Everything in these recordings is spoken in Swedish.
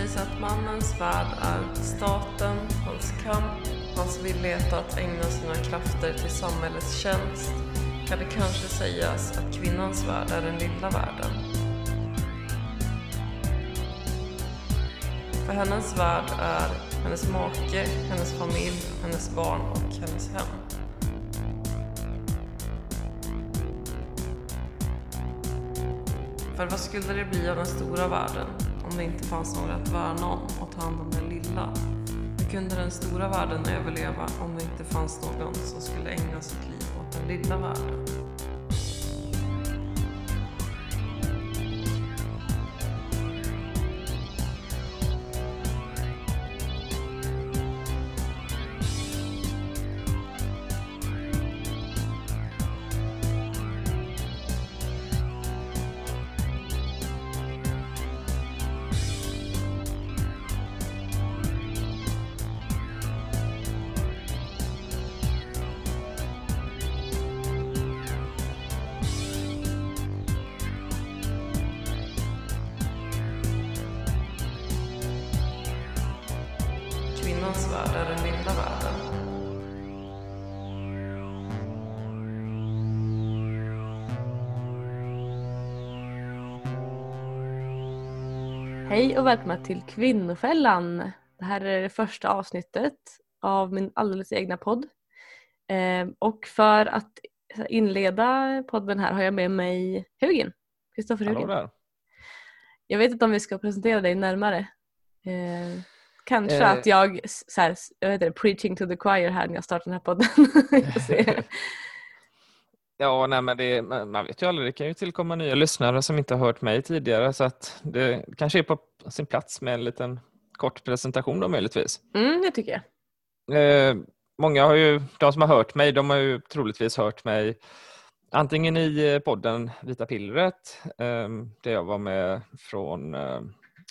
Det sägs att mannens värld är staten, hans kamp, hans villighet att ägna sina krafter till samhällets tjänst kan det kanske sägas att kvinnans värld är den lilla världen. För hennes värld är hennes make, hennes familj, hennes barn och hennes hem. För vad skulle det bli av den stora världen det inte fanns några att värna om och ta hand om den lilla? Hur kunde den stora världen överleva om det inte fanns någon som skulle ägna sitt liv åt den lilla världen? Och välkomna till Kvinnofällan. Det här är det första avsnittet av min alldeles egna podd. Eh, och för att inleda podden här har jag med mig Hugin. Kristoffer Hallå Hugin. där. Jag vet inte om vi ska presentera dig närmare. Eh, kanske Eh. att jag, så här, jag vet inte, preaching to the choir här när jag startar den här podden. Ja, nej, men det, man man vet ju aldrig, det kan ju tillkomma nya lyssnare som inte har hört mig tidigare så att det kanske är på sin plats med en liten kort presentation då möjligtvis. mm, det tycker jag. Eh, många har ju, de som har hört mig, de har ju troligtvis hört mig antingen i eh, podden Vita pillret eh, där jag var med från eh,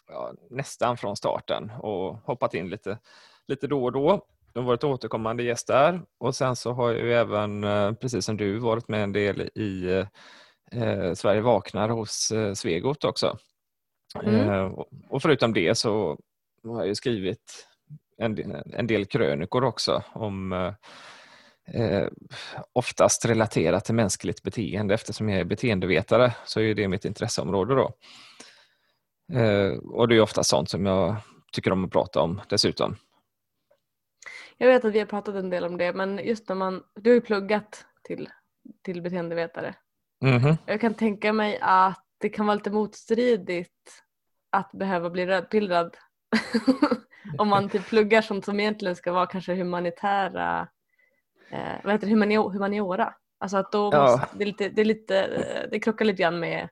ja, nästan från starten och hoppat in lite, lite då och då. Har varit återkommande gäst där och sen så har jag ju även, eh, precis som du, varit med en del i eh, Sverige vaknar hos eh, Svegot också. Mm. Eh, och- och förutom det så har jag ju skrivit en, del- en del krönikor också om eh, eh, oftast relaterat till mänskligt beteende eftersom jag är beteendevetare så är det mitt intresseområde då. Eh, och det är ofta sånt som jag tycker om att prata om dessutom. Jag vet att vi har pratat en del om det men just när man, du har ju pluggat till, till beteendevetare. Mhm. Jag kan tänka mig att det kan vara lite motstridigt att behöva bli rödpillrad. Om man typ pluggar sånt som egentligen ska vara kanske humanitära, eh, vad heter det, humaniora. humaniora. Alltså att då Ja. måste, det, är lite, det, är lite, eh, det krockar lite grann med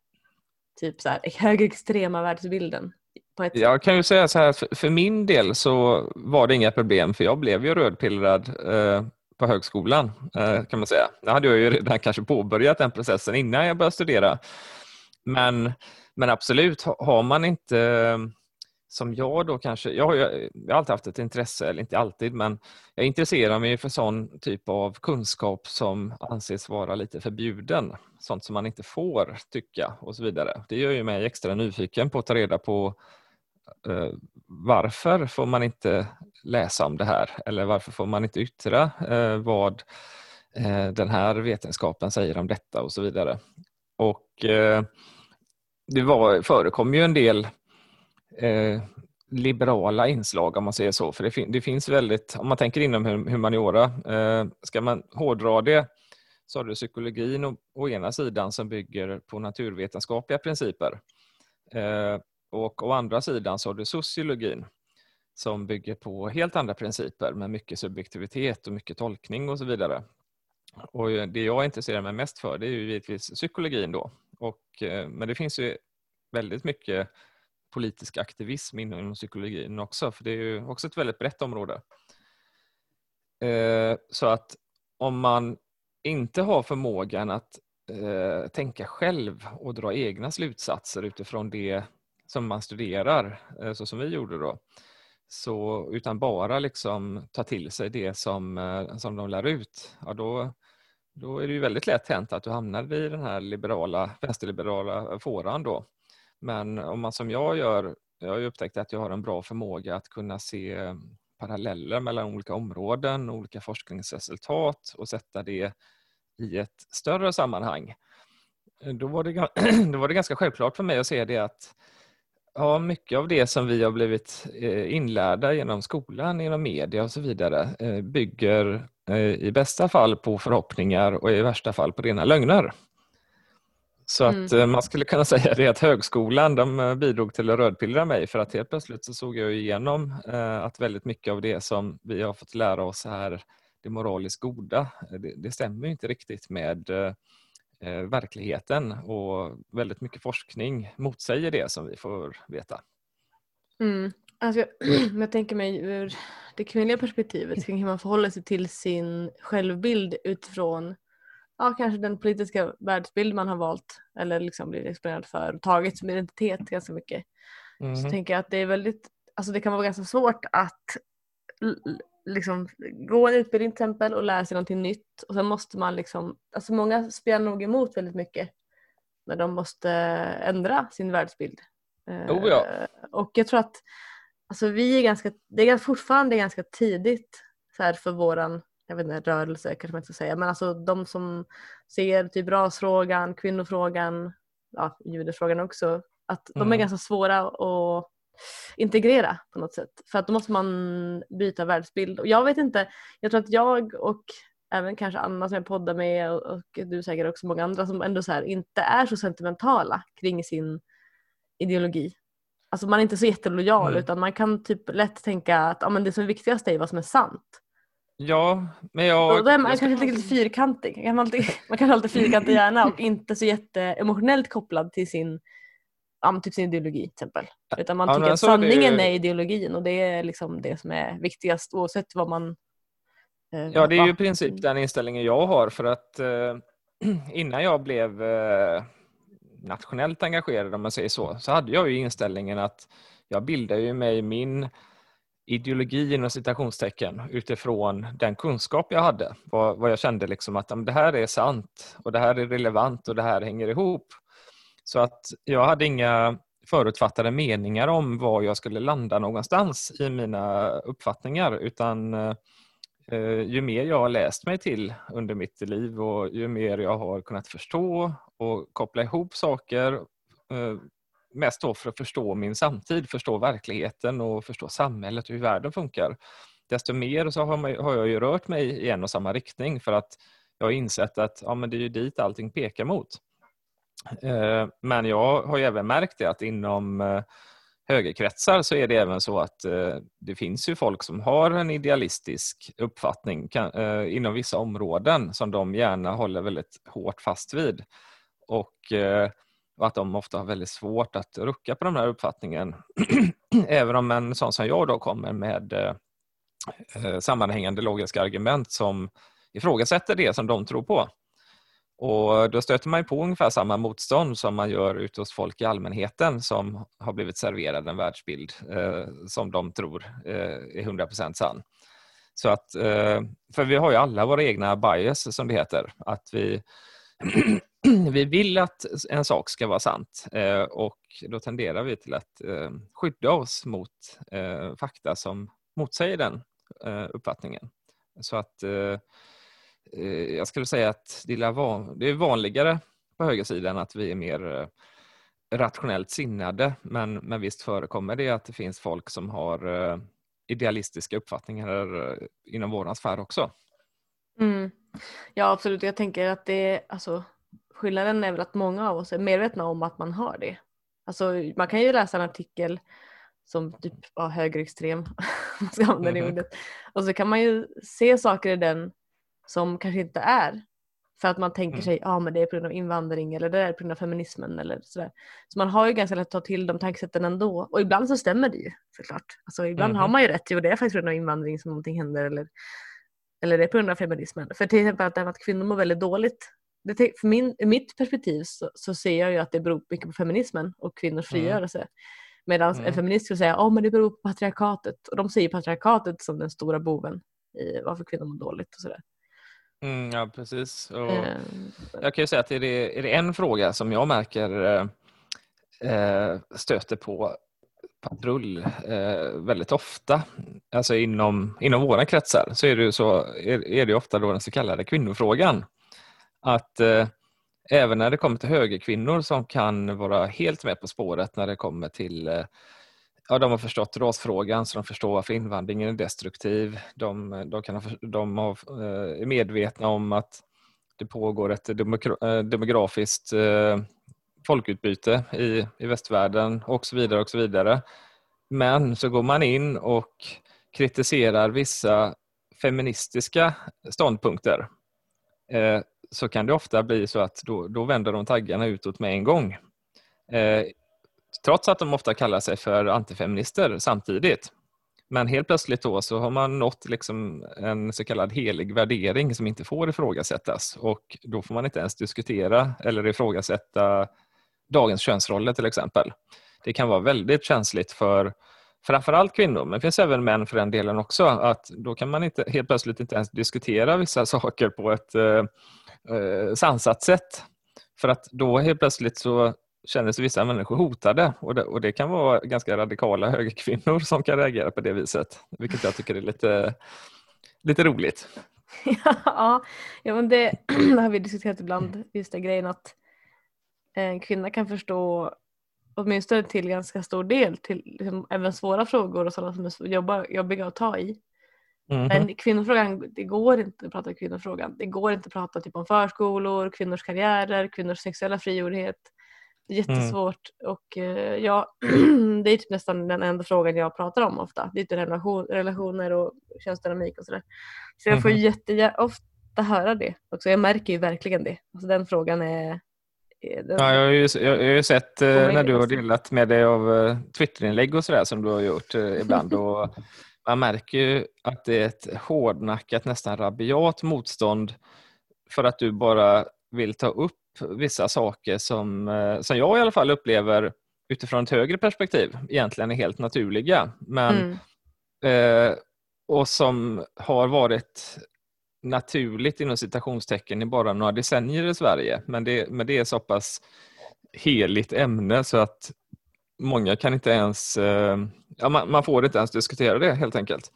typ så här högerextrema världsbilden. På ett Jag kan ju säga så här, för, för min del så var det inga problem för jag blev ju rödpillrad eh, på högskolan eh, kan man säga. Då hade jag ju redan kanske påbörjat den processen innan jag började studera. Men, men absolut, har man inte som jag då kanske, jag har, ju, jag har alltid haft ett intresse, eller inte alltid, men jag intresserar mig för sån typ av kunskap som anses vara lite förbjuden. Sånt som man inte får tycka och så vidare. Det gör ju mig extra nyfiken på att ta reda på Eh, varför får man inte läsa om det här eller varför får man inte yttra eh, vad eh, den här vetenskapen säger om detta och så vidare. Och det var, förekom ju en del liberala inslag om man säger så, för det, fin- det finns väldigt, om man tänker inom hum- humaniora, eh, ska man hårdra det så har du psykologin å, å ena sidan som bygger på naturvetenskapliga principer. Eh, och å andra sidan så har du sociologin som bygger på helt andra principer med mycket subjektivitet och mycket tolkning och så vidare. Och det jag intresserar mig mest för det är ju givetvis psykologin då. Och, eh, men det finns ju väldigt mycket politisk aktivism inom psykologin också, för det är ju också ett väldigt brett område. Eh, så att om man inte har förmågan att eh, tänka själv och dra egna slutsatser utifrån det som man studerar, eh, så som vi gjorde då, så, utan bara liksom ta till sig det som, eh, som de lär ut, ja då, då är det ju väldigt lätt hänt att du hamnar i den här liberala, vänsterliberala fåran då. Men om man som jag gör jag har ju upptäckt att jag har en bra förmåga att kunna se eh, paralleller mellan olika områden, olika forskningsresultat och sätta det i ett större sammanhang. Då var, det, då var det ganska självklart för mig att se det att ja, mycket av det som vi har blivit eh, inlärda genom skolan, genom media och så vidare eh, bygger eh, i bästa fall på förhoppningar och i värsta fall på rena lögner. Så att mm. man skulle kunna säga det att högskolan de bidrog till att rödpillra mig för att helt plötsligt så såg jag igenom att väldigt mycket av det som vi har fått lära oss är det moraliskt goda. Det, det stämmer inte riktigt med verkligheten och väldigt mycket forskning motsäger det som vi får veta. Mm. Alltså, jag tänker mig ur det kvinnliga perspektivet kring hur man förhåller sig till sin självbild utifrån ja, kanske den politiska världsbild man har valt eller liksom blivit exponerad för och tagit som identitet ganska mycket. Mm. Så tänker jag att det är väldigt, alltså det kan vara ganska svårt att liksom gå en utbildning till exempel och lära sig någonting nytt och sen måste man liksom, alltså många spelar nog emot väldigt mycket när de måste ändra sin världsbild. Oh ja. Och jag tror att alltså vi är ganska, det är fortfarande ganska tidigt så här för våran jag vet inte, rörelse kanske man inte ska säga, men alltså de som ser typ rasfrågan, kvinnofrågan, ja, judefrågan också, att de är mm. ganska svåra att integrera på något sätt. För att då måste man byta världsbild. Och jag vet inte, jag tror att jag och även kanske Anna som jag poddar med och, och du säkert också många andra som ändå så inte är så sentimentala kring sin ideologi. Alltså man är inte så jättelojal mm. utan man kan typ lätt tänka att ja, men det som är viktigast är vad som är sant. Ja, men jag... Och då är man kanske ska... lite fyrkantig. Man, kanske har lite fyrkantig hjärna och inte så jätteemotionellt kopplad till sin ja, typ sin ideologi till exempel. Utan man tycker ja, att sanningen det... är ideologin och det är liksom det som är viktigast oavsett vad man... Eh, ja, det är ju i princip den inställningen jag har för att eh, innan jag blev eh, nationellt engagerad om man säger så, så hade jag ju inställningen att jag bildar ju mig min ideologi inom citationstecken utifrån den kunskap jag hade. Vad, vad jag kände liksom att det här är sant och det här är relevant och det här hänger ihop. Så att jag hade inga förutfattade meningar om var jag skulle landa någonstans i mina uppfattningar utan eh, ju mer jag har läst mig till under mitt liv och ju mer jag har kunnat förstå och koppla ihop saker eh, mest då för att förstå min samtid, förstå verkligheten och förstå samhället och hur världen funkar. Desto mer så har, man, har jag ju rört mig i en och samma riktning för att jag har insett att ja, men det är ju dit allting pekar mot. Eh, men jag har ju även märkt det att inom eh, högerkretsar så är det även så att eh, det finns ju folk som har en idealistisk uppfattning inom vissa områden som de gärna håller väldigt hårt fast vid. Och, att de ofta har väldigt svårt att rucka på den här uppfattningen. även om en sån som jag då kommer med sammanhängande logiska argument som ifrågasätter det som de tror på. Och då stöter man på ungefär samma motstånd som man gör ute hos folk i allmänheten som har blivit serverad en världsbild eh, som de tror eh, är 100% sann. Så att, eh, för vi har ju alla våra egna bias som det heter. Att vi, vi vill att en sak ska vara sant eh, och då tenderar vi till att eh, skydda oss mot eh, fakta som motsäger den eh, uppfattningen. Så att Eh, jag skulle säga att det är vanligare på högersidan att vi är mer eh, rationellt sinnade men, men visst förekommer det att det finns folk som har eh, idealistiska uppfattningar inom våran sfär också. Mm. Ja absolut, jag tänker att det alltså skillnaden är väl att många av oss är medvetna om att man har det. Alltså man kan ju läsa en artikel som typ var högerextrem, ska använda det mm-hmm. ordet. Och så kan man ju se saker i den som kanske inte är. För att man tänker mm. sig, ja ah, men det är på grund av invandring eller det är på grund av feminismen eller sådär. Så man har ju ganska lätt att ta till de tankesätten ändå. Och ibland så stämmer det ju såklart. Alltså ibland mm. har man ju rätt, jo det är faktiskt på grund av invandring som någonting händer eller, eller det är på grund av feminismen. För till exempel att, det att kvinnor mår väldigt dåligt. Det, för min, I mitt perspektiv så, så, ser jag ju att det beror mycket på feminismen och kvinnors mm. frigörelse. Mm. Medan mm. en feminist skulle säga, ja oh, men det beror på patriarkatet. Och de ser patriarkatet som den stora boven i varför kvinnor mår dåligt och sådär. Mm, ja, precis. Och mm. Jag kan ju säga att är det, är det en fråga som jag märker eh, eh, stöter på patrull eh, väldigt ofta. Alltså inom, inom våra kretsar så är det, så, är, är det ofta då den så kallade kvinnofrågan. Att eh, även när det kommer till högerkvinnor som kan vara helt med på spåret när det kommer till eh, Ja, de har förstått rasfrågan så de förstår varför invandringen är destruktiv. De, de, kan, de har, eh, är medvetna om att det pågår ett eh, demografiskt eh, folkutbyte i, i västvärlden och så vidare och så vidare. Men så går man in och kritiserar vissa feministiska ståndpunkter eh, så kan det ofta bli så att då, då vänder de taggarna utåt med en gång. Eh, Trots att de ofta kallar sig för antifeminister samtidigt. Men helt plötsligt då så har man nått liksom en så kallad helig värdering som inte får ifrågasättas och då får man inte ens diskutera eller ifrågasätta dagens könsroller till exempel. Det kan vara väldigt känsligt för framförallt kvinnor, men det finns även män för den delen också, att då kan man inte, helt plötsligt inte ens diskutera vissa saker på ett eh, eh, sansat sätt. För att då helt plötsligt så känner sig vissa människor hotade och det, och det kan vara ganska radikala högerkvinnor som kan reagera på det viset, vilket jag tycker är lite, lite roligt. ja, ja men det, det har vi diskuterat ibland, just den grejen att en kvinna kan förstå åtminstone till ganska stor del till liksom, även svåra frågor och sådana som är jobba, jobbiga att ta i. Mm. Men kvinnofrågan, det går inte att prata kvinnofrågan. Det går inte att prata typ om förskolor, kvinnors karriärer, kvinnors sexuella frigjordhet. Är jättesvårt mm. och uh, ja, det är typ nästan den enda frågan jag pratar om ofta. Det är typ relation, relationer och könsdynamik och sådär. Så jag får mm. jätteofta höra det också. Jag märker ju verkligen det. Alltså den frågan är Ja, jag, har ju, jag har ju sett eh, när du har delat med dig av eh, Twitterinlägg och sådär som du har gjort eh, ibland. Och man märker ju att det är ett hårdnackat, nästan rabiat motstånd för att du bara vill ta upp vissa saker som, eh, som jag i alla fall upplever utifrån ett högre perspektiv egentligen är helt naturliga. Men, mm. eh, och som har varit naturligt inom citationstecken i bara några decennier i Sverige. Men det, men det är så pass heligt ämne så att många kan inte ens, eh, ja, man, man, får inte ens diskutera det helt enkelt.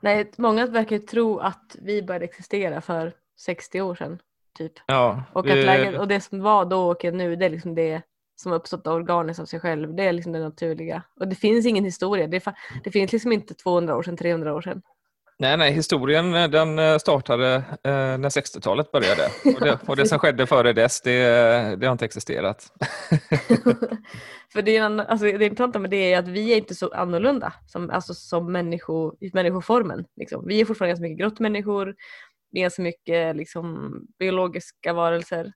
Nej, många verkar tro att vi började existera för 60 år sedan. Typ. Ja, och, att läget, och det som var då och nu, det är liksom det som uppstått organiskt av sig själv. Det är liksom det naturliga. Och det finns ingen historia. Det, det finns liksom inte 200 år sedan, 300 år sedan. Nej, nej, historien eh, den eh, startade eh, när 60-talet började och det, och det som skedde före dess det, det har inte existerat. För det, är, alltså, det intressanta med det är att vi är inte så annorlunda som, alltså, som människo, i människoformen. Liksom. Vi är fortfarande ganska mycket grottmänniskor, vi är ganska mycket liksom, biologiska varelser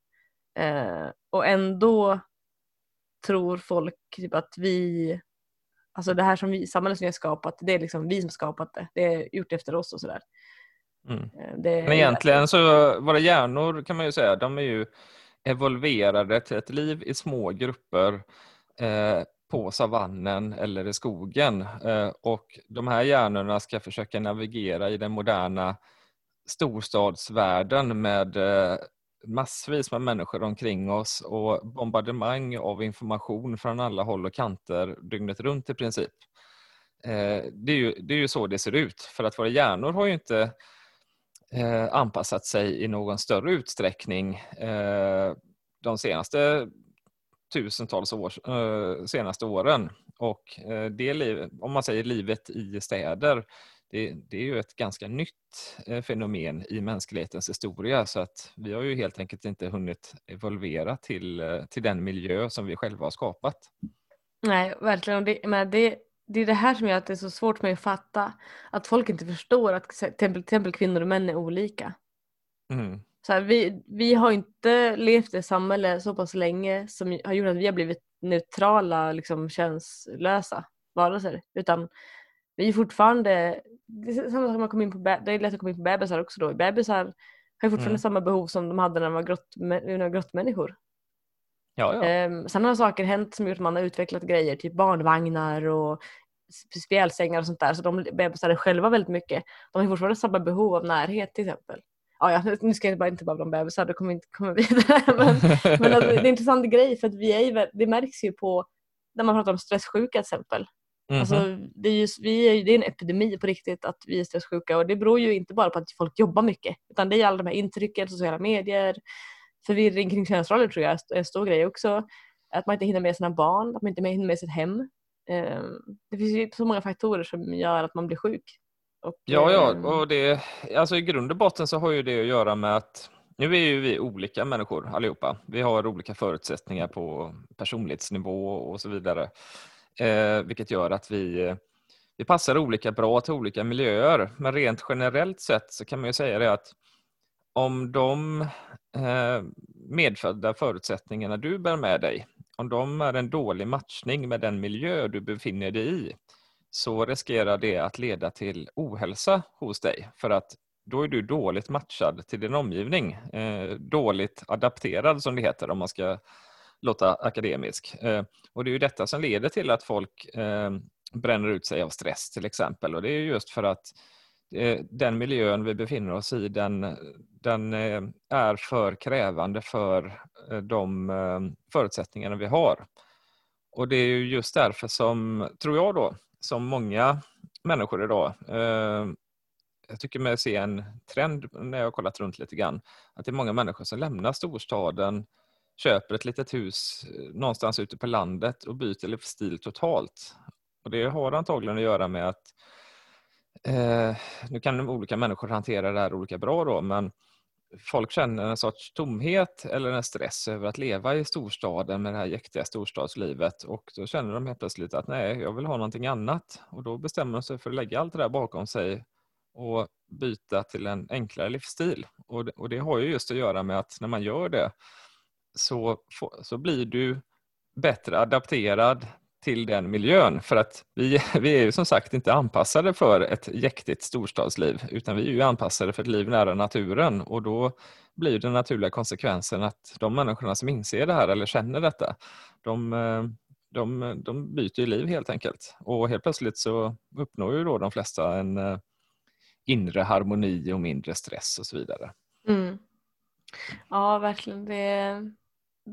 eh, och ändå tror folk typ, att vi Alltså det här som vi, samhället som vi har skapat, det är liksom vi som skapat det. Det är gjort efter oss och sådär. Mm. Eh, det, Men egentligen så våra hjärnor kan man ju säga, de är ju evolverade till ett liv i små grupper eh, på savannen eller i skogen. Eh, och de här hjärnorna ska försöka navigera i den moderna storstadsvärlden med eh, massvis med människor omkring oss och bombardemang av information från alla håll och kanter dygnet runt i princip. Eh, det är, ju, det är ju så det ser ut för att våra hjärnor har ju inte eh, anpassat sig i någon större utsträckning de senaste tusentals år, senaste åren. Och det om man säger livet i städer det, det, är ju ett ganska nytt eh, fenomen i mänsklighetens historia så att vi har ju helt enkelt inte hunnit evolvera till, eh, till den miljö som vi själva har skapat. Nej, verkligen. Det, men det, det är det här som gör att det är så svårt mig att fatta att folk inte förstår att till exempel kvinnor och män är olika. Mm. Så här, vi, vi har inte levt i ett samhälle så pass länge som har gjort att vi har blivit neutrala, liksom, könslösa varelser. Utan vi är fortfarande, det är samma sak man kommer in på, det är lätt att komma in på bebisar också då. Bebisar har fortfarande mm. samma behov som de hade när de var grott, grottmänniskor. Ja, ja. Um, sen har saker hänt som gjort att man har utvecklat grejer, typ barnvagnar och spjälsängar och sånt där. Så de bebisar själva väldigt mycket. De har fortfarande samma behov av närhet till exempel. Ja, ja, nu ska jag bara inte bara om bebisar, då kommer vi inte komma vidare. men men alltså, det är en intressant grej för att vi är, det märks ju på när man pratar om stresssjuka till exempel. Mhm. Alltså, det, är ju, vi är, det är en epidemi på riktigt att vi är stresssjuka och det beror ju inte bara på att folk jobbar mycket utan det är alla de här intrycken, sociala medier, förvirring kring könsroller tror jag är en stor grej också. Att man inte hinner med sina barn, att man inte hinner med sitt hem. Eh, Det finns ju så många faktorer som gör att man blir sjuk. Och, Ja, ja, eh, och det, alltså i grund och botten så har ju det att göra med att nu är ju vi olika människor allihopa. Vi har olika förutsättningar på personlighetsnivå och så vidare. Eh, vilket gör att vi, vi passar olika bra till olika miljöer. Men rent generellt sett så kan man ju säga det att om de eh, medfödda förutsättningarna du bär med dig, om de är en dålig matchning med den miljö du befinner dig i, så riskerar det att leda till ohälsa hos dig. För att då är du dåligt matchad till din omgivning. Eh, dåligt adapterad som det heter om man ska låta akademisk. Eh, och det är ju detta som leder till att folk eh, bränner ut sig av stress till exempel. Och det är just för att eh, den miljön vi befinner oss i den, den är för krävande för de förutsättningarna vi har. Och det är ju just därför som, tror jag då, som många människor idag, jag tycker mig se en trend när jag har kollat runt lite grann, att det är många människor som lämnar storstaden, köper ett litet hus eh, någonstans ute på landet och byter livsstil totalt. Och det har antagligen att göra med att eh, nu kan olika människor hantera det här olika bra då, men folk känner en sorts tomhet eller en stress över att leva i storstaden med det här jäktiga storstadslivet och då känner de helt plötsligt att nej, jag vill ha någonting annat och då bestämmer de sig för att lägga allt det där bakom sig och byta till en enklare livsstil. Och det, och det har ju just att göra med att när man gör det så, så blir du bättre adapterad till den miljön. För att vi, vi är ju som sagt inte anpassade för ett jäktigt storstadsliv utan vi är ju anpassade för ett liv nära naturen och då blir den naturliga konsekvensen att de människorna som inser det här eller känner detta de, eh, de, de byter ju liv helt enkelt och helt plötsligt så uppnår ju då de flesta en eh, inre harmoni och mindre stress och så vidare. Mm. Ja, verkligen. Det,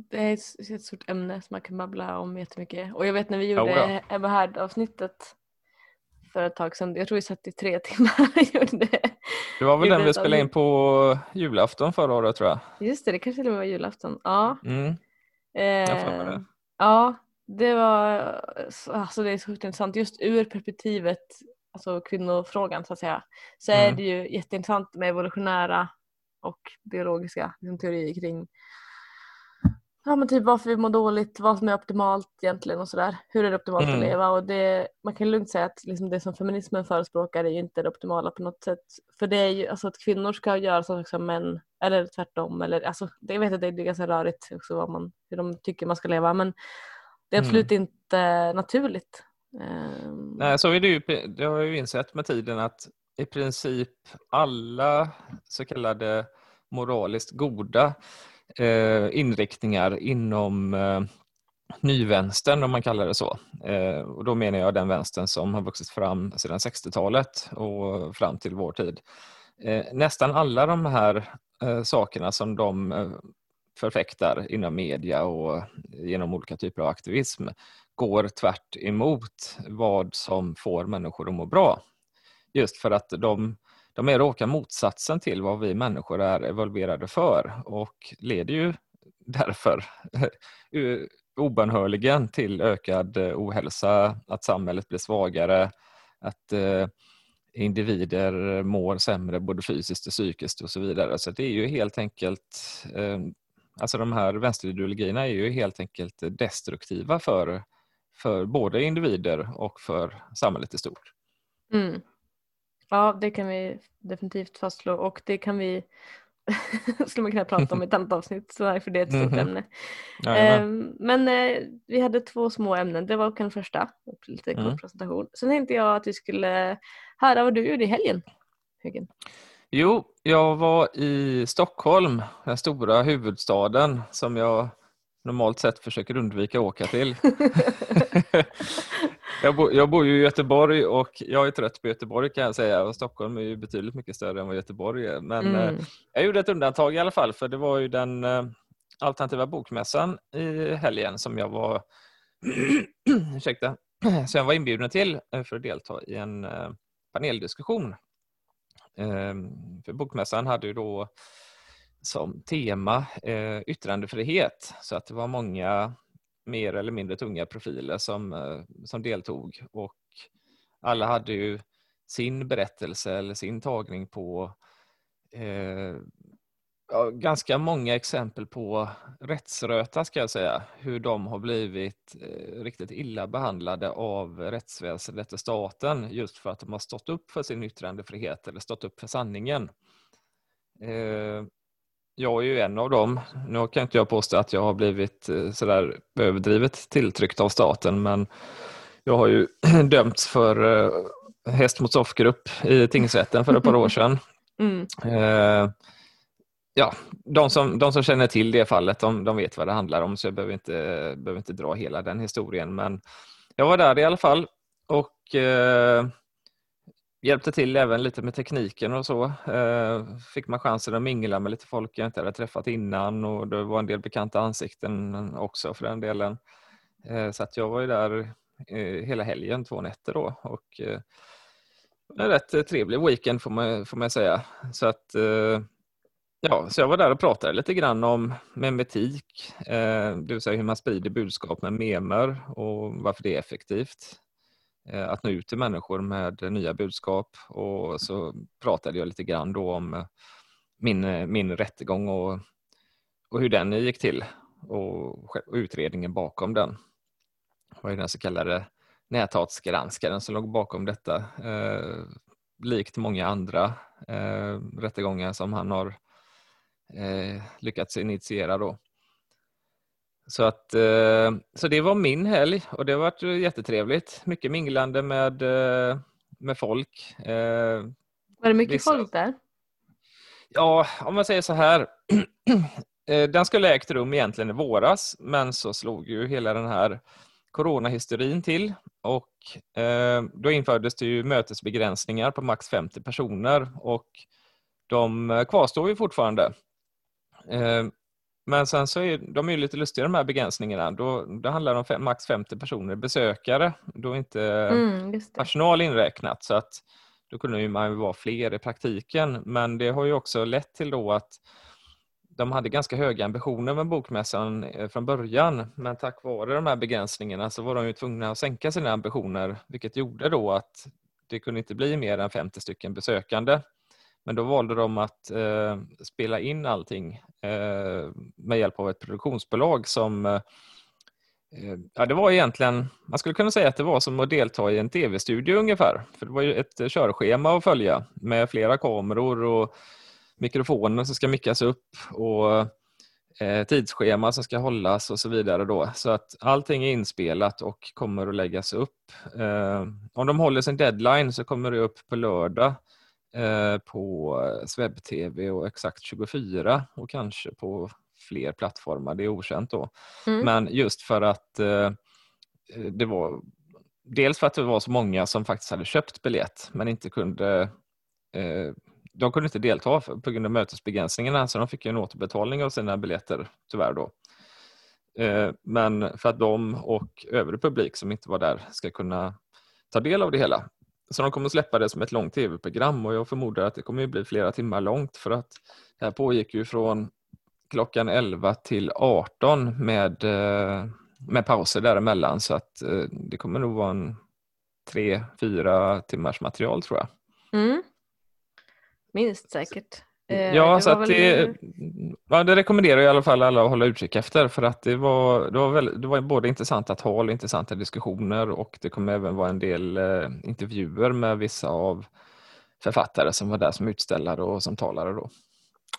det är ett, ett stort ämne som man kan babbla om jättemycket. Och jag vet när vi Jo gjorde Ebba Härd-avsnittet för ett tag sedan, jag tror vi satt i tre timmar gjorde det. Det var väl den vi spelade in på julafton förra året tror jag. Just det, det kanske till och med var julafton. Ja. Mm. mig det. Eh, ja, det var så- alltså det är så sjukt intressant just ur perspektivet, alltså kvinnofrågan så att säga, så är Mm. det ju jätteintressant med evolutionära och biologiska liksom, teorier kring ja, men typ varför vi mår dåligt, vad som är optimalt egentligen och sådär. Hur är det optimalt Mm. att leva? Och det, man kan lugnt säga att liksom det som feminismen förespråkar är ju inte det optimala på något sätt. För det är ju alltså att kvinnor ska göra saker som män eller tvärtom. Eller, alltså, det, jag vet att det är ganska rörigt också vad man, hur de tycker man ska leva men det är Mm. absolut inte naturligt. Ehm, Nej, så är det ju. Det har jag ju insett med tiden att i princip alla så kallade moraliskt goda Eh, inriktningar inom eh, nyvänstern, om man kallar det så. Eh, och då menar jag den vänstern som har vuxit fram sedan 60-talet och fram till vår tid. Eh, nästan alla de här sakerna som de förfäktar inom media och genom olika typer av aktivism går tvärt emot vad som får människor att må bra. Just för att de, de är raka motsatsen till vad vi människor är evolverade för och leder ju därför obönhörligen till ökad eh, ohälsa, att samhället blir svagare, att eh, individer mår sämre både fysiskt och psykiskt och så vidare. Så det är ju helt enkelt eh, Alltså de här vänsterideologierna är ju helt enkelt destruktiva för, för både individer och för samhället i stort. Mm. Ja, det kan vi definitivt fastslå och det kan vi skulle man kunna prata om i ett annat avsnitt så här, för det är ett stort Mhm. ämne. Ehm, men eh, vi hade två små ämnen, det var den första, lite kort Mm. presentation. Sen tänkte jag att vi skulle höra vad du gjorde i helgen. Huggen. Jo, jag var i Stockholm, den stora huvudstaden som jag normalt sett försöker undvika att åka till. jag, bo, jag bor ju i Göteborg och jag är trött på Göteborg kan jag säga och Stockholm är ju betydligt mycket större än vad Göteborg är. Men eh, Mm. jag gjorde ett undantag i alla fall för det var ju den eh, alternativa bokmässan i helgen som jag var ursäkta, som jag var inbjuden till för att delta i en paneldiskussion. För Bokmässan hade ju då som tema yttrandefrihet så att det var många mer eller mindre tunga profiler som, eh, som deltog och alla hade ju sin berättelse eller sin tagning på eh, ja, ganska många exempel på rättsröta ska jag säga, hur de har blivit eh, riktigt illa behandlade av rättsväsendet och staten just för att de har stått upp för sin yttrandefrihet eller stått upp för sanningen. Eh, jag är ju en av dem. Nu kan inte jag påstå att jag har blivit eh, sådär överdrivet tilltryckt av staten men jag har ju dömts för eh, häst mot soffgrupp i tingsrätten för ett par år sedan. Mm. Eh, ja, de som, de som känner till det fallet, de, de vet vad det handlar om så jag behöver inte, behöver inte dra hela den historien. Men jag var där i alla fall och eh, hjälpte till även lite med tekniken och så. Eh, fick man chansen att mingla med lite folk jag inte hade träffat innan och det var en del bekanta ansikten också för den delen. Eh, så att jag var ju där eh, hela helgen, två nätter då och en rätt trevlig weekend får man, får man säga. Så att Ja, så jag var där och pratade lite grann om memetik, det vill säga hur man sprider budskap med memer och varför det är effektivt Eh, att nå ut till människor med nya budskap. Och så pratade jag lite grann då om eh, min, eh, min rättegång och, och hur den gick till och, och utredningen bakom den. Det var den så kallade näthatsgranskaren som låg bakom detta, eh, likt många andra eh, rättegångar som han har eh, lyckats initiera då. Så, att, eh, så det var min helg och det har varit jättetrevligt. Mycket minglande med, eh, med folk. Eh, var det mycket vissa... folk där? Ja, om man säger så här. Den skulle ägt rum egentligen i våras men så slog ju hela den här coronahysterin till och då infördes det ju mötesbegränsningar på max 50 personer och de kvarstår ju fortfarande. Men sen så är de är lite lustiga de här begränsningarna. Då, då handlar det om fem, max 50 personer besökare. Då är inte mm, personal inräknat. Så att då kunde man ju vara fler i praktiken. Men det har ju också lett till då att de hade ganska höga ambitioner med bokmässan eh, från början. Men tack vare de här begränsningarna så var de ju tvungna att sänka sina ambitioner. Vilket gjorde då att det kunde inte bli mer än 50 stycken besökande. Men då valde de att eh, spela in allting eh, med hjälp av ett produktionsbolag som eh, eh, Ja, det var egentligen, man skulle kunna säga att det var som att delta i en tv-studio ungefär. För det var ju ett eh, körschema att följa med flera kameror och mikrofoner som ska mickas upp och eh, tidsschema som ska hållas och så vidare. Då. Så att allting är inspelat och kommer att läggas upp. Eh, om de håller sin deadline så kommer det upp på lördag på SvebTV och Exakt 24 och kanske på fler plattformar, det är okänt då. Mm. Men just för att eh, det var dels för att det var så många som faktiskt hade köpt biljett men inte kunde eh, de kunde inte delta på grund av mötesbegränsningarna så de fick en återbetalning av sina biljetter tyvärr då. Men för att de och övrig publik som inte var där ska kunna ta del av det hela så de kommer släppa det som ett långt tv-program och jag förmodar att det kommer bli flera timmar långt för att det här pågick ju från klockan 11 till 18 med, eh, med pauser däremellan så att eh, det kommer nog vara en tre, fyra timmars material tror jag. Mm. Minst säkert. Eh, ja, det så att det, ja, det rekommenderar jag i alla fall alla att hålla utkik efter för att det var, det var, väl, det var både intressanta tal, intressanta diskussioner och det kommer även vara en del eh, intervjuer med vissa av författare som var där som utställare och som talare. Då.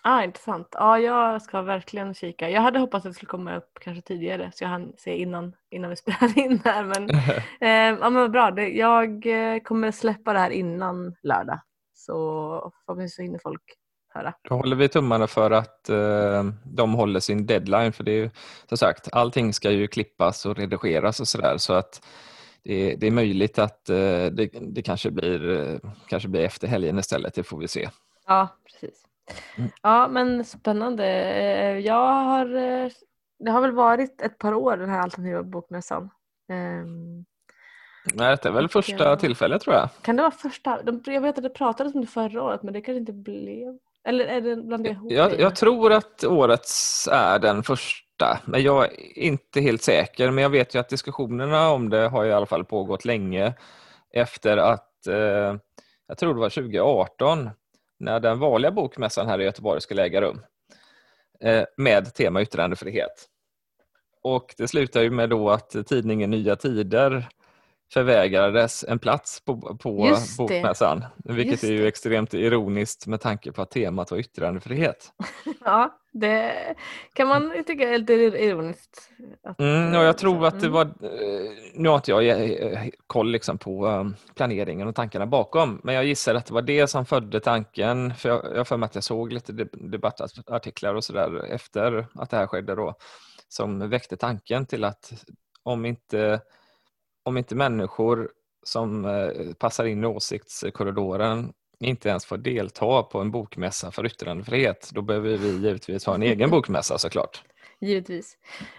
Ah, intressant. Ja, jag ska verkligen kika. Jag hade hoppats att det skulle komma upp kanske tidigare så jag hann se innan, innan vi spelade in här. Men, eh, ja, men vad bra. Det, jag eh, kommer släppa det här innan lördag så förhoppningsvis hinner folk höra. Då håller vi tummarna för att eh, de håller sin deadline för det är ju som sagt allting ska ju klippas och redigeras och sådär så att det, det, är möjligt att eh, det, det, kanske, blir, eh, kanske blir efter helgen istället, det får vi se. Ja, precis. Mm. Ja, men spännande. Eh, jag har, eh, det har väl varit ett par år den här alternativa bokmässan. Ehm, Nej, detta är väl första ja. tillfället tror jag. kan det vara första? De, jag vet att det pratades om det förra året men det kanske inte blev. Eller är det bland det Jag, jag tror att årets är den första, men jag är inte helt säker. Men jag vet ju att diskussionerna om det har i alla fall pågått länge efter att, eh, jag tror det var 2018, när den vanliga bokmässan här i Göteborg skulle äga rum eh, med tema yttrandefrihet. Och det slutar ju med då att tidningen Nya Tider förvägrades en plats på, på bokmässan, vilket är ju extremt ironiskt med tanke på att temat var yttrandefrihet. Ja, det kan man tycka är lite ironiskt. Att, Mm, eh, och jag tror så, att det mm. var, eh, nu har inte jag eh, koll liksom på eh, planeringen och tankarna bakom, men jag gissar att det var det som födde tanken, för jag jag har för mig att jag såg lite deb- debattartiklar och sådär efter att det här skedde då, som väckte tanken till att om inte, om inte människor som eh, passar in i åsiktskorridoren inte ens får delta på en bokmässa för yttrandefrihet, då behöver vi givetvis ha en egen bokmässa såklart. Givetvis.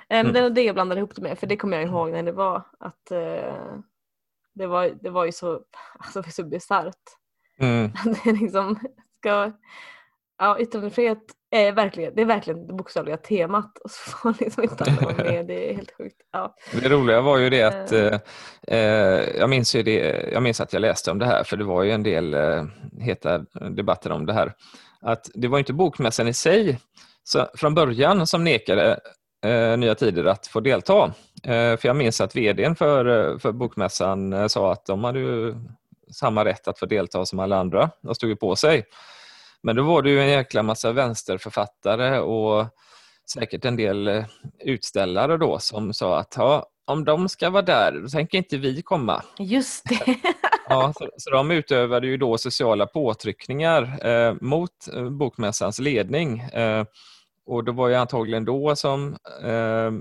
Eh, Men det var det jag blandade ihop det med, för det kommer jag ihåg när det var att eh, det, var, det var ju så, alltså så bisarrt. Mm. Det liksom ska, ja yttrandefrihet är verkligen, det är verkligen det bokstavliga temat och så får liksom inte alla med, det är helt sjukt. Ja. Det roliga var ju det att Eh. eh, eh, jag, minns ju det, jag minns att jag läste om det här för det var ju en del eh, heta debatter om det här. Att det var inte bokmässan i sig så, från början som nekade eh, Nya Tider att få delta. Eh, för jag minns att vdn för, för bokmässan sa att de hade ju samma rätt att få delta som alla andra och stod ju på sig. Men då var det ju en jäkla massa vänsterförfattare och säkert en del eh, utställare då som sa att ja, om de ska vara där, då tänker inte vi komma. Just det. Ja, så, så de utövade ju då sociala påtryckningar eh, mot eh, bokmässans ledning. Eh, och det var ju antagligen då som eh,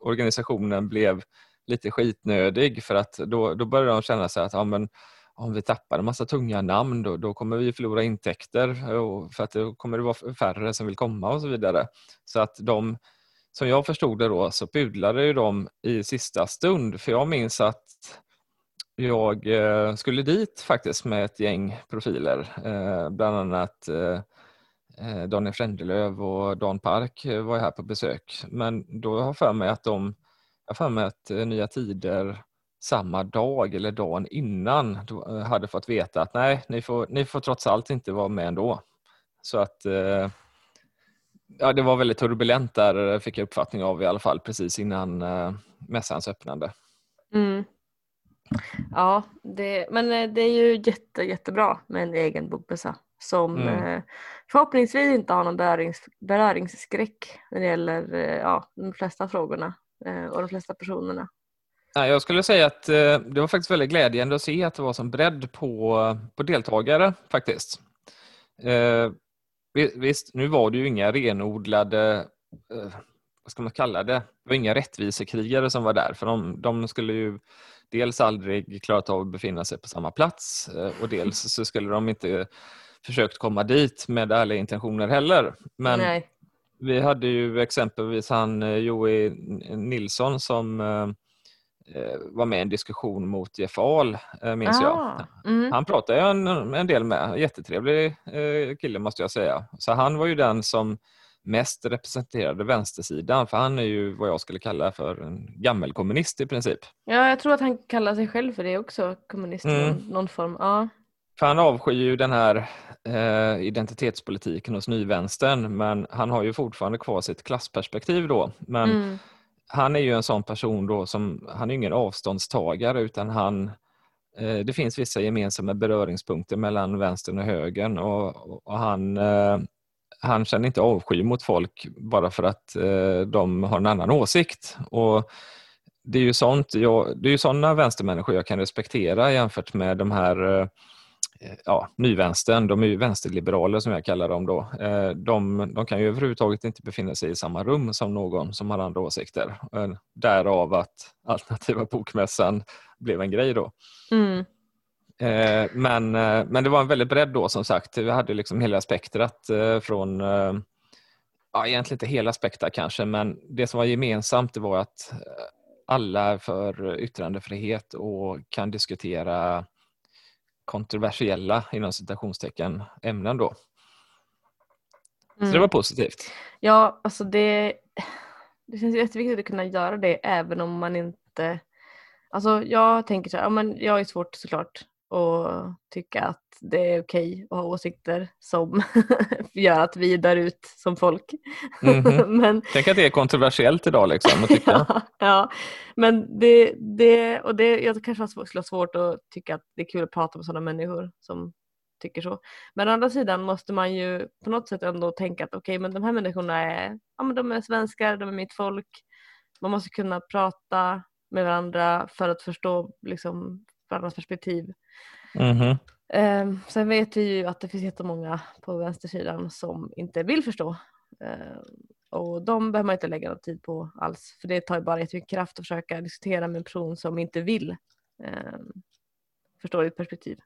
organisationen blev lite skitnödig för att då, då började de känna sig att ja, men, om vi tappar en massa tunga namn då, då kommer vi förlora intäkter och för att då kommer det vara färre som vill komma och så vidare. Så att de, som jag förstod det då, så pudlade ju de i sista stund för jag minns att jag eh, skulle dit faktiskt med ett gäng profiler, eh, bland annat eh, Daniel Frändelöv och Dan Park var ju här på besök. Men då har jag för mig att de, jag har för mig att Nya Tider samma dag eller dagen innan eh, hade fått veta att nej, ni får, ni får trots allt inte vara med ändå. Så att eh, ja, det var väldigt turbulent där eh, fick jag uppfattning av i alla fall precis innan mässans öppnande. Mm. Ja, det, men det är ju jätte, jättebra med en egen bokmässa som Mm. förhoppningsvis inte har någon berörings, beröringsskräck när det gäller ja, de flesta frågorna och de flesta personerna. Nej, jag skulle säga att eh, det var faktiskt väldigt glädjande att se att det var som bredd på, på deltagare faktiskt. Eh, vi- visst, nu var det ju inga renodlade, eh, vad ska man kalla det, det var inga rättvisekrigare som var där för de, de skulle ju dels aldrig klarat av att befinna sig på samma plats och dels så skulle de inte försökt komma dit med ärliga intentioner heller. Men Nej. vi hade ju exempelvis han Joey Nilsson som var med i en diskussion mot Jeff Ahl, eh, minns jag. Ah, mm. Han pratade jag en, en del med, jättetrevlig eh, kille måste jag säga. Så han var ju den som mest representerade vänstersidan, för han är ju vad jag skulle kalla för en gammelkommunist i princip. Ja, jag tror att han kallar sig själv för det också, kommunist i Mm. någon, någon form. Ja. För han avskyr ju den här eh, identitetspolitiken hos nyvänstern, men han har ju fortfarande kvar sitt klassperspektiv då. Men Mm han är ju en sån person då som, han är ingen avståndstagare utan han, eh, det finns vissa gemensamma beröringspunkter mellan vänstern och högern och, och han, eh, han känner inte avsky mot folk bara för att eh, de har en annan åsikt. Och det är ju sånt, jag, det är ju sådana vänstermänniskor jag kan respektera jämfört med de här eh, ja, nyvänstern, de är ju vänsterliberaler som jag kallar dem då. Eh, De, de kan ju överhuvudtaget inte befinna sig i samma rum som någon som har andra åsikter. Eh, Därav att alternativa bokmässan blev en grej då. Mm. Eh, Men, eh, men det var en väldigt bredd då som sagt. Vi hade liksom hela spektrat eh, från, eh, ja egentligen inte hela spektrat kanske, men det som var gemensamt det var att eh, alla är för yttrandefrihet och kan diskutera kontroversiella inom citationstecken ämnen då. Så det var positivt. Ja, alltså det, det känns jätteviktigt att kunna göra det även om man inte... Alltså jag tänker så här, ja, men jag är svårt såklart att tycka att det är okej att ha åsikter som gör att vi dör ut som folk. Mhm. men, Tänk att det är kontroversiellt idag liksom att tycka. ja, ja, men det, det, och det, jag kanske skulle ha svårt att tycka att det är kul att prata med sådana människor som tycker så. Men å andra sidan måste man ju på något sätt ändå tänka att okej, men de här människorna är, ja, men de är svenskar, de är mitt folk. Man måste kunna prata med varandra för att förstå liksom, varandras perspektiv. Mhm. Eh, sen vet vi ju att det finns jättemånga på vänstersidan som inte vill förstå. Eh, och de behöver man inte lägga någon tid på alls. För det tar ju bara jättemycket kraft att försöka diskutera med en person som inte vill eh, förstå ditt perspektiv.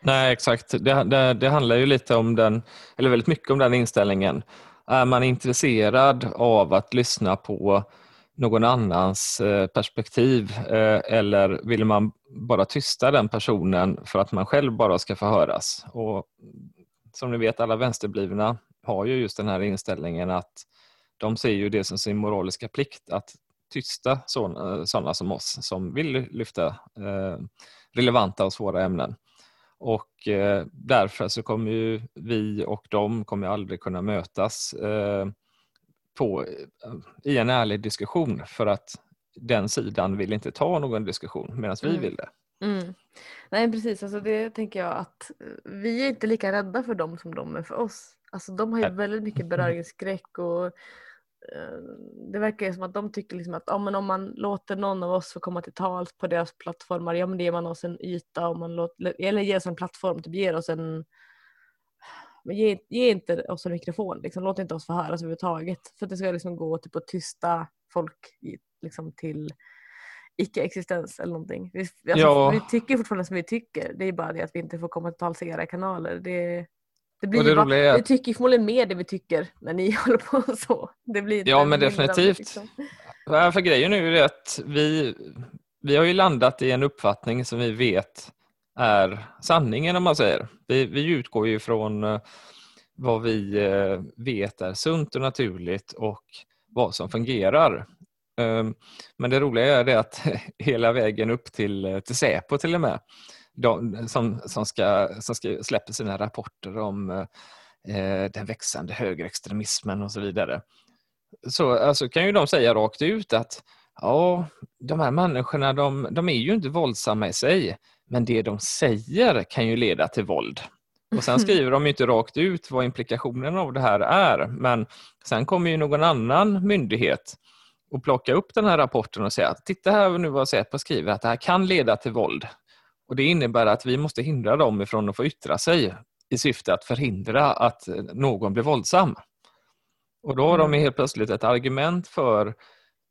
Nej, exakt. Det, det, det handlar ju lite om den, eller väldigt mycket om den inställningen. Är man intresserad av att lyssna på någon annans eh, perspektiv eh, eller vill man bara tysta den personen för att man själv bara ska få höras? Och som ni vet, alla vänsterblivna har ju just den här inställningen att de ser ju det som sin moraliska plikt att tysta sådana eh, som oss som vill lyfta relevanta och svåra ämnen. Och därför så kommer ju vi och de kommer aldrig kunna mötas på, i en ärlig diskussion för att den sidan vill inte ta någon diskussion medan vi Mm. vill det. Mm. Nej precis, alltså det tänker jag att eh, vi är inte lika rädda för dem som de är för oss. Alltså de har ju Nej. väldigt mycket beröringsskräck och eh, det verkar ju som att de tycker liksom att ja, men om man låter någon av oss få komma till tals på deras plattformar, ja men det ger man oss en yta och man låter, eller ger oss en plattform, typ ger oss en men ge, ge inte oss en mikrofon, liksom, låt inte oss få höras överhuvudtaget. För att det ska liksom gå typ att tysta folk liksom, till icke-existens eller någonting. Vi, alltså, Ja. vi tycker fortfarande som vi tycker, det är bara det att vi inte får komma till tals i era kanaler. Det, det blir Och det bara, roliga vi tycker förmodligen mer det vi tycker när ni håller på så. Det blir Ja, men definitivt. liksom. För grejen är ju att vi, vi har ju landat i en uppfattning som vi vet är sanningen om man säger. Vi, vi utgår ju från eh, vad vi eh, vet är sunt och naturligt och vad som fungerar. Ehm, men det roliga är det att hela vägen upp till, eh, till Säpo till och med, de, som, som, ska, som ska släpper sina rapporter om eh, eh, den växande högerextremismen och så vidare. Så alltså, kan ju de säga rakt ut att ja, de här människorna de, de är ju inte våldsamma i sig, men det de säger kan ju leda till våld. Och sen skriver de ju inte rakt ut vad implikationen av det här är, men sen kommer ju någon annan myndighet och plocka upp den här rapporten och säga att titta här nu vad Säpo skriver att det här kan leda till våld. Och det innebär att vi måste hindra dem ifrån att få yttra sig i syfte att förhindra att någon blir våldsam. Och då har de Mm. helt plötsligt ett argument för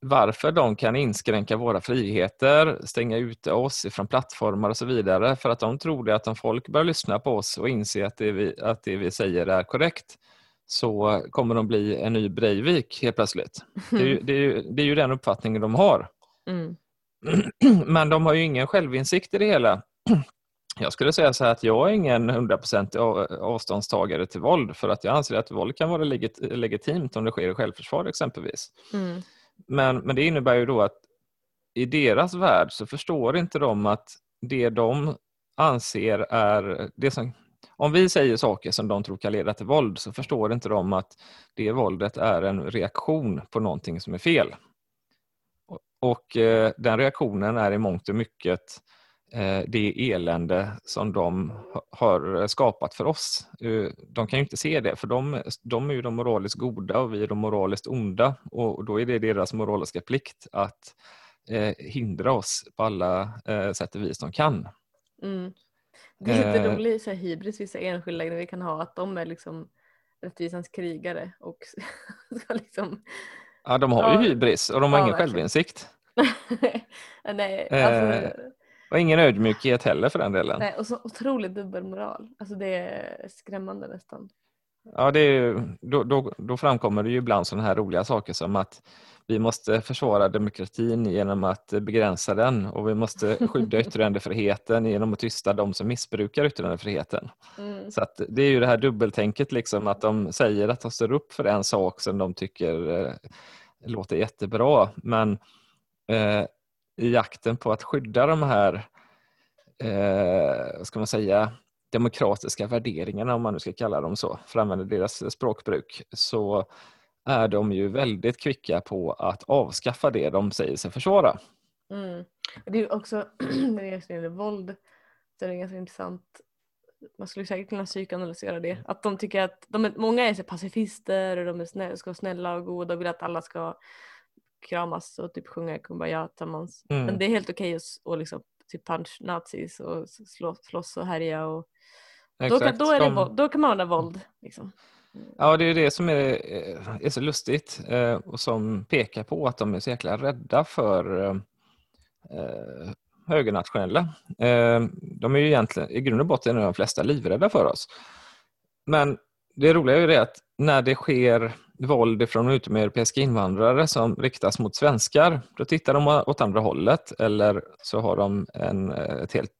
varför de kan inskränka våra friheter, stänga ute oss ifrån plattformar och så vidare. För att de tror det att om folk börjar lyssna på oss och inse att det vi, att det vi säger är korrekt så kommer de bli en ny Breivik helt plötsligt. Det är, ju, det, är ju, det är ju den uppfattningen de har. Mm. Men de har ju ingen självinsikt i det hela. Jag skulle säga så här att jag är ingen 100% av- avståndstagare till våld för att jag anser att våld kan vara legit, legitimt om det sker i självförsvar exempelvis. Mm. Men, men det innebär ju då att i deras värld så förstår inte de att det de anser är det som om vi säger saker som de tror kan leda till våld så förstår inte de att det våldet är en reaktion på någonting som är fel. Och, och eh, den reaktionen är i mångt och mycket eh, det elände som de ha- har skapat för oss. Eh, De kan ju inte se det för de, de är ju de moraliskt goda och vi är de moraliskt onda och då är det deras moraliska plikt att eh, hindra oss på alla eh, sätt och vis de kan. Mm. Det är lite Eh. roligt så hybris vissa enskilda vi kan ha att de är liksom rättvisans krigare och ska liksom Ja, de har ju hybris och de har Ja, ingen verkligen. självinsikt. nej, Eh, alltså, Och ingen ödmjukhet heller för den delen. nej, och så otroligt dubbelmoral. Alltså det är skrämmande nästan. Ja, det är, då, då, då framkommer det ju ibland sådana här roliga saker som att vi måste försvara demokratin genom att begränsa den och vi måste skydda yttrandefriheten genom att tysta de som missbrukar yttrandefriheten. Mm. Så att det är ju det här dubbeltänket liksom att de säger att de står upp för en sak som de tycker eh, låter jättebra men eh, i jakten på att skydda de här eh, vad ska man säga, demokratiska värderingarna om man nu ska kalla dem så, för att använda deras språkbruk, så är de ju väldigt kvicka på att avskaffa det de säger sig försvara. Mm. Det är också, när det gäller våld, så är det ganska intressant man skulle säkert kunna psykoanalysera det. Att de tycker att de är, många är så pacifister och de är snälla, ska vara snälla och goda och vill att alla ska kramas och typ sjunga Kumbaya tillsammans. Mm. Men det är helt okej okay att liksom, typ punch nazis och slå, slåss och härja och då kan, då, är det, då kan man använda våld. Liksom. Ja, det är det som är, är så lustigt eh, och som pekar på att de är så jäkla rädda för eh, högernationella. Eh, de är ju egentligen, i grund och botten är de flesta livrädda för oss. Men det roliga är ju det att när det sker våld från utomeuropeiska invandrare som riktas mot svenskar, då tittar de åt andra hållet eller så har de en, ett helt,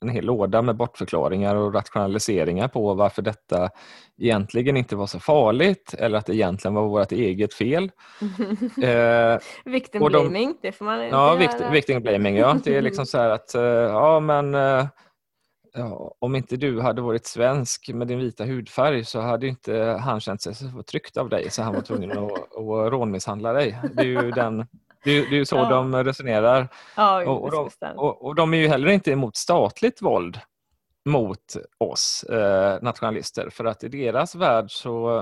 en hel låda med bortförklaringar och rationaliseringar på varför detta egentligen inte var så farligt eller att det egentligen var vårt eget fel. eh, victim blaming, de, det får man Ja, victim, victim blaming, ja. Det är liksom så här att, eh, ja men eh, Ja, om inte du hade varit svensk med din vita hudfärg så hade inte han känt sig så tryckt av dig så han var tvungen att, att rånmisshandla dig. Det är ju, den, det är, det är så ja. de resonerar. Ja, och, och, de, och, och, de är ju heller inte emot statligt våld mot oss eh, nationalister för att i deras värld så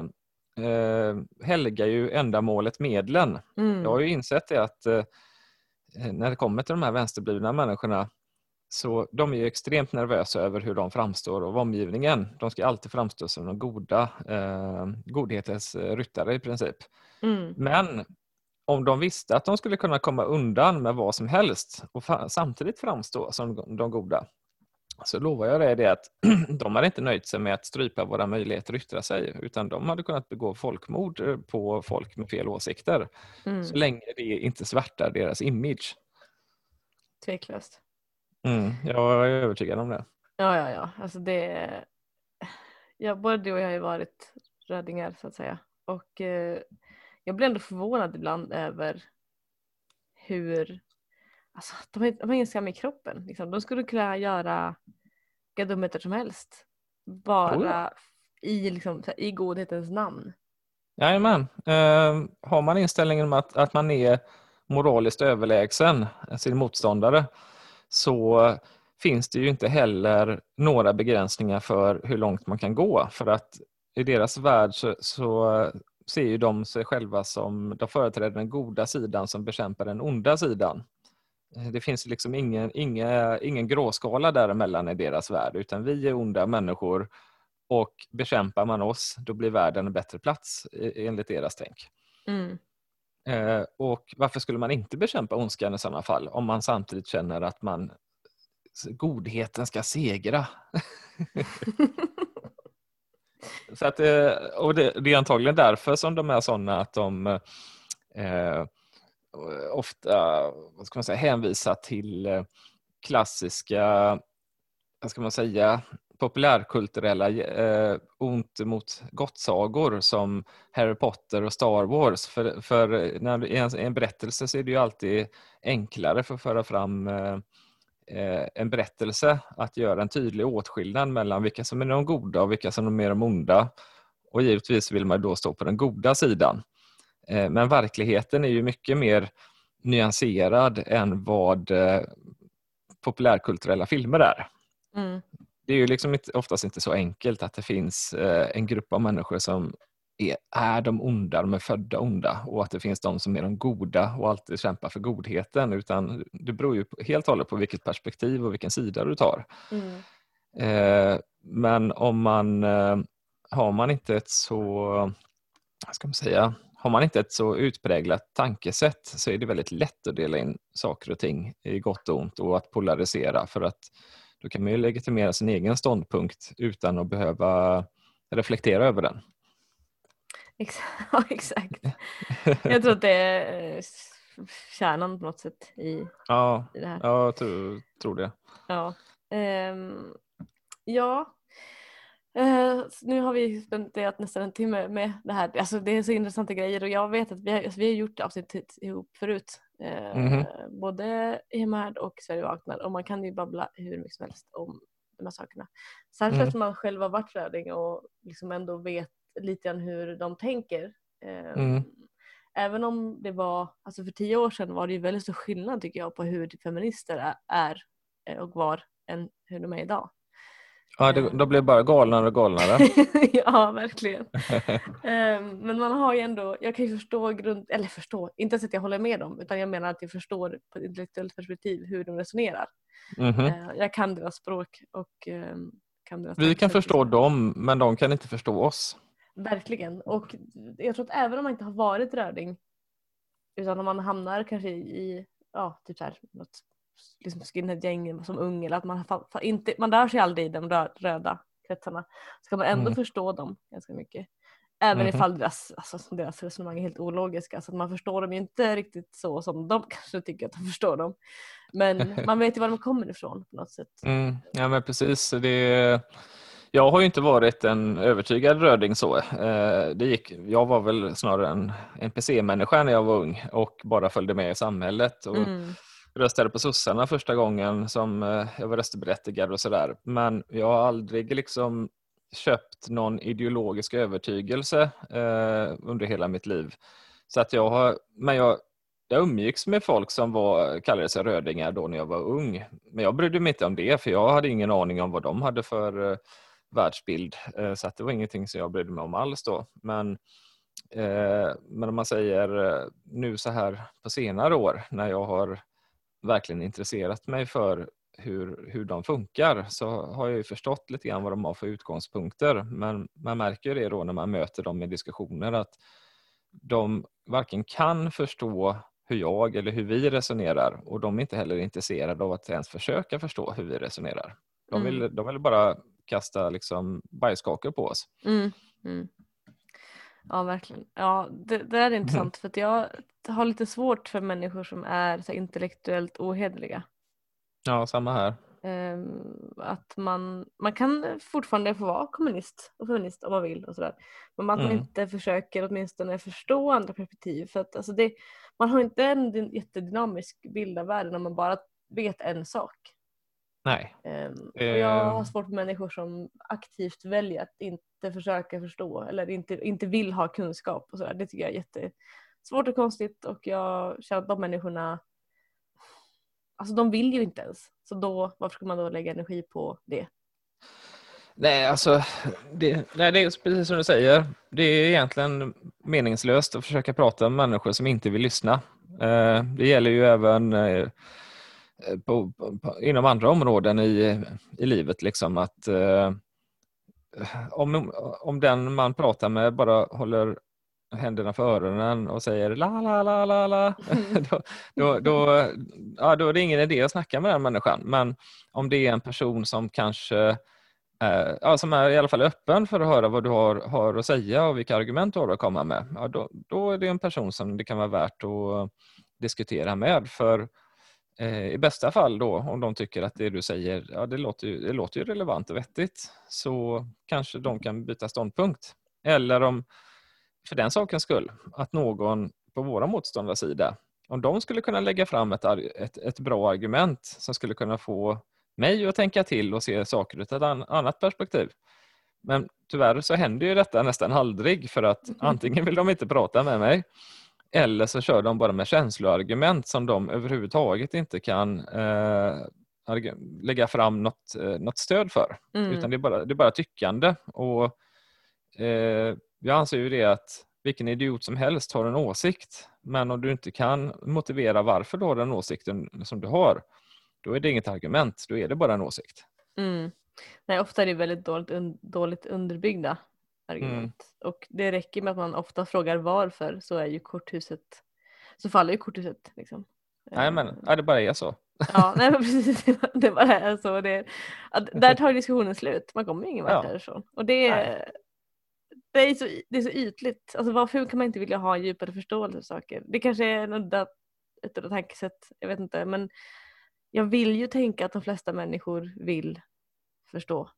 eh, helgar ju ändamålet medlen. Mm. Jag har ju insett det att eh, när det kommer till de här vänsterblivna människorna så de är extremt nervösa över hur de framstår av omgivningen. De ska alltid framstå som de goda, eh, godhetens ryttare i princip. Mm. Men om de visste att de skulle kunna komma undan med vad som helst och samtidigt framstå som de goda, så lovar jag dig det att de hade inte nöjt sig med att strypa våra möjligheter att yttra sig, utan de hade kunnat begå folkmord på folk med fel åsikter, mm. så länge det inte svärtar deras image. Tveklöst. Mm, jag är övertygad om det. Ja, ja, ja. Alltså det... Ja, både du och jag har ju varit räddingar så att säga. Och eh, jag blir ändå förvånad ibland över hur... Alltså, de, har, de har ingen skam i kroppen. Liksom. De skulle kunna göra vilka dumheter som helst. Bara oh. i, liksom, i godhetens namn. Jajamän. Uh, har man inställningen att, att man är moraliskt överlägsen sin motståndare så finns det ju inte heller några begränsningar för hur långt man kan gå. För att i deras värld så, så ser ju de sig själva som, de företräder den goda sidan som bekämpar den onda sidan. Det finns liksom ingen, ingen, ingen gråskala däremellan i deras värld utan vi är onda människor och bekämpar man oss då blir världen en bättre plats e, enligt deras tänk. Mm. Eh, och varför skulle man inte bekämpa ondskan i sådana fall om man samtidigt känner att man godheten ska segra? Så att, eh, och det, det, är antagligen därför som de är sådana att de eh, ofta vad ska man säga, hänvisar till eh, klassiska vad ska man säga, populärkulturella eh, ont mot gott-sagor som Harry Potter och Star Wars. För, för när, i, en, i en berättelse så är det ju alltid enklare för att föra fram eh, eh, en berättelse att göra en tydlig åtskillnad mellan vilka som är de goda och vilka som är de onda. Och givetvis vill man då stå på den goda sidan. Eh, men verkligheten är ju mycket mer nyanserad än vad eh, populärkulturella filmer är. Mm det är ju liksom inte, oftast inte så enkelt att det finns eh, en grupp av människor som är, är de onda, de är födda onda och att det finns de som är de goda och alltid kämpar för godheten utan det beror ju helt och hållet på vilket perspektiv och vilken sida du tar. Mm. Eh, men om man eh, har man inte ett så, ska man säga, har man inte ett så utpräglat tankesätt så är det väldigt lätt att dela in saker och ting i gott och ont och att polarisera för att då kan man ju legitimera sin egen ståndpunkt utan att behöva reflektera över den. Ja, exakt. Jag tror att det är kärnan på något sätt i, Ja, i det här. ja jag tror, tror det. Ja. Ehm, ja. Så nu har vi spenderat nästan en timme med det här. Alltså det är så intressanta grejer och jag vet att vi har, alltså vi har gjort avsnitt ihop förut. Eh, Mhm. Både Hemhärd och Sverige vaknar och man kan ju babbla hur mycket som helst om de här sakerna. Särskilt Mm. eftersom man själv har varit röding och liksom ändå vet lite grann hur de tänker. Eh, Mm. Även om det var, alltså för tio år sedan var det ju väldigt stor skillnad tycker jag på hur feminister är, är eh, och var än hur de är idag. Ja, det, de blir bara galnare och galnare. ja, verkligen. Ehm, men man har ju ändå, jag kan ju förstå grund, eller förstå, inte ens att jag håller med dem utan jag menar att jag förstår på ett intellektuellt perspektiv hur de resonerar. Mhm. Eh, jag kan deras språk och ehm, kan deras Vi kan förstå dem, men de kan inte förstå oss. Verkligen. Och jag tror att även om man inte har varit röding utan om man hamnar kanske i ja, typ så här, något liksom skinhead-gäng som ung eller att man, inte, man rör sig aldrig i de rö- röda kretsarna så kan man ändå Mm. förstå dem ganska mycket. Även Mhm. ifall deras, alltså, deras resonemang är helt ologiska så att man förstår dem ju inte riktigt så som de kanske tycker att de förstår dem. Men man vet ju var de kommer ifrån på något sätt. Mm, ja men precis. Det, jag har ju inte varit en övertygad röding så. Eh, Det gick, jag var väl snarare en NPC-människa när jag var ung och bara följde med i samhället och Mm röstade på sossarna första gången som eh, jag var röstberättigad och sådär. Men jag har aldrig liksom köpt någon ideologisk övertygelse eh, under hela mitt liv. Så att jag har, men jag, jag umgicks med folk som var, kallade sig rödingar då när jag var ung. Men jag brydde mig inte om det för jag hade ingen aning om vad de hade för eh, världsbild. Eh, så att det var ingenting som jag brydde mig om alls då. Men, eh, men om man säger eh, nu så här på senare år när jag har verkligen intresserat mig för hur, hur de funkar så har jag ju förstått lite grann vad de har för utgångspunkter. Men man märker det då när man möter dem i diskussioner att de varken kan förstå hur jag eller hur vi resonerar och de är inte heller intresserade av att ens försöka förstå hur vi resonerar. De vill, Mm. de vill bara kasta liksom bajskakor på oss. Mm, mm. Ja, verkligen. Ja, det, det är intressant för att jag har lite svårt för människor som är så intellektuellt ohederliga. Ja, samma här. Ehm, att man, man kan fortfarande få vara kommunist och feminist om man vill och sådär. Men att man Mm. inte försöker åtminstone förstå andra perspektiv. För att alltså det, man har inte en jättedynamisk bild av världen om man bara vet en sak. Nej. Ehm, och jag har svårt med människor som aktivt väljer att inte försöka förstå eller inte, inte vill ha kunskap. Och så där. Det tycker jag är jättesvårt och konstigt och jag känner att de människorna Alltså de vill ju inte ens. Så då, varför ska man då lägga energi på det? Nej, alltså det, nej, det är precis som du säger. Det är egentligen meningslöst att försöka prata med människor som inte vill lyssna. Eh, Det gäller ju även eh, på, på, inom andra områden i, i livet. Liksom att eh, om, om den man pratar med bara håller händerna för öronen och säger la la la la la då, då, då, ja, då är det ingen idé att snacka med den människan. Men om det är en person som kanske eh, ja, som är i alla fall öppen för att höra vad du har, har att säga och vilka argument du har att komma med, ja, då, då är det en person som det kan vara värt att diskutera med. För i bästa fall då, om de tycker att det du säger ja, det, låter ju, det låter ju relevant och vettigt, så kanske de kan byta ståndpunkt. Eller om, för den sakens skull, att någon på våra motståndarsida, om de skulle kunna lägga fram ett, ett, ett bra argument som skulle kunna få mig att tänka till och se saker ur ett an- annat perspektiv. Men tyvärr så händer ju detta nästan aldrig för att antingen vill de inte prata med mig eller så kör de bara med känsloargument som de överhuvudtaget inte kan eh, lägga fram något, eh, något stöd för. Mm. Utan det är, bara, det är bara tyckande. Och, eh, jag anser ju det att vilken idiot som helst har en åsikt. Men om du inte kan motivera varför du har den åsikten som du har, då är det inget argument. Då är det bara en åsikt. Mm. Nej, ofta är det väldigt dåligt, un, dåligt underbyggda argument. Och det räcker med att man ofta frågar varför så är ju korthuset, så faller ju korthuset. Liksom. Nej, men ja, det bara är så. Ja, nej, men precis. Det bara är så. Det, att där tar diskussionen slut. Man kommer ingen vart Ja. därifrån. Och det, Nej. det är så, det är så ytligt. Alltså varför kan man inte vilja ha en djupare förståelse för saker? Det kanske är en udda, ett udda tankesätt, jag vet inte. Men jag vill ju tänka att de flesta människor vill förstå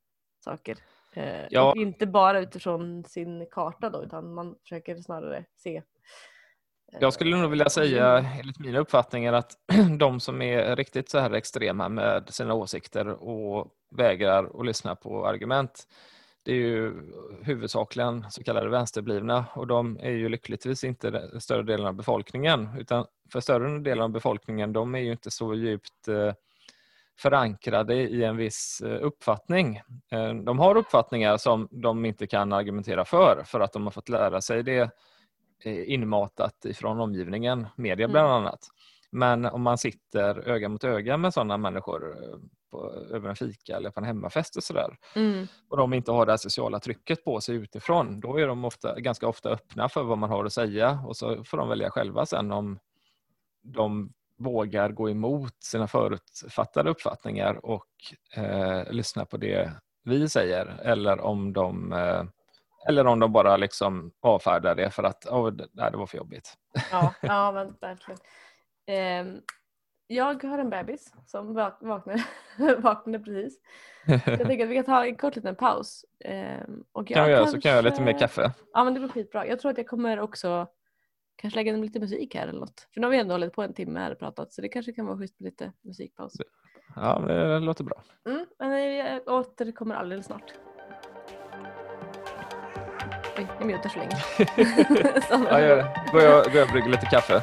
saker. Eh, Ja. Inte bara utifrån sin karta då, utan man försöker snarare se. eh, Jag skulle nog vilja säga, enligt mina uppfattningar, att de som är riktigt så här extrema med sina åsikter och vägrar att lyssna på argument, det är ju huvudsakligen så kallade vänsterblivna och de är ju lyckligtvis inte den större delen av befolkningen utan för större delen av befolkningen de är ju inte så djupt eh, förankrade i en viss eh, uppfattning. Eh, De har uppfattningar som de inte kan argumentera för för att de har fått lära sig det eh, inmatat ifrån omgivningen, media Mm. bland annat. Men om man sitter öga mot öga med sådana människor på, över en fika eller på en hemmafest och sådär Mm, och de inte har det sociala trycket på sig utifrån, då är de ofta, ganska ofta öppna för vad man har att säga och så får de välja själva sen om de vågar gå emot sina förutfattade uppfattningar och eh, lyssna på det vi säger eller om de, eh, eller om de bara liksom avfärdar det för att oh, det, nej, det var för jobbigt. ja, ja, men verkligen. Ehm, jag har en bebis som vak- vaknade, vaknade precis. Jag tänker att vi kan ta en kort liten paus. Ehm, och kan vi göra, så kan jag göra lite kanske- mer kaffe. Ja men det blir skitbra. Jag tror att jag kommer också kanske lägga in lite musik här eller något. För nu har vi ändå hållit på en timme här och pratat så det kanske kan vara schysst med lite musikpaus. Ja, det låter bra. Mm, men vi återkommer alldeles snart. Oj, jag mutar så länge. Så- Ja, gör det. Går jag, går jag och brygger lite kaffe.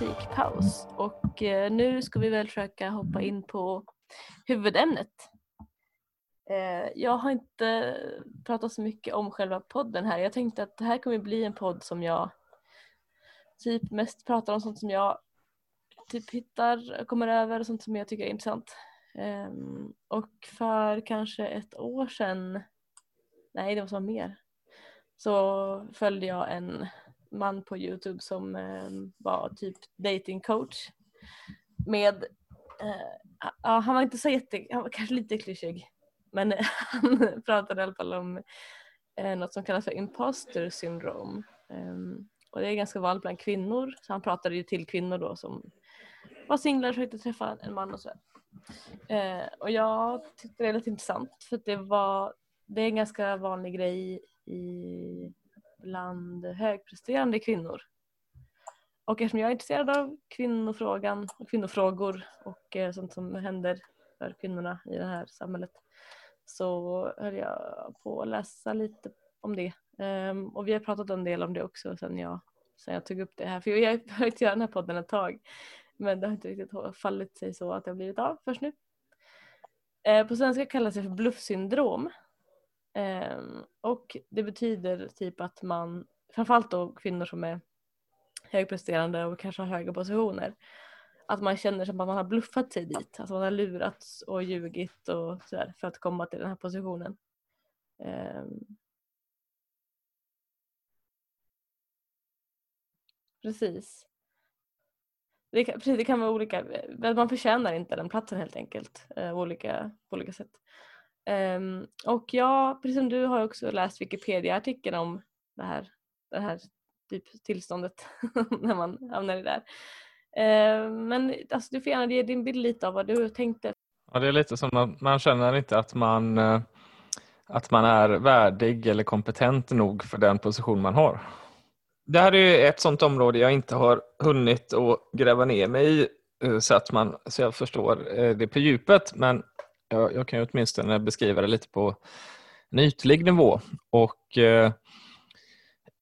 Musikpaus och eh, nu ska vi väl försöka hoppa in på huvudämnet. Eh, jag har inte pratat så mycket om själva podden här. Jag tänkte att det här kommer bli en podd som jag typ mest pratar om sånt som jag typ hittar, kommer över och sånt som jag tycker är intressant. Ehm, och för kanske ett år sedan, nej det måste vara mer, så följde jag en man på Youtube som ehm, var typ dating coach med, eh, ja han var inte så jätte, han var kanske lite klyschig, men han pratade i alla fall om eh, något som kallas för imposter syndrome. Um, och det är ganska vanligt bland kvinnor, så han pratade ju till kvinnor då som var singlar och försökte träffa en man och sådär. Eh, och jag tyckte det lät lite intressant för att det var, det är en ganska vanlig grej i, bland högpresterande kvinnor. Och eftersom jag är intresserad av kvinnofrågan och kvinnofrågor och eh, sånt som händer för kvinnorna i det här samhället så höll jag på att läsa lite om det. Ehm, och vi har pratat en del om det också sen jag, sen jag tog upp det här. För jag har försökt göra den här podden ett tag men det har inte riktigt fallit sig så att det har blivit av först nu. Eh, på svenska kallas det för bluffsyndrom. Ehm, och det betyder typ att man, framförallt då kvinnor som är högpresterande och kanske har höga positioner, att man känner som att man har bluffat sig dit. Alltså man har lurats och ljugit och sådär för att komma till den här positionen. Ehm. Precis. Det kan, precis, det kan vara olika, man förtjänar inte den platsen helt enkelt eh, olika, på olika sätt. Um, och jag, precis som du, har också läst Wikipedia-artikeln om det här, det här typ tillståndet när man hamnar i det där. Uh, men alltså, du får gärna ge din bild lite av vad du tänkte. Ja, det är lite som att man känner inte att man, eh, att man är värdig eller kompetent nog för den position man har. Det här är ett sådant område jag inte har hunnit att gräva ner mig i eh, så att man, så jag förstår eh, det på djupet, men jag, jag kan ju åtminstone beskriva det lite på en ytlig nivå. Och eh,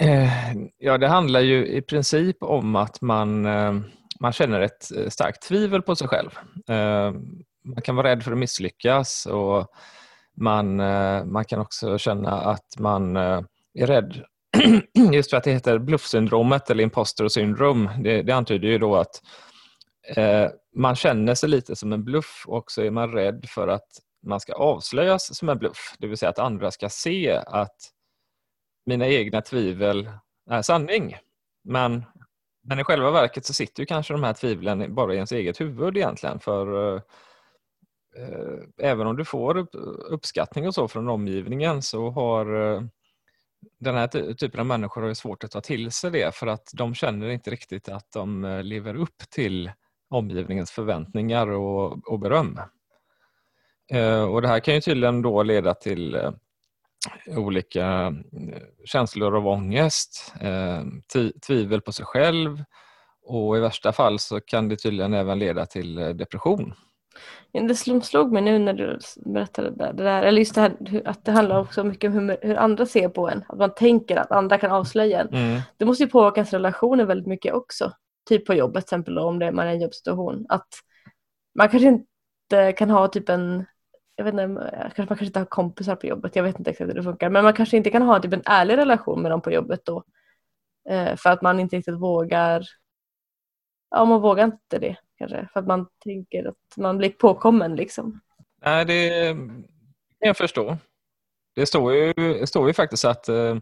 eh ja, det handlar ju i princip om att man, eh, man känner ett eh, starkt tvivel på sig själv. Eh, man kan vara rädd för att misslyckas och man, eh, man kan också känna att man eh, är rädd just för att det heter bluffsyndromet eller imposter syndrom, det, det antyder ju då att eh, man känner sig lite som en bluff och så är man rädd för att man ska avslöjas som en bluff, det vill säga att andra ska se att mina egna tvivel är sanning. Men, men i själva verket så sitter ju kanske de här tvivlen bara i ens eget huvud egentligen. För eh, eh även om du får uppskattning och så från omgivningen så har eh, den här typen av människor har svårt att ta till sig det. För att de känner inte riktigt att de eh, lever upp till omgivningens förväntningar och, och beröm. Eh, och det här kan ju tydligen då leda till eh, olika känslor av ångest, tvivel på sig själv och i värsta fall så kan det tydligen även leda till depression. Det slog mig nu när du berättade det där, eller just det här att det handlar också mycket om hur, hur andra ser på en. Att man tänker att andra kan avslöja en. Mm. Det måste ju påverka ens relationer väldigt mycket också. Typ på jobbet till exempel om det, man är i en jobbsituation. Att man kanske inte kan ha typ en, jag vet inte, eh, man kanske inte har kompisar på jobbet, jag vet inte exakt hur det funkar. Men man kanske inte kan ha typ en ärlig relation med dem på jobbet då. Eh, för att man inte riktigt vågar, ja man vågar inte det kanske för att man tänker att man blir påkommen liksom. Nej, det kan jag förstå. Det står ju, det står ju faktiskt att eh,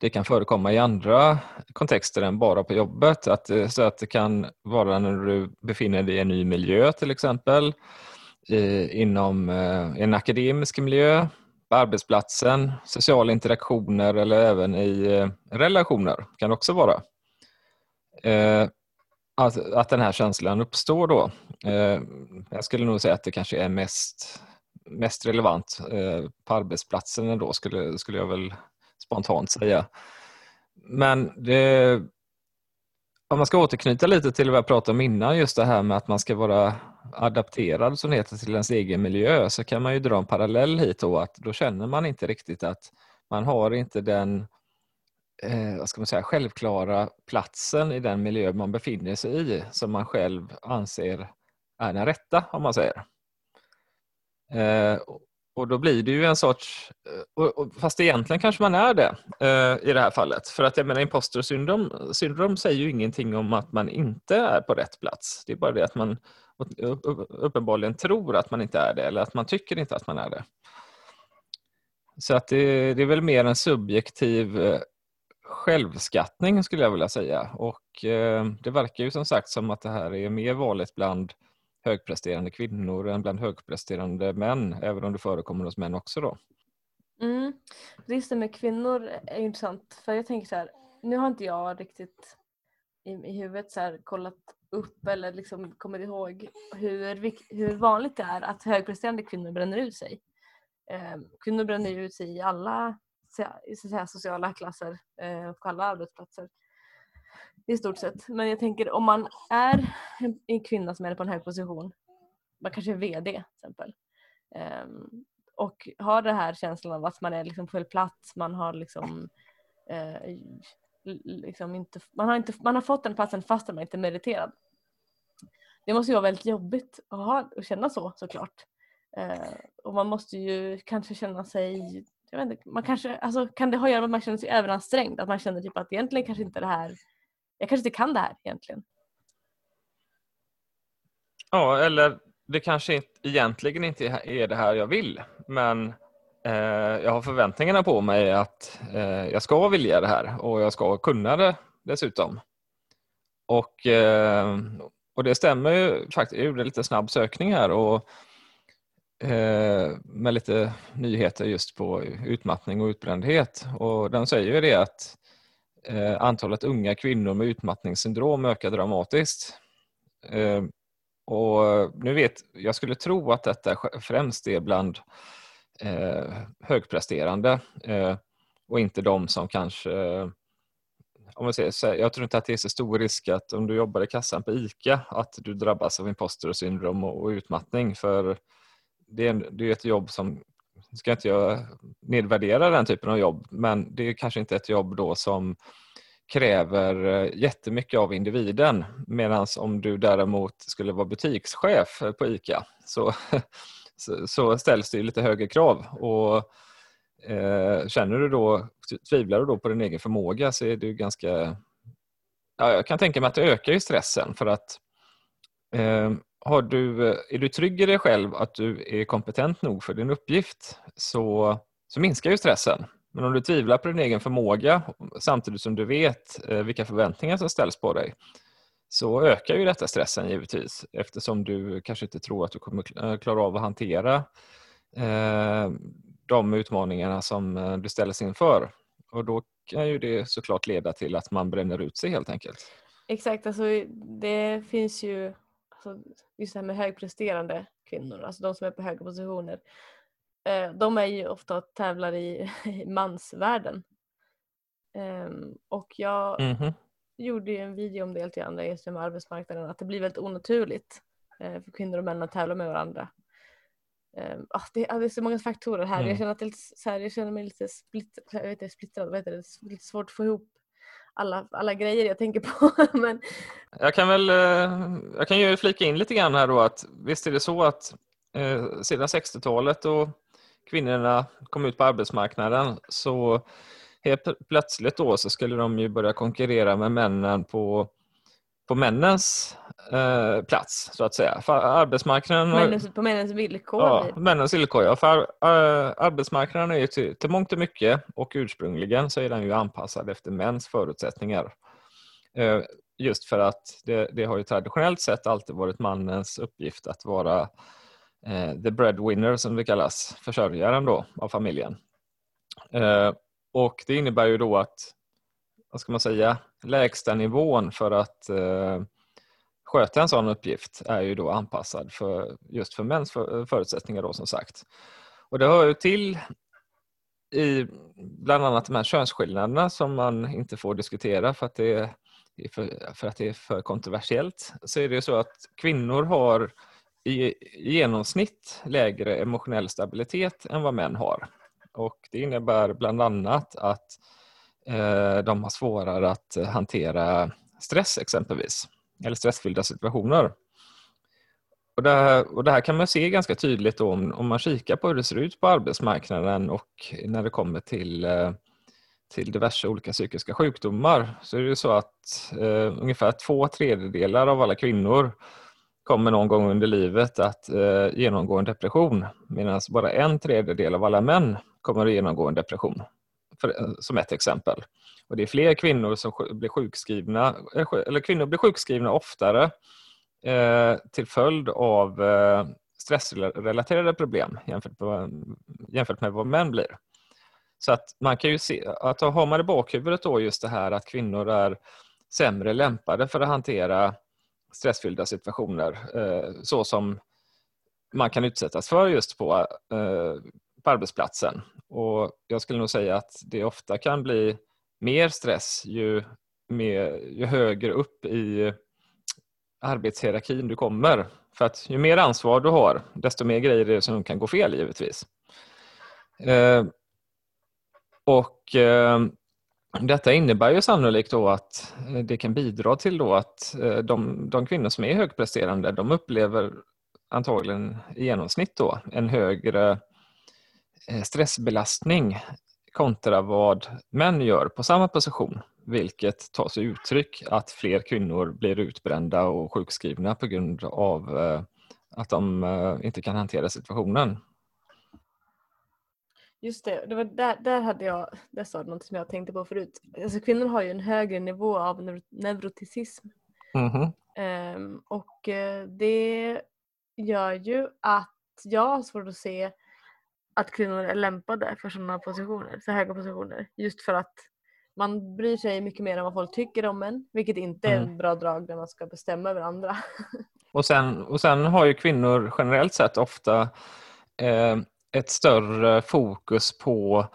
det kan förekomma i andra kontexter än bara på jobbet. Att, eh, så att det kan vara när du befinner dig i en ny miljö till exempel, eh, inom eh, en akademisk miljö, på arbetsplatsen, sociala interaktioner eller även i eh, relationer kan det också vara att, att den här känslan uppstår då. Eh, jag skulle nog säga att det kanske är mest, mest relevant eh, på arbetsplatsen ändå, skulle, skulle jag väl spontant säga. Men det, om man ska återknyta lite till vad jag pratade om innan, just det här med att man ska vara adapterad som det heter till ens egen miljö, så kan man ju dra en parallell hit då att då känner man inte riktigt att man har inte den eh, vad ska man säga, självklara platsen i den miljö man befinner sig i som man själv anser är den rätta, om man säger. Eh, och då blir det ju en sorts, eh, och, och, fast egentligen kanske man är det eh, i det här fallet. För att jag menar imposter syndrom, syndrom säger ju ingenting om att man inte är på rätt plats. Det är bara det att man uppenbarligen tror att man inte är det eller att man tycker inte att man är det. Så att det, det är väl mer en subjektiv eh, självskattning skulle jag vilja säga. Och det verkar ju som sagt som att det här är mer vanligt bland högpresterande kvinnor än bland högpresterande män, även om det förekommer hos män också då. Mm. Just det med kvinnor är intressant för jag tänker så här, nu har inte jag riktigt i, i huvudet så här, kollat upp eller liksom kommit ihåg hur, hur vanligt det är att högpresterande kvinnor bränner ut sig. Eh, kvinnor bränner ut sig i alla så här, sociala klasser eh, och på alla arbetsplatser i stort sett. Men jag tänker om man är en kvinna som är på en hög position, man kanske är VD till exempel, um, och har den här känslan av att man är liksom på fel plats, man har liksom, uh, liksom inte, man har, inte, man har fått den platsen fast man inte är meriterad. Det måste ju vara väldigt jobbigt att, ha, att känna så såklart. Uh, och man måste ju kanske känna sig jag vet inte, man kanske, alltså, kan det ha att göra med att man känner sig överansträngd? Att man känner typ att egentligen kanske inte det här jag kanske inte kan det här egentligen. Ja, eller det kanske inte, egentligen inte är det här jag vill, men eh, jag har förväntningarna på mig att eh, jag ska vilja det här och jag ska kunna det dessutom. Och, eh, och det stämmer ju faktiskt. Jag gjorde lite snabb sökning här och eh, med lite nyheter just på utmattning och utbrändhet och den säger ju det att eh, Eh, antalet unga kvinnor med utmattningssyndrom ökar dramatiskt. Eh, och nu vet, jag skulle tro att detta främst är bland eh, högpresterande eh, och inte de som kanske om man säger så här, jag tror inte att det är så stor risk att om du jobbar i kassan på ICA att du drabbas av imposter syndrom och, och utmattning för det är, det är ett jobb som ska inte jag nedvärdera den typen av jobb, men det är kanske inte ett jobb då som kräver eh, jättemycket av individen. Medan om du däremot skulle vara butikschef eh, på ICA så, så, ställs det lite högre krav. Och eh, Känner du då, tvivlar du då på din egen förmåga så är du ganska... Ja, jag kan tänka mig att det ökar ju stressen för att eh, har du, eh, är du trygg i dig själv att du är kompetent nog för din uppgift så, så minskar ju stressen. Men om du tvivlar på din egen förmåga samtidigt som du vet eh, vilka förväntningar som ställs på dig så ökar ju detta stressen givetvis eftersom du kanske inte tror att du kommer eh, klara av att hantera eh, de utmaningarna som du ställs inför. Och då kan ju det såklart leda till att man bränner ut sig helt enkelt. Exakt, alltså det finns ju alltså, just det här med högpresterande kvinnor, alltså de som är på höga positioner. Eh, de är ju ofta tävlar i, i mansvärlden. Eh, och jag mm -hmm. gjorde ju en video om det lite grann just med arbetsmarknaden, att det blir väldigt onaturligt eh, för kvinnor och män att tävla med varandra. Um, ah, det, ah, det, är så många faktorer här. Mm. Jag, känner att det, så här, jag känner mig lite splitt, jag vet inte, splittrad. Vad heter det? Lite svårt att få ihop alla, alla grejer jag tänker på. Men... Jag kan väl eh, jag kan ju flika in lite grann här då att visst är det så att eh, sedan 60-talet och kvinnorna kom ut på arbetsmarknaden så helt plötsligt då så skulle de ju börja konkurrera med männen på, på männens eh, plats så att säga. För arbetsmarknaden... Männens, på männens villkor? Ja, männens villkor ja. För uh, arbetsmarknaden är ju till, till mångt och mycket och ursprungligen så är den ju anpassad efter mäns förutsättningar. Uh, just för att det, det, har ju traditionellt sett alltid varit mannens uppgift att vara uh, the breadwinner som det kallas, försörjaren då av familjen. och det innebär ju då att, vad ska man säga, lägsta nivån för att eh, sköta en sån uppgift är ju då anpassad för, just för mäns förutsättningar då som sagt. Och det hör ju till i bland annat de här könsskillnaderna som man inte får diskutera för att det är för, för att det är för kontroversiellt så är det så att kvinnor har i genomsnitt lägre emotionell stabilitet än vad män har. Och Det innebär bland annat att Eh, de har svårare att hantera stress exempelvis, eller stressfyllda situationer. Och det, här, och det här kan man se ganska tydligt om, om man kikar på hur det ser ut på arbetsmarknaden och när det kommer till, eh, till diverse olika psykiska sjukdomar så är det så att eh, ungefär två tredjedelar av alla kvinnor kommer någon gång under livet att eh, genomgå en depression medan bara en tredjedel av alla män kommer att genomgå en depression. För, eh, som ett exempel. Och det är fler kvinnor som blir sjukskrivna, eh, eller kvinnor blir sjukskrivna oftare eh, till följd av eh, stressrelaterade problem jämfört med, jämfört med vad män blir. Så att man kan ju se, att har man i bakhuvudet då just det här att kvinnor är sämre lämpade för att hantera stressfyllda situationer eh, så som man kan utsättas för just på, eh, på arbetsplatsen. Och jag skulle nog säga att det ofta kan bli mer stress ju, mer, ju högre upp i arbetshierarkin du kommer. För att ju mer ansvar du har, desto mer grejer är det som kan gå fel givetvis. Eh, och eh, detta innebär ju sannolikt då att det kan bidra till då att eh, de, de kvinnor som är högpresterande, de upplever antagligen i genomsnitt då en högre eh, stressbelastning kontra vad män gör på samma position vilket tar sig uttryck att fler kvinnor blir utbrända och sjukskrivna på grund av eh, att de eh, inte kan hantera situationen. Just det, det var där, där hade jag, där sa du något som jag tänkte på förut. Alltså kvinnor har ju en högre nivå av neuroticism. Mm -hmm. um, och det gör ju att jag har svårt att se att kvinnor är lämpade för sådana positioner, så höga positioner. Just för att man bryr sig mycket mer om vad folk tycker om en, vilket inte är mm. en bra drag när man ska bestämma över andra. och, sen, och sen har ju kvinnor generellt sett ofta eh, ett större fokus på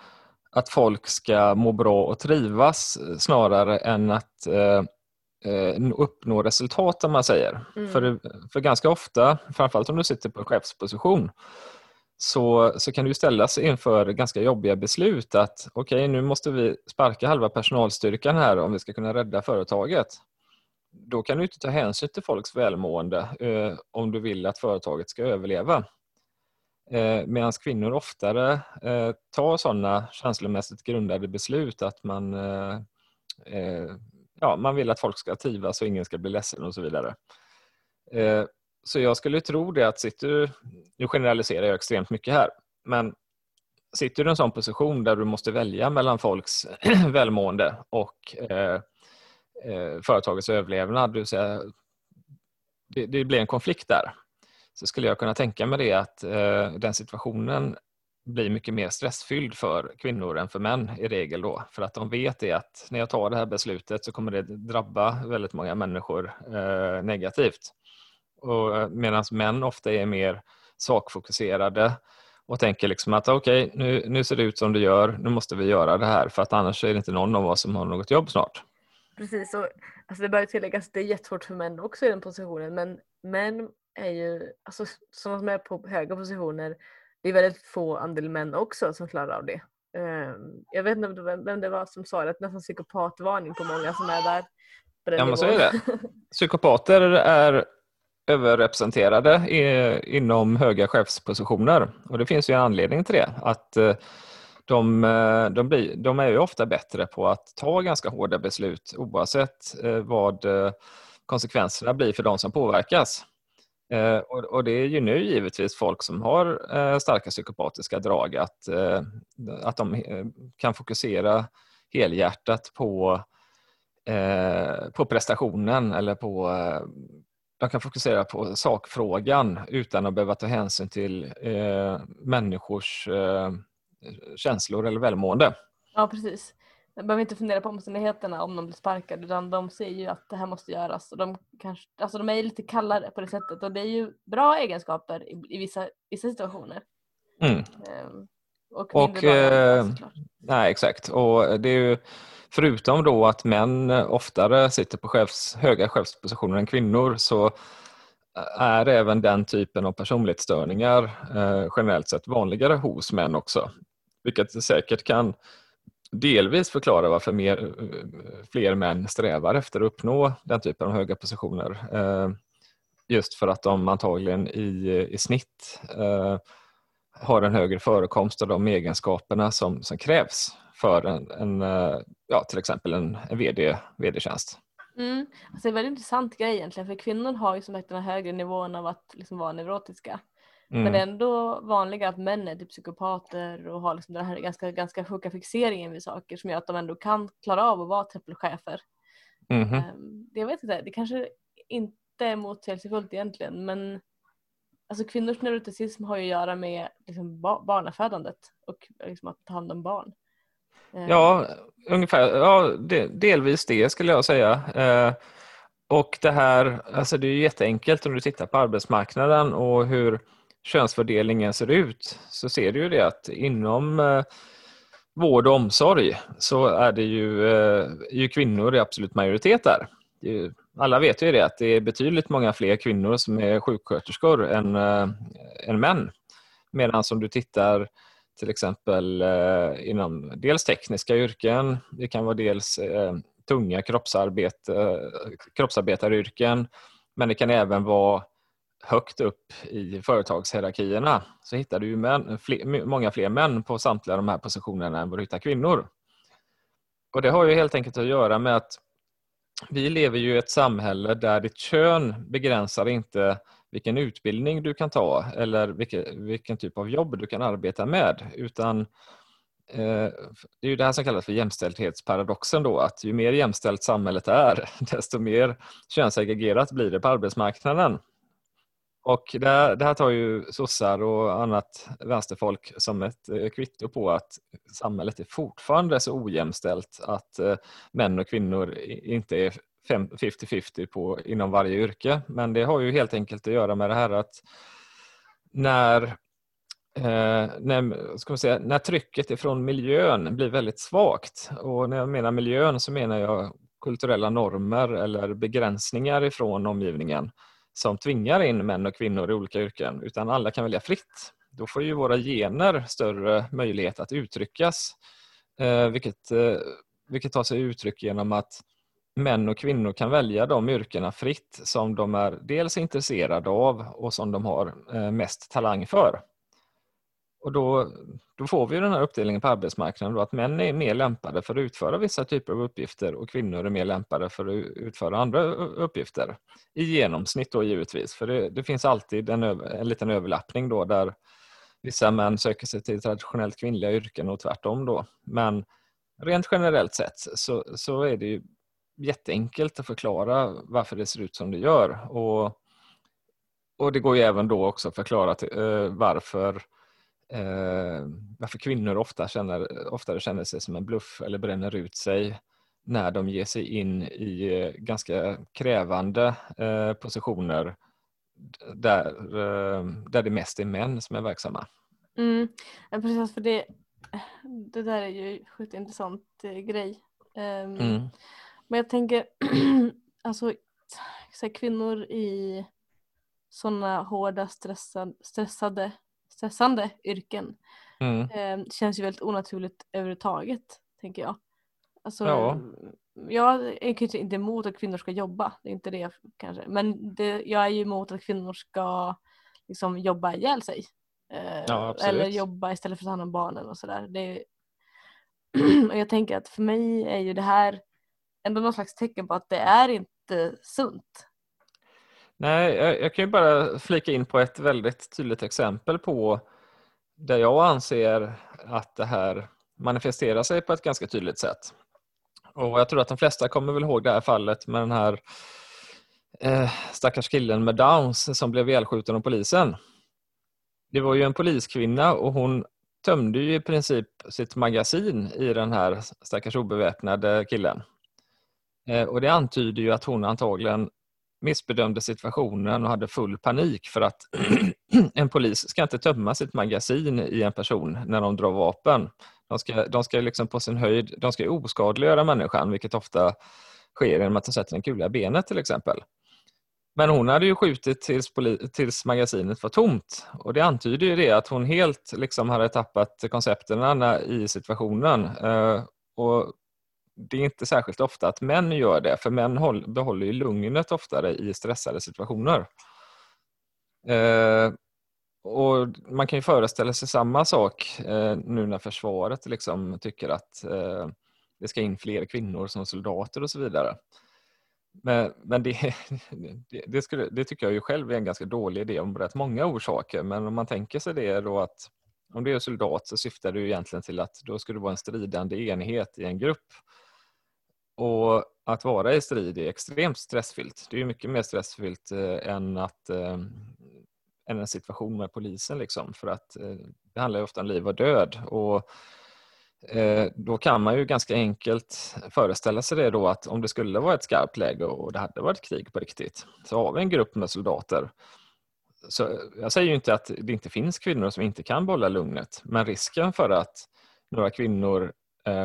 att folk ska må bra och trivas snarare än att eh, eh uppnå resultat om man säger. Mm. För, för ganska ofta, framförallt om du sitter på en chefsposition, så, så kan du ställas inför ganska jobbiga beslut att okej, okay, nu måste vi sparka halva personalstyrkan här om vi ska kunna rädda företaget. Då kan du inte ta hänsyn till folks välmående eh, om du vill att företaget ska överleva. Eh, Medan kvinnor oftare eh, tar sådana känslomässigt grundade beslut att man, eh, eh, ja, man vill att folk ska trivas och ingen ska bli ledsen och så vidare. Eh, så jag skulle tro det att sitter du, nu generaliserar jag extremt mycket här, men sitter du i en sån position där du måste välja mellan folks välmående och eh, eh, företagets överlevnad, det, säga, det, det, blir en konflikt där, så skulle jag kunna tänka mig det att eh, den situationen blir mycket mer stressfylld för kvinnor än för män i regel då. För att de vet det att när jag tar det här beslutet så kommer det drabba väldigt många människor eh, negativt. Eh, Medan män ofta är mer sakfokuserade och tänker liksom att okej, okay, nu, nu ser det ut som det gör, nu måste vi göra det här för att annars är det inte någon av oss som har något jobb snart. Precis, och alltså det bör tilläggas att det är jättesvårt för män också i den positionen men män är ju, alltså sådana som är på höga positioner, det är väldigt få andel män också som klarar av det. Ehm, jag vet inte vem det var som sa det, att nästan psykopatvarning på många som är där. ja men så är det. Psykopater är överrepresenterade i, inom höga chefspositioner. Och det finns ju en anledning till det. Att eh, de, eh, de, blir, de är ju ofta bättre på att ta ganska hårda beslut oavsett eh, vad konsekvenserna blir för de som påverkas. Och, det är ju nu givetvis folk som har starka psykopatiska drag att, att de kan fokusera helhjärtat på, på prestationen eller på de kan fokusera på sakfrågan utan att behöva ta hänsyn till eh, människors eh, känslor eller välmående. Ja, precis. De behöver inte fundera på omständigheterna om de blir sparkade utan de ser ju att det här måste göras. Och de, kanske, alltså de är lite kallare på det sättet och det är ju bra egenskaper i, i vissa, vissa situationer. Mm. Ehm, och, och eh, nej, exakt. Och det är ju Förutom då att män eh, oftare sitter på chefs, höga chefspositioner än kvinnor så eh, är även den typen av personlighetsstörningar eh, generellt sett vanligare hos män också. Vilket säkert kan delvis förklara varför mer, eh, fler män strävar efter att uppnå den typen av höga positioner. Eh, just för att de antagligen i, i snitt eh, har en högre förekomst av de egenskaperna som, som krävs för en, en ja, till exempel en, en VD, VD-tjänst. Mm. Alltså det är en väldigt intressant grej egentligen för kvinnor har ju som sagt den här högre nivån av att liksom vara neurotiska. Mm. Men det är ändå vanligare att män är typ psykopater och har liksom den här ganska, ganska sjuka fixeringen vid saker som gör att de ändå kan klara av att vara tempelchefer. Mm. Um, det, jag vet inte, det kanske inte är motsägelsefullt egentligen men alltså kvinnors neuroticism har ju att göra med liksom, barnafödandet och liksom, att ta hand om barn. Eh. Ja, ungefär. Ja, delvis det skulle jag säga. Eh, och det här, alltså det är jätteenkelt om du tittar på arbetsmarknaden och hur könsfördelningen ser ut så ser du ju det att inom eh, vård och omsorg så är det ju, eh, ju kvinnor i absolut majoritet där. Alla vet ju det att det är betydligt många fler kvinnor som är sjuksköterskor än, eh, än män. Medan om du tittar till exempel eh, inom dels tekniska yrken, det kan vara dels eh, tunga kroppsarbete, kroppsarbetaryrken, men det kan även vara högt upp i företagshierarkierna så hittar du män, fler, många fler män på samtliga de här positionerna än vad du hittar kvinnor. Och Det har ju helt enkelt att göra med att vi lever ju i ett samhälle där ditt kön begränsar inte vilken utbildning du kan ta eller vilken, vilken typ av jobb du kan arbeta med utan eh, det är ju det här som kallas för jämställdhetsparadoxen då att ju mer jämställt samhället är desto mer könsaggregerat blir det på arbetsmarknaden. Och det här, det här tar ju sossar och annat vänsterfolk som ett eh, kvitto på att samhället är fortfarande så ojämställt att eh, män och kvinnor inte är 50-50 inom varje yrke. Men det har ju helt enkelt att göra med det här att när, eh, när, ska man säga, när trycket ifrån miljön blir väldigt svagt och när jag menar miljön så menar jag kulturella normer eller begränsningar ifrån omgivningen som tvingar in män och kvinnor i olika yrken utan alla kan välja fritt. Då får ju våra gener större möjlighet att uttryckas eh, vilket, eh, vilket tar sig uttryck genom att män och kvinnor kan välja de yrkena fritt som de är dels intresserade av och som de har eh, mest talang för. Och då, då får vi den här uppdelningen på arbetsmarknaden då att män är mer lämpade för att utföra vissa typer av uppgifter och kvinnor är mer lämpade för att utföra andra uppgifter. I genomsnitt då givetvis, för det, det finns alltid en, en liten överlappning då där vissa män söker sig till traditionellt kvinnliga yrken och tvärtom då. Men rent generellt sett så, så är det ju jätteenkelt att förklara varför det ser ut som det gör. Och, och det går ju även då också att förklara till, uh, varför eh, varför kvinnor ofta känner, oftare känner sig som en bluff eller bränner ut sig när de ger sig in i eh, ganska krävande eh, positioner där, eh, där det mest är män som är verksamma. Mm. precis, för det, det där är ju en sjukt intressant eh, grej. Um, mm. Men jag tänker, alltså så här, kvinnor i sådana hårda stressad, stressade stressande yrken. Mm. Eh, känns ju väldigt onaturligt överhuvudtaget, tänker jag. Alltså, ja. Jag är kanske inte emot att kvinnor ska jobba, det är inte det kanske. Men det, jag är ju emot att kvinnor ska liksom, jobba ihjäl sig. Eh, ja, eller jobba istället för att ta hand om barnen och sådär. och jag tänker att för mig är ju det här ändå någon slags tecken på att det är inte sunt. Nej, jag, jag, kan ju bara flika in på ett väldigt tydligt exempel på där jag anser att det här manifesterar sig på ett ganska tydligt sätt. Och Jag tror att de flesta kommer väl ihåg det här fallet med den här eh, stackars killen med Downs som blev ihjälskjuten av polisen. Det var ju en poliskvinna och hon tömde ju i princip sitt magasin i den här stackars obeväpnade killen. Eh, och Det antyder ju att hon antagligen missbedömde situationen och hade full panik för att en polis ska inte tömma sitt magasin i en person när de drar vapen. De ska, de ska liksom på sin höjd, de ska oskadliggöra människan vilket ofta sker genom att de sätter en kula i benet till exempel. Men hon hade ju skjutit tills, tills magasinet var tomt och det antyder ju det att hon helt liksom hade tappat koncepterna i situationen. Eh, och det är inte särskilt ofta att män gör det, för män håll, behåller ju lugnet oftare i stressade situationer. Eh, och Man kan ju föreställa sig samma sak eh, nu när försvaret liksom tycker att eh, det ska in fler kvinnor som soldater och så vidare. Men, men det, det, skulle, det, tycker jag ju själv är en ganska dålig idé om rätt många orsaker. Men om man tänker sig det då att om du är soldat så syftar det ju egentligen till att då ska du vara en stridande enhet i en grupp. Och att vara i strid är extremt stressfyllt. Det är mycket mer stressfyllt eh, än, att, eh, än en situation med polisen. Liksom. För att eh, det handlar ju ofta om liv och död. Och då kan man ju ganska enkelt föreställa sig det då att om det skulle vara ett skarpt läge och det hade varit krig på riktigt så har vi en grupp med soldater. Så jag säger ju inte att det inte finns kvinnor som inte kan bolla lugnet men risken för att några kvinnor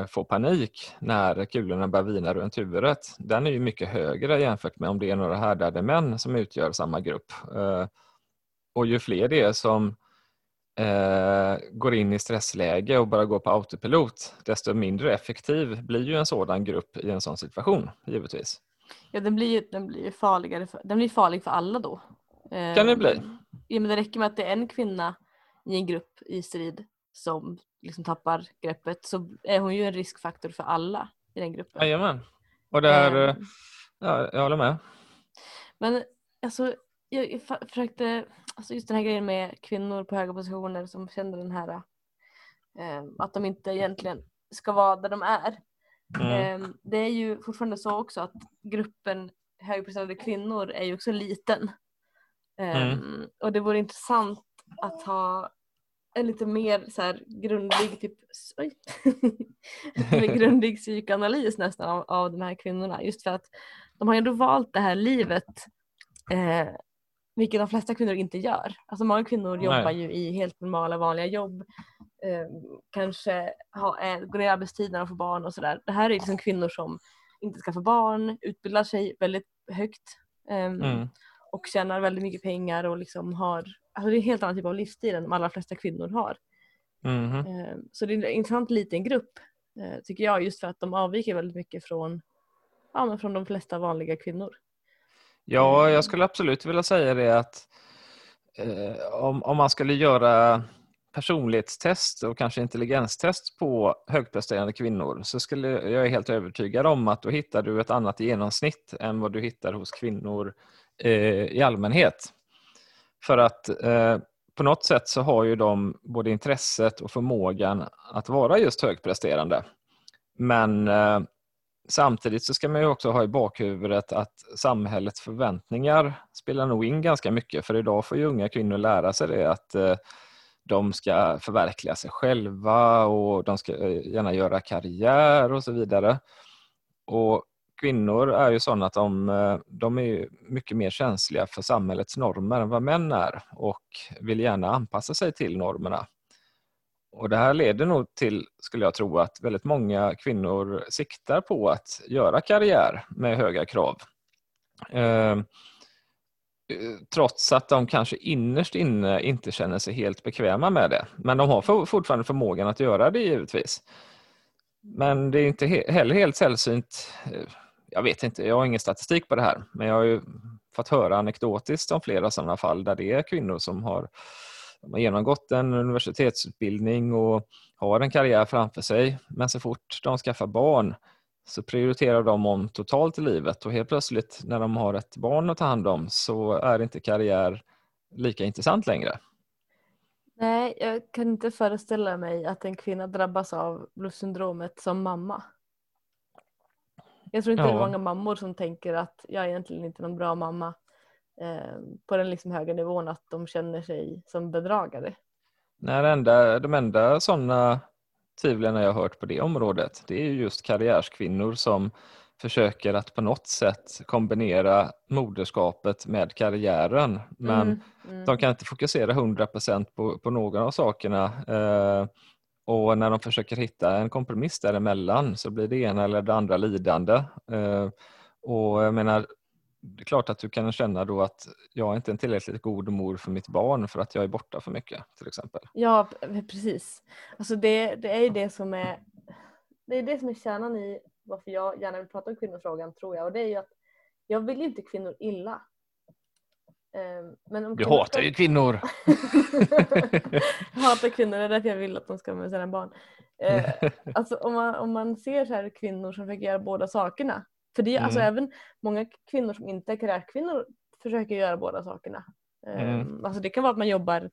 får panik när kulorna börjar vina runt huvudet den är ju mycket högre jämfört med om det är några härdade män som utgör samma grupp. Eh, och ju fler det är som eh, går in i stressläge och bara går på autopilot, desto mindre effektiv blir ju en sådan grupp i en sån situation, givetvis. Ja, den blir den blir farligare för, den blir farlig för alla då. Eh, kan det bli. Ja, men det räcker med att det är en kvinna i en grupp i strid som liksom tappar greppet så är hon ju en riskfaktor för alla i den gruppen. Jajamän. Och det här, eh, ja, jag håller med. Men alltså, jag försökte alltså just den här grejen med kvinnor på höga positioner som känner den här eh, att de inte egentligen ska vara där de är. Mm. Eh, det är ju fortfarande så också att gruppen högpresterande kvinnor är ju också liten. Mm. Och det vore intressant att ha en lite mer så här grundlig, typ, oj, grundlig psykoanalys nästan av, av de här kvinnorna. Just för att de har ju ändå valt det här livet eh, vilket de flesta kvinnor inte gör. Alltså många kvinnor Nej. jobbar ju i helt normala vanliga jobb. Eh, kanske ha, eh, går ner i arbetstid när de får barn och sådär. Det här är liksom kvinnor som inte ska få barn, utbildar sig väldigt högt eh, mm. och tjänar väldigt mycket pengar och liksom har, alltså det är en helt annan typ av livsstil än de allra flesta kvinnor har. Mm. så det är en intressant liten grupp eh, tycker jag just för att de avviker väldigt mycket från, ja, men från de flesta vanliga kvinnor. Ja, jag skulle absolut vilja säga det att eh, om, om man skulle göra personlighetstest och kanske intelligenstest på högpresterande kvinnor så skulle jag är helt övertygad om att då hittar du ett annat genomsnitt än vad du hittar hos kvinnor eh, i allmänhet. För att eh, på något sätt så har ju de både intresset och förmågan att vara just högpresterande. Men eh, Samtidigt så ska man ju också ha i bakhuvudet att samhällets förväntningar spelar nog in ganska mycket för idag får ju unga kvinnor lära sig det att eh, de ska förverkliga sig själva och de ska eh, gärna göra karriär och så vidare. Och Kvinnor är ju sådana att de, eh, de är mycket mer känsliga för samhällets normer än vad män är och vill gärna anpassa sig till normerna. Och Det här leder nog till, skulle jag tro, att väldigt många kvinnor siktar på att göra karriär med höga krav. Eh, trots att de kanske innerst inne inte känner sig helt bekväma med det. Men de har fortfarande förmågan att göra det givetvis. Men det är inte heller helt sällsynt. Eh, jag vet inte, jag har ingen statistik på det här, men jag har ju fått höra anekdotiskt om flera sådana fall där det är kvinnor som har har genomgått en universitetsutbildning och har en karriär framför sig. Men så fort de skaffar barn så prioriterar de om totalt i livet och helt plötsligt när de har ett barn att ta hand om så är inte karriär lika intressant längre. Nej, jag kan inte föreställa mig att en kvinna drabbas av bluffsyndromet som mamma. Jag tror inte ja. det är många mammor som tänker att jag är egentligen inte någon bra mamma Eh, på den liksom höga nivån att de känner sig som bedragare. Nej, enda, de enda sådana tvivlen jag har hört på det området det är just karriärskvinnor som försöker att på något sätt kombinera moderskapet med karriären men mm, mm. de kan inte fokusera 100% på, på någon av sakerna eh, och när de försöker hitta en kompromiss däremellan så blir det ena eller det andra lidande. Eh, och jag menar det är klart att du kan känna då att jag är inte en tillräckligt god mor för mitt barn för att jag är borta för mycket till exempel. Ja precis. Alltså det, det är ju det som är det är det som är kärnan i varför jag gärna vill prata om kvinnofrågan tror jag och det är ju att jag vill ju inte kvinnor illa. Ehm, Men om Du kvinnor hatar ju kvinnor. jag hatar kvinnor, det är därför jag vill att de ska med sina barn. Eh, alltså om man, om man ser så här kvinnor som försöker göra båda sakerna. För det är alltså Mm. även många kvinnor som inte är karriärkvinnor försöker göra båda sakerna. Mm. Alltså det kan vara att man jobbar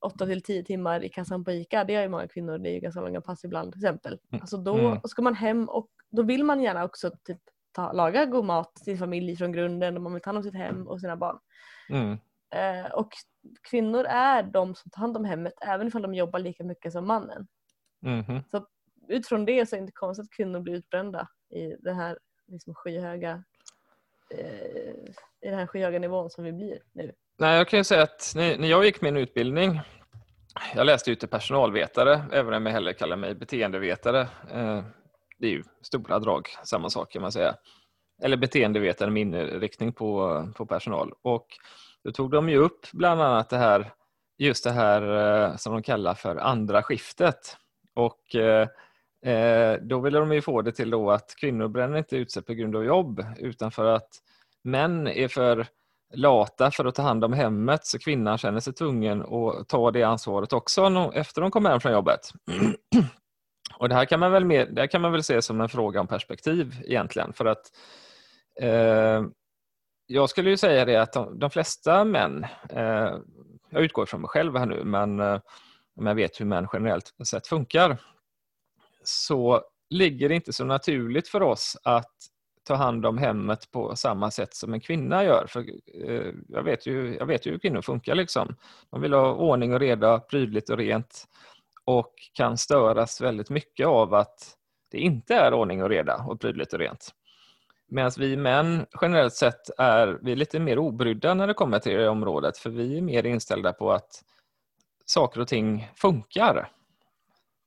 8 till 10 timmar i kassan på ICA. Det gör ju många kvinnor. Det är ju ganska långa pass ibland till exempel. Mm. Alltså då Mm. ska man hem och då vill man gärna också typ ta, laga god mat till sin familj från grunden och man vill ta hand om sitt hem och sina barn. Mm. Eh, och kvinnor är de som tar hand om hemmet även ifall de jobbar lika mycket som mannen. Mhm. Utifrån det så är det inte konstigt att kvinnor blir utbrända i den här liksom skyhöga eh, i den här skyhöga nivån som vi blir nu. Nej, jag kan ju säga att när, när jag gick min utbildning, jag läste ju till personalvetare, även om jag hellre kallar mig beteendevetare. Eh, det är ju stora drag, samma sak kan man säga. Eller beteendevetare med inriktning på, på personal. Och då tog de ju upp bland annat det här, just det här eh, som de kallar för andra skiftet. Och eh, eh, då ville de ju få det till då att kvinnor bränner inte ut sig på grund av jobb utan för att män är för lata för att ta hand om hemmet så kvinnan känner sig tvungen att ta det ansvaret också efter de kommer hem från jobbet. Och det här kan man väl, med, det här kan man väl se som en fråga om perspektiv egentligen för att Eh, jag skulle ju säga det att de, de flesta män, eh, jag utgår från mig själv här nu men eh, om jag vet hur män generellt sett funkar så ligger det inte så naturligt för oss att ta hand om hemmet på samma sätt som en kvinna gör. För, eh, jag, vet ju, jag vet ju hur kvinnor funkar. Liksom. De vill ha ordning och reda, prydligt och rent och kan störas väldigt mycket av att det inte är ordning och reda och prydligt och rent. Medan vi män generellt sett är, vi är lite mer obrydda när det kommer till det området för vi är mer inställda på att saker och ting funkar.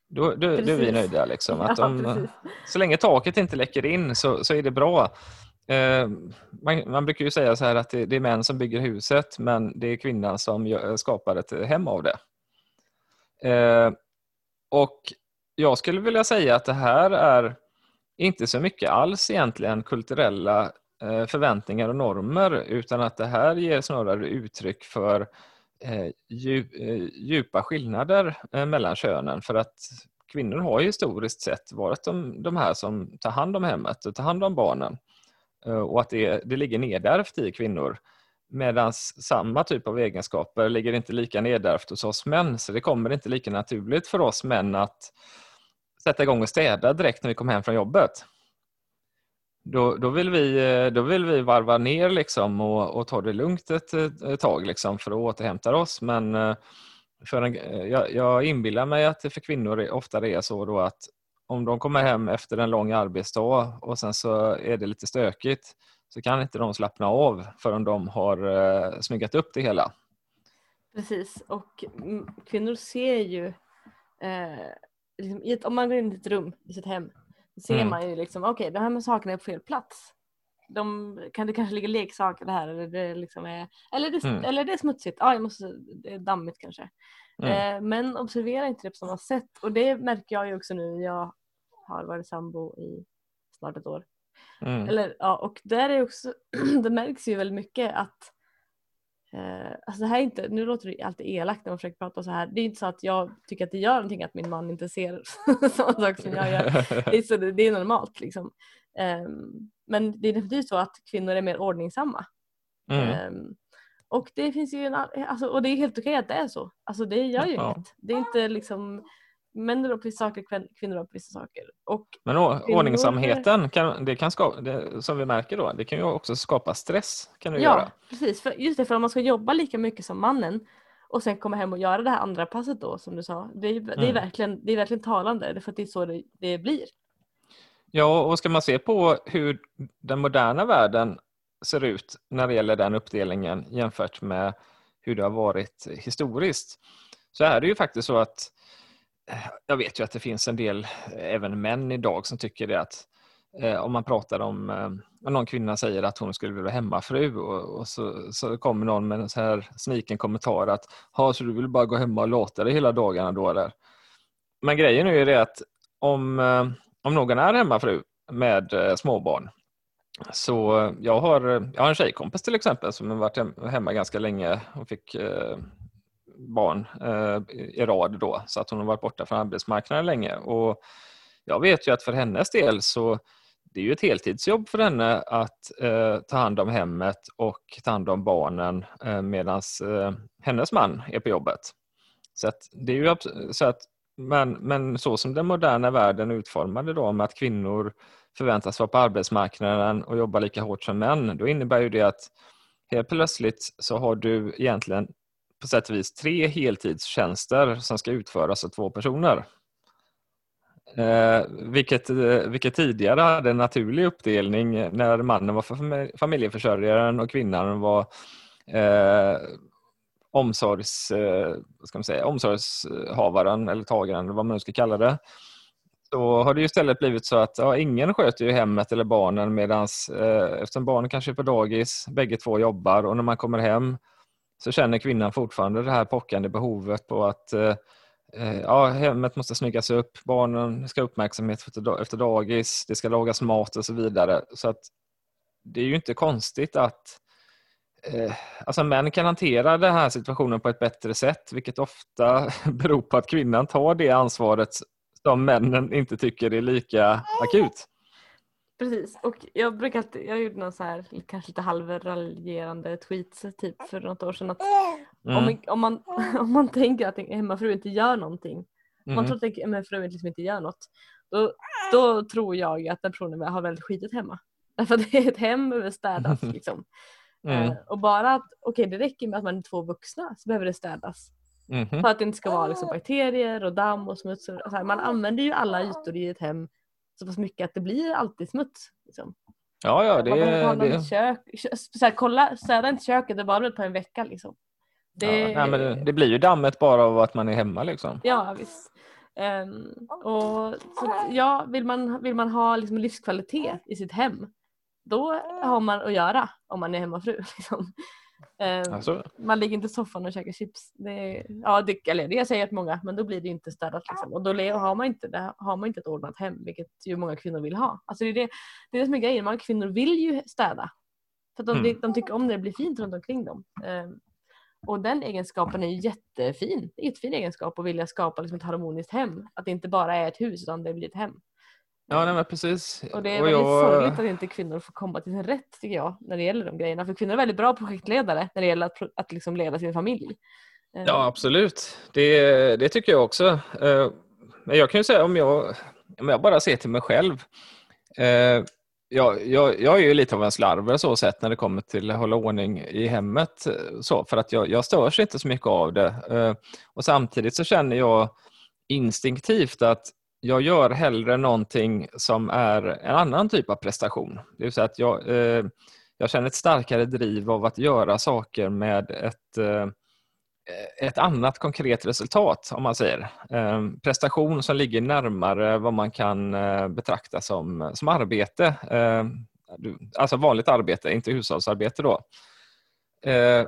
Då, då, är vi nöjda. Liksom. Att Ja, de, precis. så länge taket inte läcker in så, så är det bra. Eh, man, man brukar ju säga så här att det, det är män som bygger huset men det är kvinnan som gör, skapar ett hem av det. Eh, och jag skulle vilja säga att det här är inte så mycket alls egentligen kulturella eh, förväntningar och normer utan att det här ger snarare uttryck för eh, eh, djupa skillnader mellan könen. För att kvinnor har historiskt sett varit de, de här som tar hand om hemmet och tar hand om barnen. Och att det, det ligger nedärvt i kvinnor. Medan samma typ av egenskaper ligger inte lika nedärvt hos oss män. Så det kommer inte lika naturligt för oss män att sätta igång och städa direkt när vi kom hem från jobbet. Då, då, vill, vi, eh, då vill vi varva ner liksom och, och ta det lugnt ett, ett, tag liksom för att återhämta oss. Men eh, för en, eh, jag, jag inbillar mig att det för kvinnor ofta är så då att om de kommer hem efter en lång arbetsdag och sen så är det lite stökigt så kan inte de slappna av förrän de har eh, snyggat upp det hela. Precis, och kvinnor ser ju, eh, liksom, ett, om man går in i ett rum i sitt hem, så ser Mm. man ju liksom, okej de här med sakerna är på fel plats. De, kan det kanske ligga leksaker här eller det, liksom är, eller det, Mm. eller det är smutsigt, ah, jag måste, det är dammigt kanske. Mm. Eh, men observera inte det på samma sätt och det märker jag ju också nu, jag har varit sambo i snart ett år. Mm. Eller, ja, och där är också, det märks ju väldigt mycket att eh, alltså det här är inte, nu låter det alltid elakt när man försöker prata så här. Det är inte så att jag tycker att det gör någonting att min man inte ser samma sak som jag gör. Det är, så, det är normalt liksom. Ehm, men det är definitivt så att kvinnor är mer ordningsamma. Mm. Ehm, och det finns ju en, alltså, och det är helt okej att det är så. Alltså det gör ju Ja. inget. Det är inte liksom män drar på vissa saker, kvin- kvinnor drar på vissa saker. Och Men å- Kvinnor- ordningsamheten, kan, det kan skapa, det, som vi märker då, det kan ju också skapa stress. Kan det Ja, göra. precis. För, just det, för om man ska jobba lika mycket som mannen och sen komma hem och göra det här andra passet då som du sa. Det är, det är, Mm. verkligen, det är verkligen talande är för att det är så det, det blir. Ja, och ska man se på hur den moderna världen ser ut när det gäller den uppdelningen jämfört med hur det har varit historiskt så är det ju faktiskt så att jag vet ju att det finns en del, eh, även män idag, som tycker det att eh, om man pratar om, eh, om någon kvinna säger att hon skulle vilja vara hemmafru och, och så, så kommer någon med en så här sniken kommentar att ha så du vill bara gå hemma och låta dig hela dagarna då eller? Men grejen är ju det att om, eh, om någon är hemmafru med eh, småbarn så eh, jag har, eh, jag har en tjejkompis till exempel som har varit hemma ganska länge och fick eh, barn eh, i rad då så att hon har varit borta från arbetsmarknaden länge. Och jag vet ju att för hennes del så det är ju ett heltidsjobb för henne att eh, ta hand om hemmet och ta hand om barnen eh, medan eh, hennes man är på jobbet. Så att det är ju så att, men, men så som den moderna världen är utformad idag med att kvinnor förväntas vara på arbetsmarknaden och jobba lika hårt som män, då innebär ju det att helt plötsligt så har du egentligen på sätt och vis tre heltidstjänster som ska utföras av två personer. Eh, vilket, eh, vilket tidigare hade en naturlig uppdelning när mannen var familjeförsörjaren och kvinnan var eh, omsorgs, eh, ska man säga, omsorgshavaren eller tagaren eller vad man nu ska kalla det. Då har det istället blivit så att ja, ingen sköter ju hemmet eller barnen medan eh, eftersom barnen kanske är på dagis, bägge två jobbar och när man kommer hem så känner kvinnan fortfarande det här pockande behovet på att eh, eh ja, hemmet måste snyggas upp, barnen ska ha uppmärksamhet efter dagis, det ska lagas mat och så vidare. Så att det är ju inte konstigt att eh, alltså män kan hantera den här situationen på ett bättre sätt, vilket ofta beror på att kvinnan tar det ansvaret som männen inte tycker är lika akut. Precis, och jag brukar alltid, jag gjorde någon så här kanske lite halvraljerande tweet typ för något år sedan att mm. om, om, man, om man tänker att hemmafru inte gör någonting, mm. om man tror att en hemmafru liksom inte gör något, då, då tror jag att den personen har väldigt skitigt hemma. Därför att det är ett hem behöver städas liksom. Mm. Uh, och bara att, okej okay, det räcker med att man är två vuxna så behöver det städas. Mm För att det inte ska vara liksom, bakterier och damm och smuts. Och så här. Man använder ju alla ytor i ett hem så pass mycket att det blir alltid smuts. Liksom. Ja, ja, det, man det... Kök, så här, kolla, städa inte köket, det var på en vecka liksom. Det... Ja, nej, men det, det, blir ju dammet bara av att man är hemma liksom. Ja, visst. Um, och så, ja, vill man, vill man ha liksom livskvalitet i sitt hem, då har man att göra om man är hemmafru. Liksom. Alltså. Man ligger inte i soffan och käkar chips. Det, ja, det, eller det säger att många, men då blir det inte städat. Liksom. Och då har man, inte, det, har man inte ett ordnat hem, vilket ju många kvinnor vill ha. Alltså det, är det, det är det som är grejen, många kvinnor vill ju städa. För de, mm. de tycker om det, det blir fint runt omkring dem. Um, och den egenskapen är ju jättefin. Det är en jättefin egenskap att vilja skapa liksom ett harmoniskt hem. Att det inte bara är ett hus utan det blir ett hem. Ja, nej, men precis. Och det är och väldigt jag... sorgligt att inte kvinnor får komma till sin rätt tycker jag när det gäller de grejerna. För kvinnor är väldigt bra projektledare när det gäller att, att liksom leda sin familj. Ja, eh. absolut. Det, det tycker jag också. Eh, men jag kan ju säga om jag, om jag bara ser till mig själv. Eh, jag, jag, jag är ju lite av en slarver så sett när det kommer till att hålla ordning i hemmet. Så, för att jag, jag störs inte så mycket av det. Och samtidigt så känner jag instinktivt att jag gör hellre någonting som är en annan typ av prestation. Det vill säga att jag, eh, jag känner ett starkare driv av att göra saker med ett, eh, ett annat konkret resultat, om man säger. Eh, prestation som ligger närmare vad man kan eh, betrakta som, som arbete. Eh, alltså vanligt arbete, inte hushållsarbete då. Eh,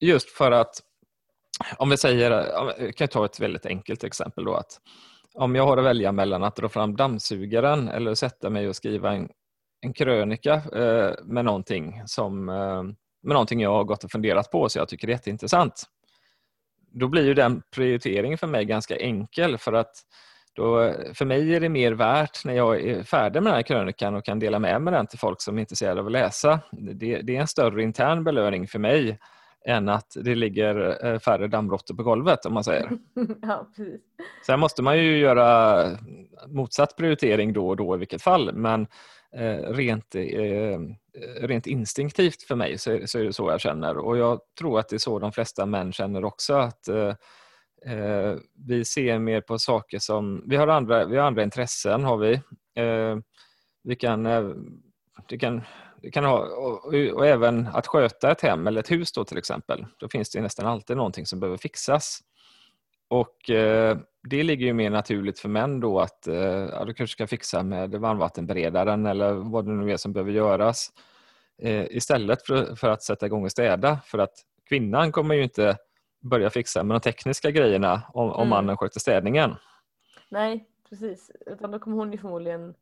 just för att, om vi säger, jag kan ta ett väldigt enkelt exempel då, att om jag har att välja mellan att dra fram dammsugaren eller sätta mig och skriva en, en krönika eh, med, någonting som, eh, med någonting jag har gått och funderat på så jag tycker det är jätteintressant. Då blir ju den prioriteringen för mig ganska enkel för att då, för mig är det mer värt när jag är färdig med den här krönikan och kan dela med mig den till folk som är intresserade av att läsa. Det, det är en större intern belöning för mig än att det ligger eh, färre dammråttor på golvet om man säger. ja, precis. Sen måste man ju göra motsatt prioritering då och då i vilket fall men eh, rent, eh, rent instinktivt för mig så är, det så jag känner och jag tror att det är så de flesta män känner också att vi ser mer på saker som, vi har andra, vi har andra intressen har vi. Vi kan, det kan kan ha, och, och, även att sköta ett hem eller ett hus då till exempel. Då finns det nästan alltid någonting som behöver fixas. Och eh, det ligger ju mer naturligt för män då att eh, ja, du kanske ska fixa med varmvattenberedaren eller vad det nu är som behöver göras. Eh, istället för, för, att sätta igång och städa. För att kvinnan kommer ju inte börja fixa med de tekniska grejerna om, om mm. mannen sköter städningen. Nej, precis. Utan då kommer hon ju förmodligen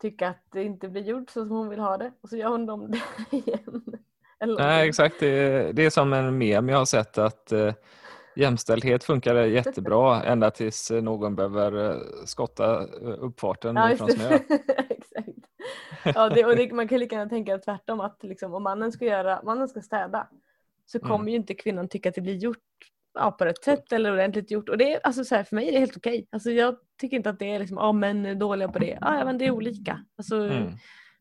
tycka att det inte blir gjort så som hon vill ha det och så gör hon om det igen. Eller Nej, exakt. Det är, det är som en mem jag har sett att eh, jämställdhet funkar jättebra ända tills eh, någon behöver eh, skotta eh, uppfarten Ja, från snö. Exakt. Ja, det, och det, man kan lika gärna tänka tvärtom att liksom, om mannen ska, göra, mannen ska städa så Mm. kommer ju inte kvinnan tycka att det blir gjort ja, på rätt sätt eller ordentligt gjort. Och det är, alltså, så här, för mig är det helt okej. Alltså, jag tycker inte att det är liksom, ah, är dåliga på det. Ah, ja, men det är olika. Alltså, Mm.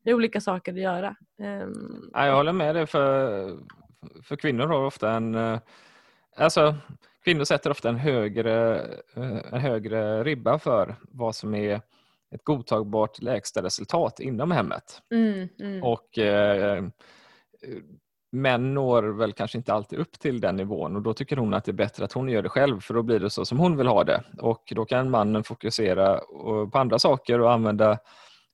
Det är olika saker att göra. Ehm, Ja, jag håller med dig för, för kvinnor har ofta en eh, alltså kvinnor sätter ofta en högre, eh, en högre ribba för vad som är ett godtagbart lägsta resultat inom hemmet. mm, mm. Och eh, män når väl kanske inte alltid upp till den nivån och då tycker hon att det är bättre att hon gör det själv för då blir det så som hon vill ha det. Och då kan mannen fokusera på andra saker och använda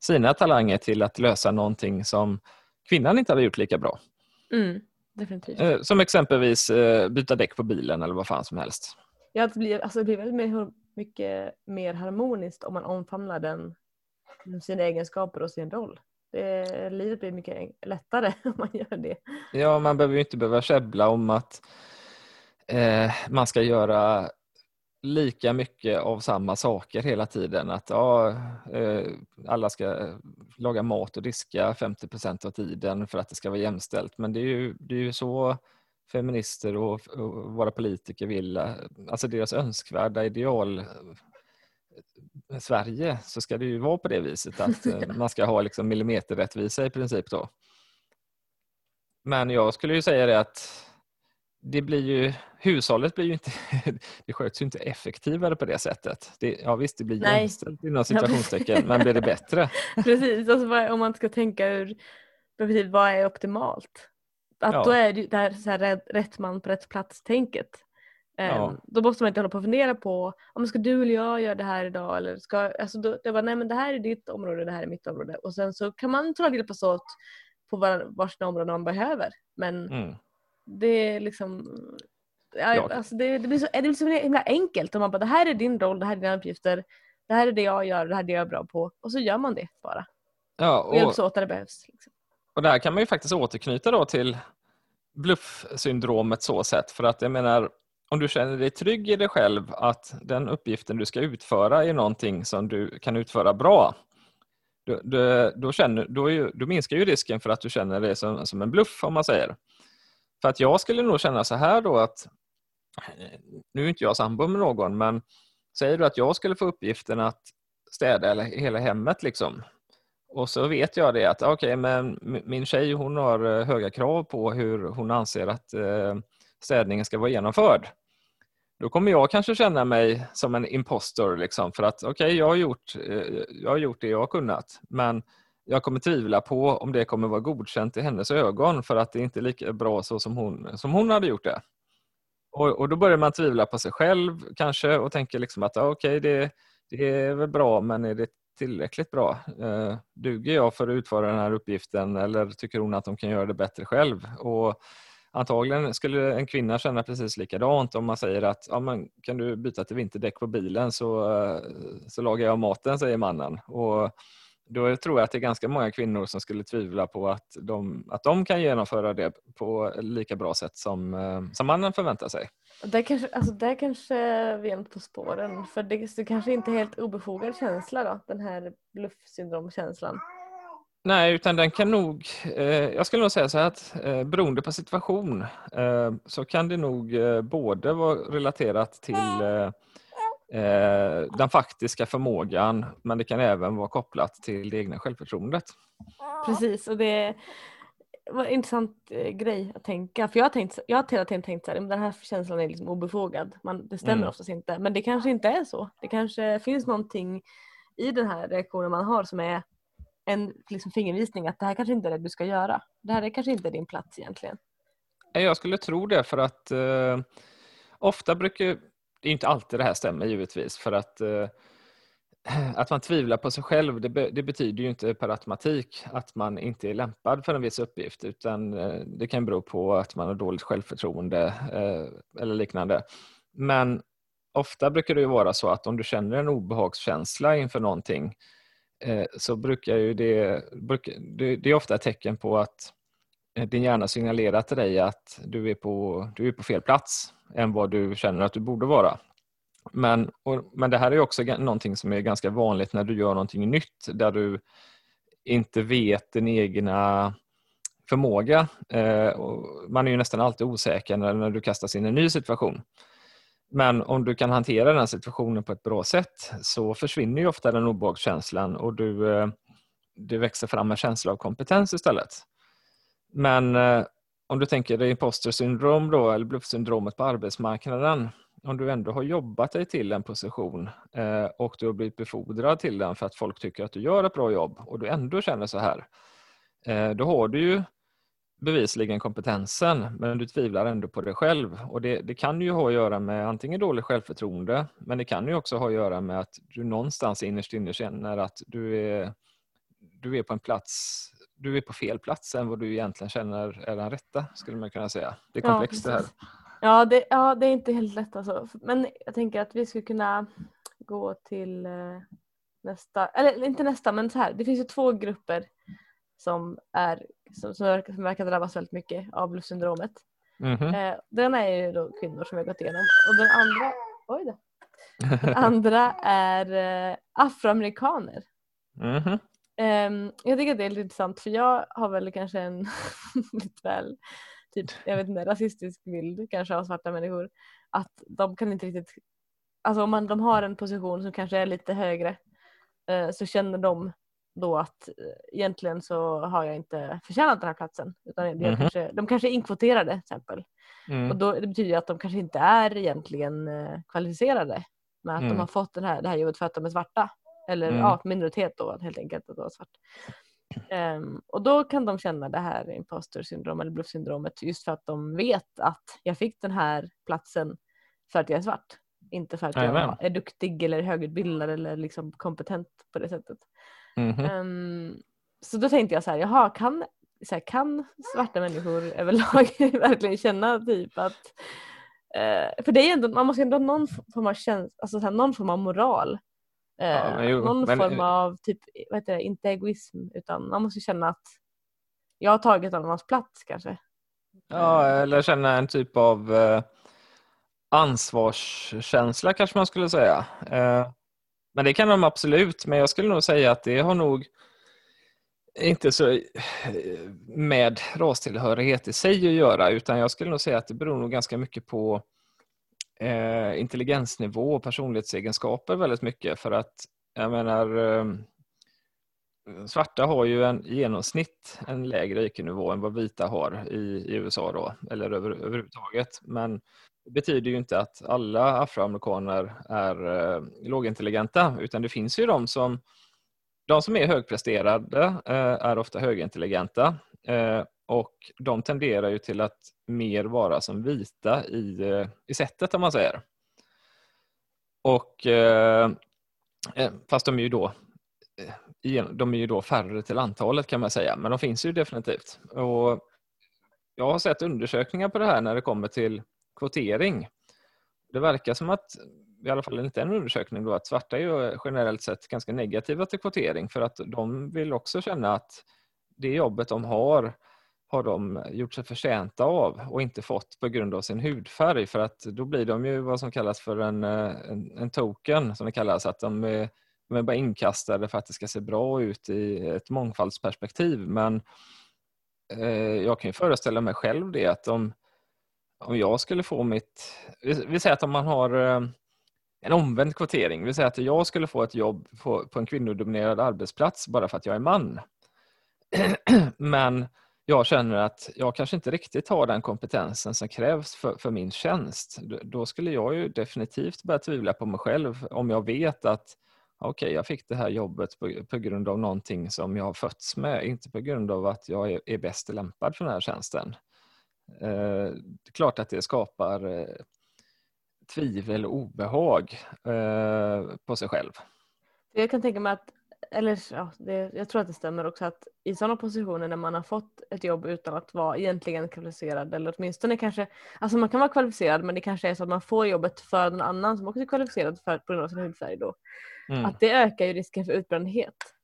sina talanger till att lösa någonting som kvinnan inte hade gjort lika bra. Mm, definitivt. Eh, Som exempelvis eh, byta däck på bilen eller vad fan som helst. Ja, det blir, alltså, det blir väldigt mer, mycket mer harmoniskt om man omfamnar den, sina egenskaper och sin roll. Det, livet blir mycket lättare om man gör det. Ja, man behöver ju inte behöva käbbla om att eh, man ska göra lika mycket av samma saker hela tiden. Att ja, eh, alla ska laga mat och diska 50 procent av tiden för att det ska vara jämställt. Men det är ju, det är ju så feminister och, och våra politiker vill, eh, alltså deras önskvärda ideal Sverige så ska det ju vara på det viset att eh, man ska ha liksom millimeterrättvisa i princip då. Men jag skulle ju säga det att det blir ju, hushållet blir ju inte, det sköts ju inte effektivare på det sättet. Det, ja visst, det blir Nej. jämställt inom citationstecken, men blir det bättre? Precis, alltså, om man ska tänka ur perspektiv, vad är optimalt? Att Ja. då är det det här, så här rätt, rätt man på rätt plats-tänket. Ehm, Ja. Då måste man inte hålla på och fundera på om ska du eller jag göra det här idag eller ska, alltså då, det var nej men det här är ditt område, det här är mitt område och sen så kan man ta hjälpas åt på var, varsina områden man behöver men Mm. det är liksom ja, alltså det, det, blir så, det blir så himla enkelt om man bara det här är din roll, det här är dina uppgifter det här är det jag gör, det här är det jag är bra på och så gör man det bara Ja, och hjälps åt där det behövs. Liksom. och där kan man ju faktiskt återknyta då till bluffsyndromet så sätt för att jag menar om du känner dig trygg i dig själv att den uppgiften du ska utföra är någonting som du kan utföra bra då, då, då, känner, då, ju, då minskar ju risken för att du känner dig som, som en bluff om man säger. För att jag skulle nog känna så här då att eh, nu är inte jag sambo med någon men säger du att jag skulle få uppgiften att städa hela- hemmet liksom och så vet jag det att okej, men min tjej hon har eh, höga krav på hur hon anser att eh, städningen ska vara genomförd. Då kommer jag kanske känna mig som en impostor liksom för att okej, jag, har gjort, eh, jag har gjort det jag har kunnat men jag kommer tvivla på om det kommer vara godkänt i hennes ögon för att det inte är lika bra så som hon, som hon hade gjort det. Och, och då börjar man tvivla på sig själv kanske och tänker liksom att okej, okej, det, det är väl bra men är det tillräckligt bra? Eh, duger jag för att utföra den här uppgiften eller tycker hon att de kan göra det bättre själv? Och antagligen skulle en kvinna känna precis likadant om man säger att ja, men, kan du byta till vinterdäck på bilen så, eh, så lagar jag maten, säger mannen. Och då tror jag att det är ganska många kvinnor som skulle tvivla på att de, att de kan genomföra det på lika bra sätt som, eh, som mannen förväntar sig. Där kanske, alltså där kanske vi är på spåren för det, det kanske inte är helt obefogad känsla då, den här bluffsyndromkänslan. Nej, utan den kan nog, eh, jag skulle nog säga så här att eh, beroende på situation eh, så kan det nog eh, både vara relaterat till eh, eh, den faktiska förmågan men det kan även vara kopplat till det egna självförtroendet. Precis och det var en intressant grej att tänka för jag har, tänkt, jag har hela tiden tänkt så här, "Men den här känslan är liksom obefogad. Man, det stämmer Mm. oftast inte men det kanske inte är så. Det kanske finns någonting i den här reaktionen man har som är en liksom, fingervisning att det här kanske inte är det du ska göra. Det här är kanske inte din plats egentligen. Jag skulle tro det för att eh, ofta brukar, det är inte alltid det här stämmer givetvis för att eh, att man tvivlar på sig själv det, be, det betyder ju inte per automatik att man inte är lämpad för en viss uppgift utan eh, det kan bero på att man har dåligt självförtroende eh, eller liknande. Men ofta brukar det ju vara så att om du känner en obehagskänsla inför någonting eh, Eh, så brukar ju det, det är ofta ett tecken på att eh, din hjärna signalerar till dig att du är på, du är på fel plats än vad du känner att du borde vara. Men, och, men det här är också någonting som är ganska vanligt när du gör någonting nytt där du inte vet din egna förmåga. Eh, man är ju nästan alltid osäker när du kastas in i en ny situation. Men om du kan hantera den situationen på ett bra sätt så försvinner ju ofta den obehagskänslan och du, eh, det växer fram en känsla av kompetens istället. Men eh, om du tänker dig imposter syndrom då, eller bluffsyndromet på arbetsmarknaden. Om du ändå har jobbat dig till en position eh, och du har blivit befordrad till den för att folk tycker att du gör ett bra jobb och du ändå känner så här. Då har du ju bevisligen kompetensen men du tvivlar ändå på dig själv. Och det, det, kan ju ha att göra med antingen dåligt självförtroende men det kan ju också ha att göra med att du någonstans innerst inne känner att du är, du är på en plats du är på fel plats än vad du egentligen känner är den rätta skulle man kunna säga. Det är komplext ja, det här. Ja det, ja, det är inte helt lätt alltså. Men jag tänker att vi skulle kunna gå till eh, nästa, eller inte nästa men så här. Det finns ju två grupper som, är, som, som verkar drabbas väldigt mycket av bluffsyndromet. Mm -hmm. eh, den är ju då kvinnor som jag gått igenom och den andra, oj då. Den andra är eh, afroamerikaner. Mm -hmm. eh, jag tycker att det är lite intressant för jag har väl kanske en lite väl typ, jag vet inte, rasistisk bild kanske av svarta människor. Att de kan inte riktigt, alltså om man, de har en position som kanske är lite högre eh, så känner de då att eh, egentligen så har jag inte förtjänat den här platsen. Utan mm -hmm. kanske, de kanske är inkvoterade till exempel. Mm. Och då, det betyder att de kanske inte är egentligen eh, kvalificerade med att mm. de har fått den här, det här jobbet för att de är svarta. Eller mm. ja, minoritet då helt enkelt att vara svart. Um, och då kan de känna det här imposter syndrom eller bluffsyndromet just för att de vet att jag fick den här platsen för att jag är svart. Inte för att jag är duktig eller högutbildad eller liksom kompetent på det sättet. Mm -hmm. um, så då tänkte jag så här, jaha, kan, så här, kan svarta människor överlag verkligen känna typ att uh, för det är ändå, man måste ändå ha någon form av känsla, alltså så här, någon form av moral. Uh, ja, jo, någon men, form av, typ, vad heter det, inte egoism, utan man måste känna att jag har tagit annans plats kanske. Ja, eller känna en typ av uh, ansvarskänsla kanske man skulle säga. Uh, men det kan de absolut, men jag skulle nog säga att det har nog inte så eh, med rastillhörighet i sig att göra utan jag skulle nog säga att det beror nog ganska mycket på eh, intelligensnivå och personlighetsegenskaper väldigt mycket. För att jag menar eh, svarta har ju en i genomsnitt en lägre IQ-nivå än vad vita har i, i USA då eller över, överhuvudtaget. Men betyder ju inte att alla afroamerikaner är eh, lågintelligenta utan det finns ju de som de som är högpresterade eh, är ofta högintelligenta eh, och de tenderar ju till att mer vara som vita i, eh, i sättet om man säger. Och eh, eh, fast de är ju då de är ju då färre till antalet kan man säga, men de finns ju definitivt. Och jag har sett undersökningar på det här när det kommer till kvotering. Det verkar som att, i alla fall enligt en undersökning, då, att svarta är ju generellt sett ganska negativa till kvotering för att de vill också känna att det jobbet de har har de gjort sig förtjänta av och inte fått på grund av sin hudfärg för att då blir de ju vad som kallas för en, en, en token som det kallas, att de är, de är bara inkastade för att det ska se bra ut i ett mångfaldsperspektiv men eh, jag kan ju föreställa mig själv det att om om jag skulle få mitt... Vi säger att om man har eh, en omvänd kvotering, vi säger att jag skulle få ett jobb på, på en kvinnodominerad arbetsplats bara för att jag är man. Men jag känner att jag kanske inte riktigt har den kompetensen som krävs för, för min tjänst. Då skulle jag ju definitivt börja tvivla på mig själv om jag vet att okej, okay, jag fick det här jobbet på, på, grund av någonting som jag har fötts med, inte på grund av att jag är, är bäst lämpad för den här tjänsten. Eh, det är klart att det skapar eh, tvivel och obehag eh, på sig själv. Jag kan tänka mig att eller ja, det, jag tror att det stämmer också att i sådana positioner när man har fått ett jobb utan att vara egentligen kvalificerad eller åtminstone kanske, alltså man kan vara kvalificerad men det kanske är så att man får jobbet för någon annan som också är kvalificerad för, på grund av sin hudfärg då. Mm. Att det ökar ju risken för utbrändhet.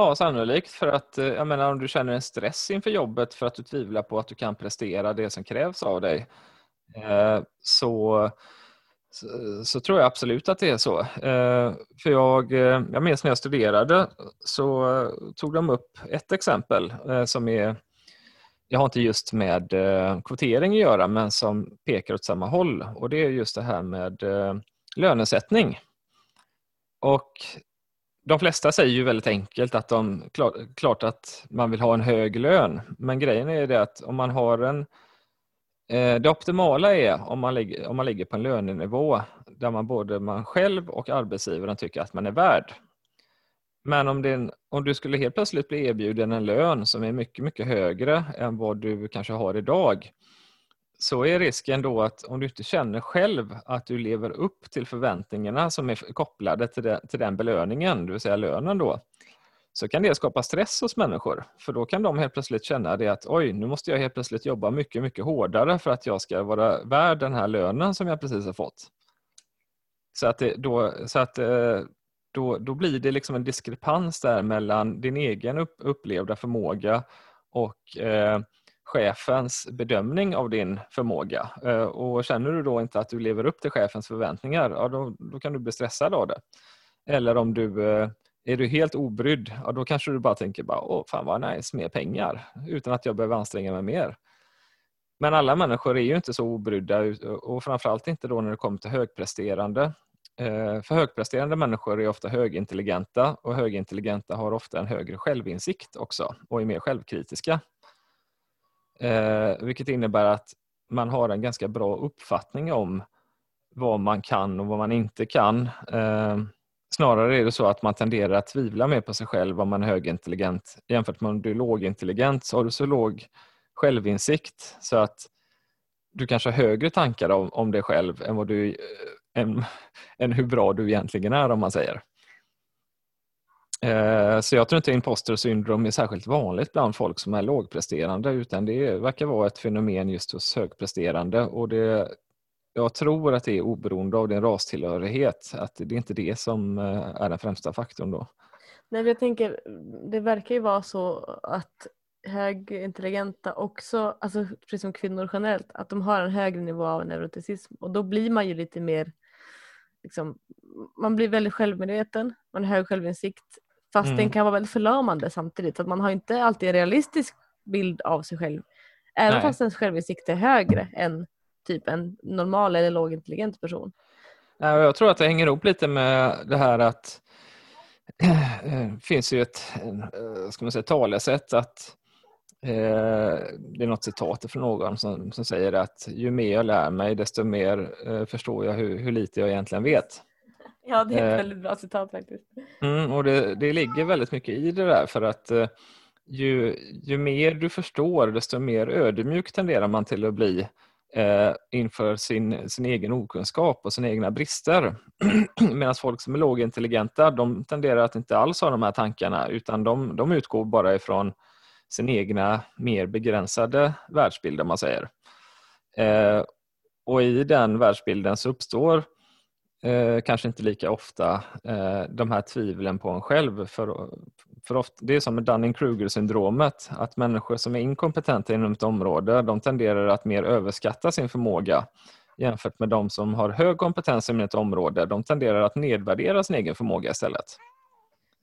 Ja, sannolikt för att eh, jag menar om du känner en stress inför jobbet för att du tvivlar på att du kan prestera det som krävs av dig eh, så, så, så tror jag absolut att det är så. Eh, för jag, jag minns när jag studerade så tog de upp ett exempel som är jag har inte just med kvotering att göra men som pekar åt samma håll och det är just det här med lönesättning. Och de flesta säger ju väldigt enkelt att de, klart, klart att man vill ha en hög lön, men grejen är det att om man har en eh, det optimala är om man, ligger, om man ligger på en lönenivå där man både man själv och arbetsgivaren tycker att man är värd. Men om, det, om du skulle helt plötsligt bli erbjuden en lön som är mycket, mycket högre än vad du kanske har idag så är risken då att om du inte känner själv att du lever upp till förväntningarna som är kopplade till, det, till den belöningen, det vill säga lönen då, så kan det skapa stress hos människor. För då kan de helt plötsligt känna det att oj, nu måste jag helt plötsligt jobba mycket, mycket hårdare för att jag ska vara värd den här lönen som jag precis har fått. Så att, det, då, så att eh, då, då blir det liksom en diskrepans där mellan din egen upp, upplevda förmåga och eh, chefens bedömning av din förmåga. Eh, och känner du då inte att du lever upp till chefens förväntningar, ja, då, då kan du bli stressad av det. Eller om du eh, är du helt obrydd, ja, då kanske du bara tänker bara, åh fan vad nice, mer pengar, utan att jag behöver anstränga mig mer. Men alla människor är ju inte så obrydda och framförallt inte då när det kommer till högpresterande. Eh, för högpresterande människor är ofta högintelligenta och högintelligenta har ofta en högre självinsikt också och är mer självkritiska. Eh, vilket innebär att man har en ganska bra uppfattning om vad man kan och vad man inte kan. Eh, snarare är det så att man tenderar att tvivla mer på sig själv om man är högintelligent. Jämfört med om du är lågintelligent så har du så låg självinsikt så att du kanske har högre tankar om, om dig själv än, vad du, eh, än, än hur bra du egentligen är om man säger. Eh, så jag tror inte imposter syndrom är särskilt vanligt bland folk som är lågpresterande utan det verkar vara ett fenomen just hos högpresterande och det, jag tror att det är oberoende av din rastillhörighet, att det är inte det som eh, är den främsta faktorn då. Nej, jag tänker, det verkar ju vara så att högintelligenta också, alltså precis som kvinnor generellt, att de har en högre nivå av neuroticism och då blir man ju lite mer, liksom, man blir väldigt självmedveten, man har hög självinsikt Fast mm. den kan vara väldigt förlamande samtidigt. Så att man har inte alltid en realistisk bild av sig själv. Även Nej. fast ens självinsikt är högre än typ en normal eller lågintelligent person. Jag tror att det hänger ihop lite med det här att det eh, finns ju ett eh, ska man säga, talesätt att eh, det är något citat från någon som, som säger att ju mer jag lär mig desto mer förstår jag hur, hur lite jag egentligen vet. Ja, det är ett eh, väldigt bra citat faktiskt. Mm, och det, det ligger väldigt mycket i det där för att eh, ju, ju mer du förstår desto mer ödmjuk tenderar man till att bli eh, inför sin, sin egen okunskap och sina egna brister. Medan folk som är lågintelligenta de tenderar att inte alls ha de här tankarna utan de, de utgår bara ifrån sin egna mer begränsade världsbild om man säger. Eh, och i den världsbilden så uppstår eh, kanske inte lika ofta eh, de här tvivlen på en själv. För, för ofta, det är som med Dunning-Kruger syndromet, att människor som är inkompetenta inom ett område de tenderar att mer överskatta sin förmåga jämfört med de som har hög kompetens inom ett område. De tenderar att nedvärdera sin egen förmåga istället.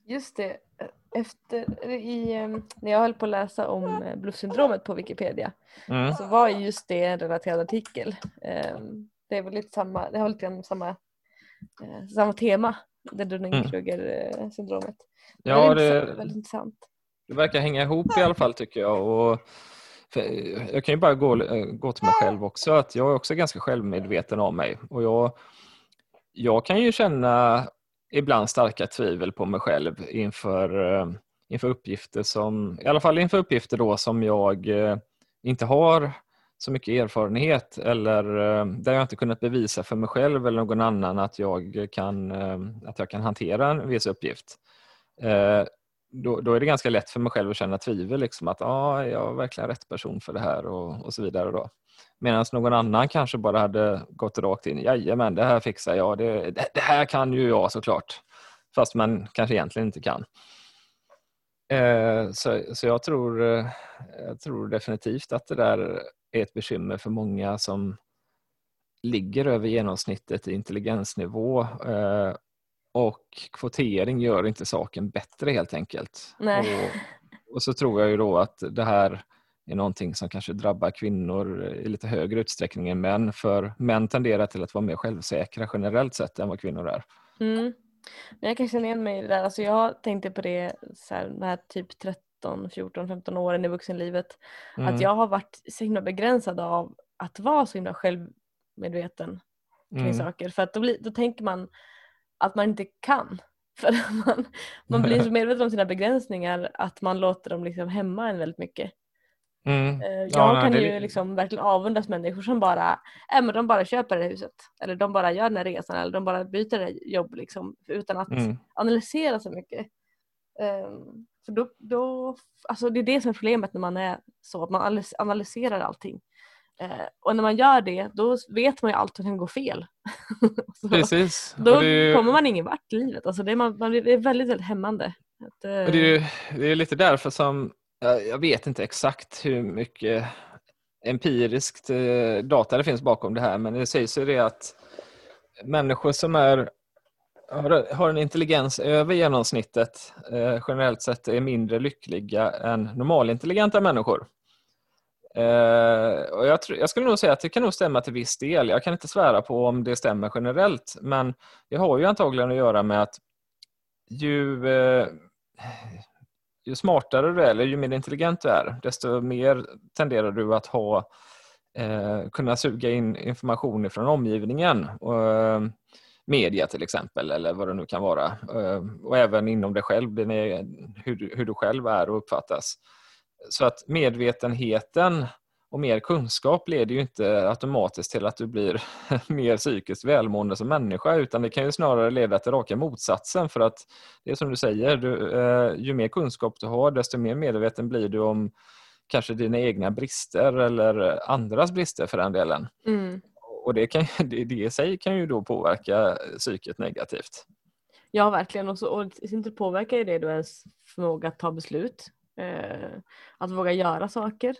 Just det. Efter, i, eh, när jag höll på att läsa om eh, bluffsyndromet på Wikipedia mm. så var just det en relaterad artikel. Ehm, det, var lite samma, det har lite samma samma tema, det Dunning-Kruger-syndromet. Mm. Ja, det är väldigt intressant. Det verkar hänga ihop i alla fall tycker jag. Och jag kan ju bara gå, gå till mig själv också, att jag är också ganska självmedveten om mig. Och jag, jag kan ju känna ibland starka tvivel på mig själv inför, eh, inför uppgifter som, i alla fall inför uppgifter då som jag eh, inte har så mycket erfarenhet eller eh, där jag inte kunnat bevisa för mig själv eller någon annan att jag kan, eh, att jag kan hantera en viss uppgift. Eh, då, då, är det ganska lätt för mig själv att känna tvivel, liksom, att ah, jag är verkligen rätt person för det här och, och så vidare. Då. Medan någon annan kanske bara hade gått rakt in, jajamän det här fixar jag, det, det, det här kan ju jag såklart. Fast man kanske egentligen inte kan. Så, så jag, tror, jag tror definitivt att det där är ett bekymmer för många som ligger över genomsnittet i intelligensnivå eh, och kvotering gör inte saken bättre helt enkelt. Och, och, så tror jag ju då att det här är någonting som kanske drabbar kvinnor i lite högre utsträckning än män för män tenderar till att vara mer självsäkra generellt sett än vad kvinnor är. Mm. Men jag kan känna igen mig i det där. Alltså jag tänkte på det så här, de här typ 13, 14, 15 åren i vuxenlivet. Mm. Att jag har varit så himla begränsad av att vara så himla självmedveten kring mm. saker. För att då, blir, då tänker man att man inte kan. För man, man blir så medveten om sina begränsningar att man låter dem liksom hämma en väldigt mycket. Mm. Eh, jag ja, kan nej, ju det... liksom verkligen avundas människor som bara, äh, men de bara köper det huset eller de bara gör den här resan eller de bara byter jobb liksom, utan att mm. analysera så mycket. Um, för då, då, alltså det är det som är problemet när man är så, att man analyserar allting. Uh, och när man gör det då vet man ju allt som kan gå fel. Precis. Då det... kommer man ingen vart i livet. Alltså det, är man, man, det är väldigt, väldigt hämmande. Att, uh... det, är, det är lite därför som jag vet inte exakt hur mycket empiriskt eh, data det finns bakom det här men det sägs ju det att människor som är, har en intelligens över genomsnittet eh, generellt sett är mindre lyckliga än normalintelligenta människor. Eh, och jag, tror, jag, skulle nog säga att det kan nog stämma till viss del. Jag kan inte svära på om det stämmer generellt men det har ju antagligen att göra med att ju eh, ju smartare du är eller ju mer intelligent du är desto mer tenderar du att ha eh, kunna suga in information från omgivningen. Och, eh, media till exempel eller vad det nu kan vara. Eh, och även inom dig själv, e-, hur, du själv är och uppfattas. Så att medvetenheten och mer kunskap leder ju inte automatiskt till att du blir mer psykiskt välmående som människa utan det kan ju snarare leda till raka motsatsen för att det är som du säger, du, eh, ju mer kunskap du har desto mer medveten blir du om kanske dina egna brister eller andras brister för den delen. Mm. Och det, kan, det, det i sig kan ju då påverka psyket negativt. Ja verkligen och, så, och inte påverkar det då ens förmåga att ta beslut. Eh, att våga göra saker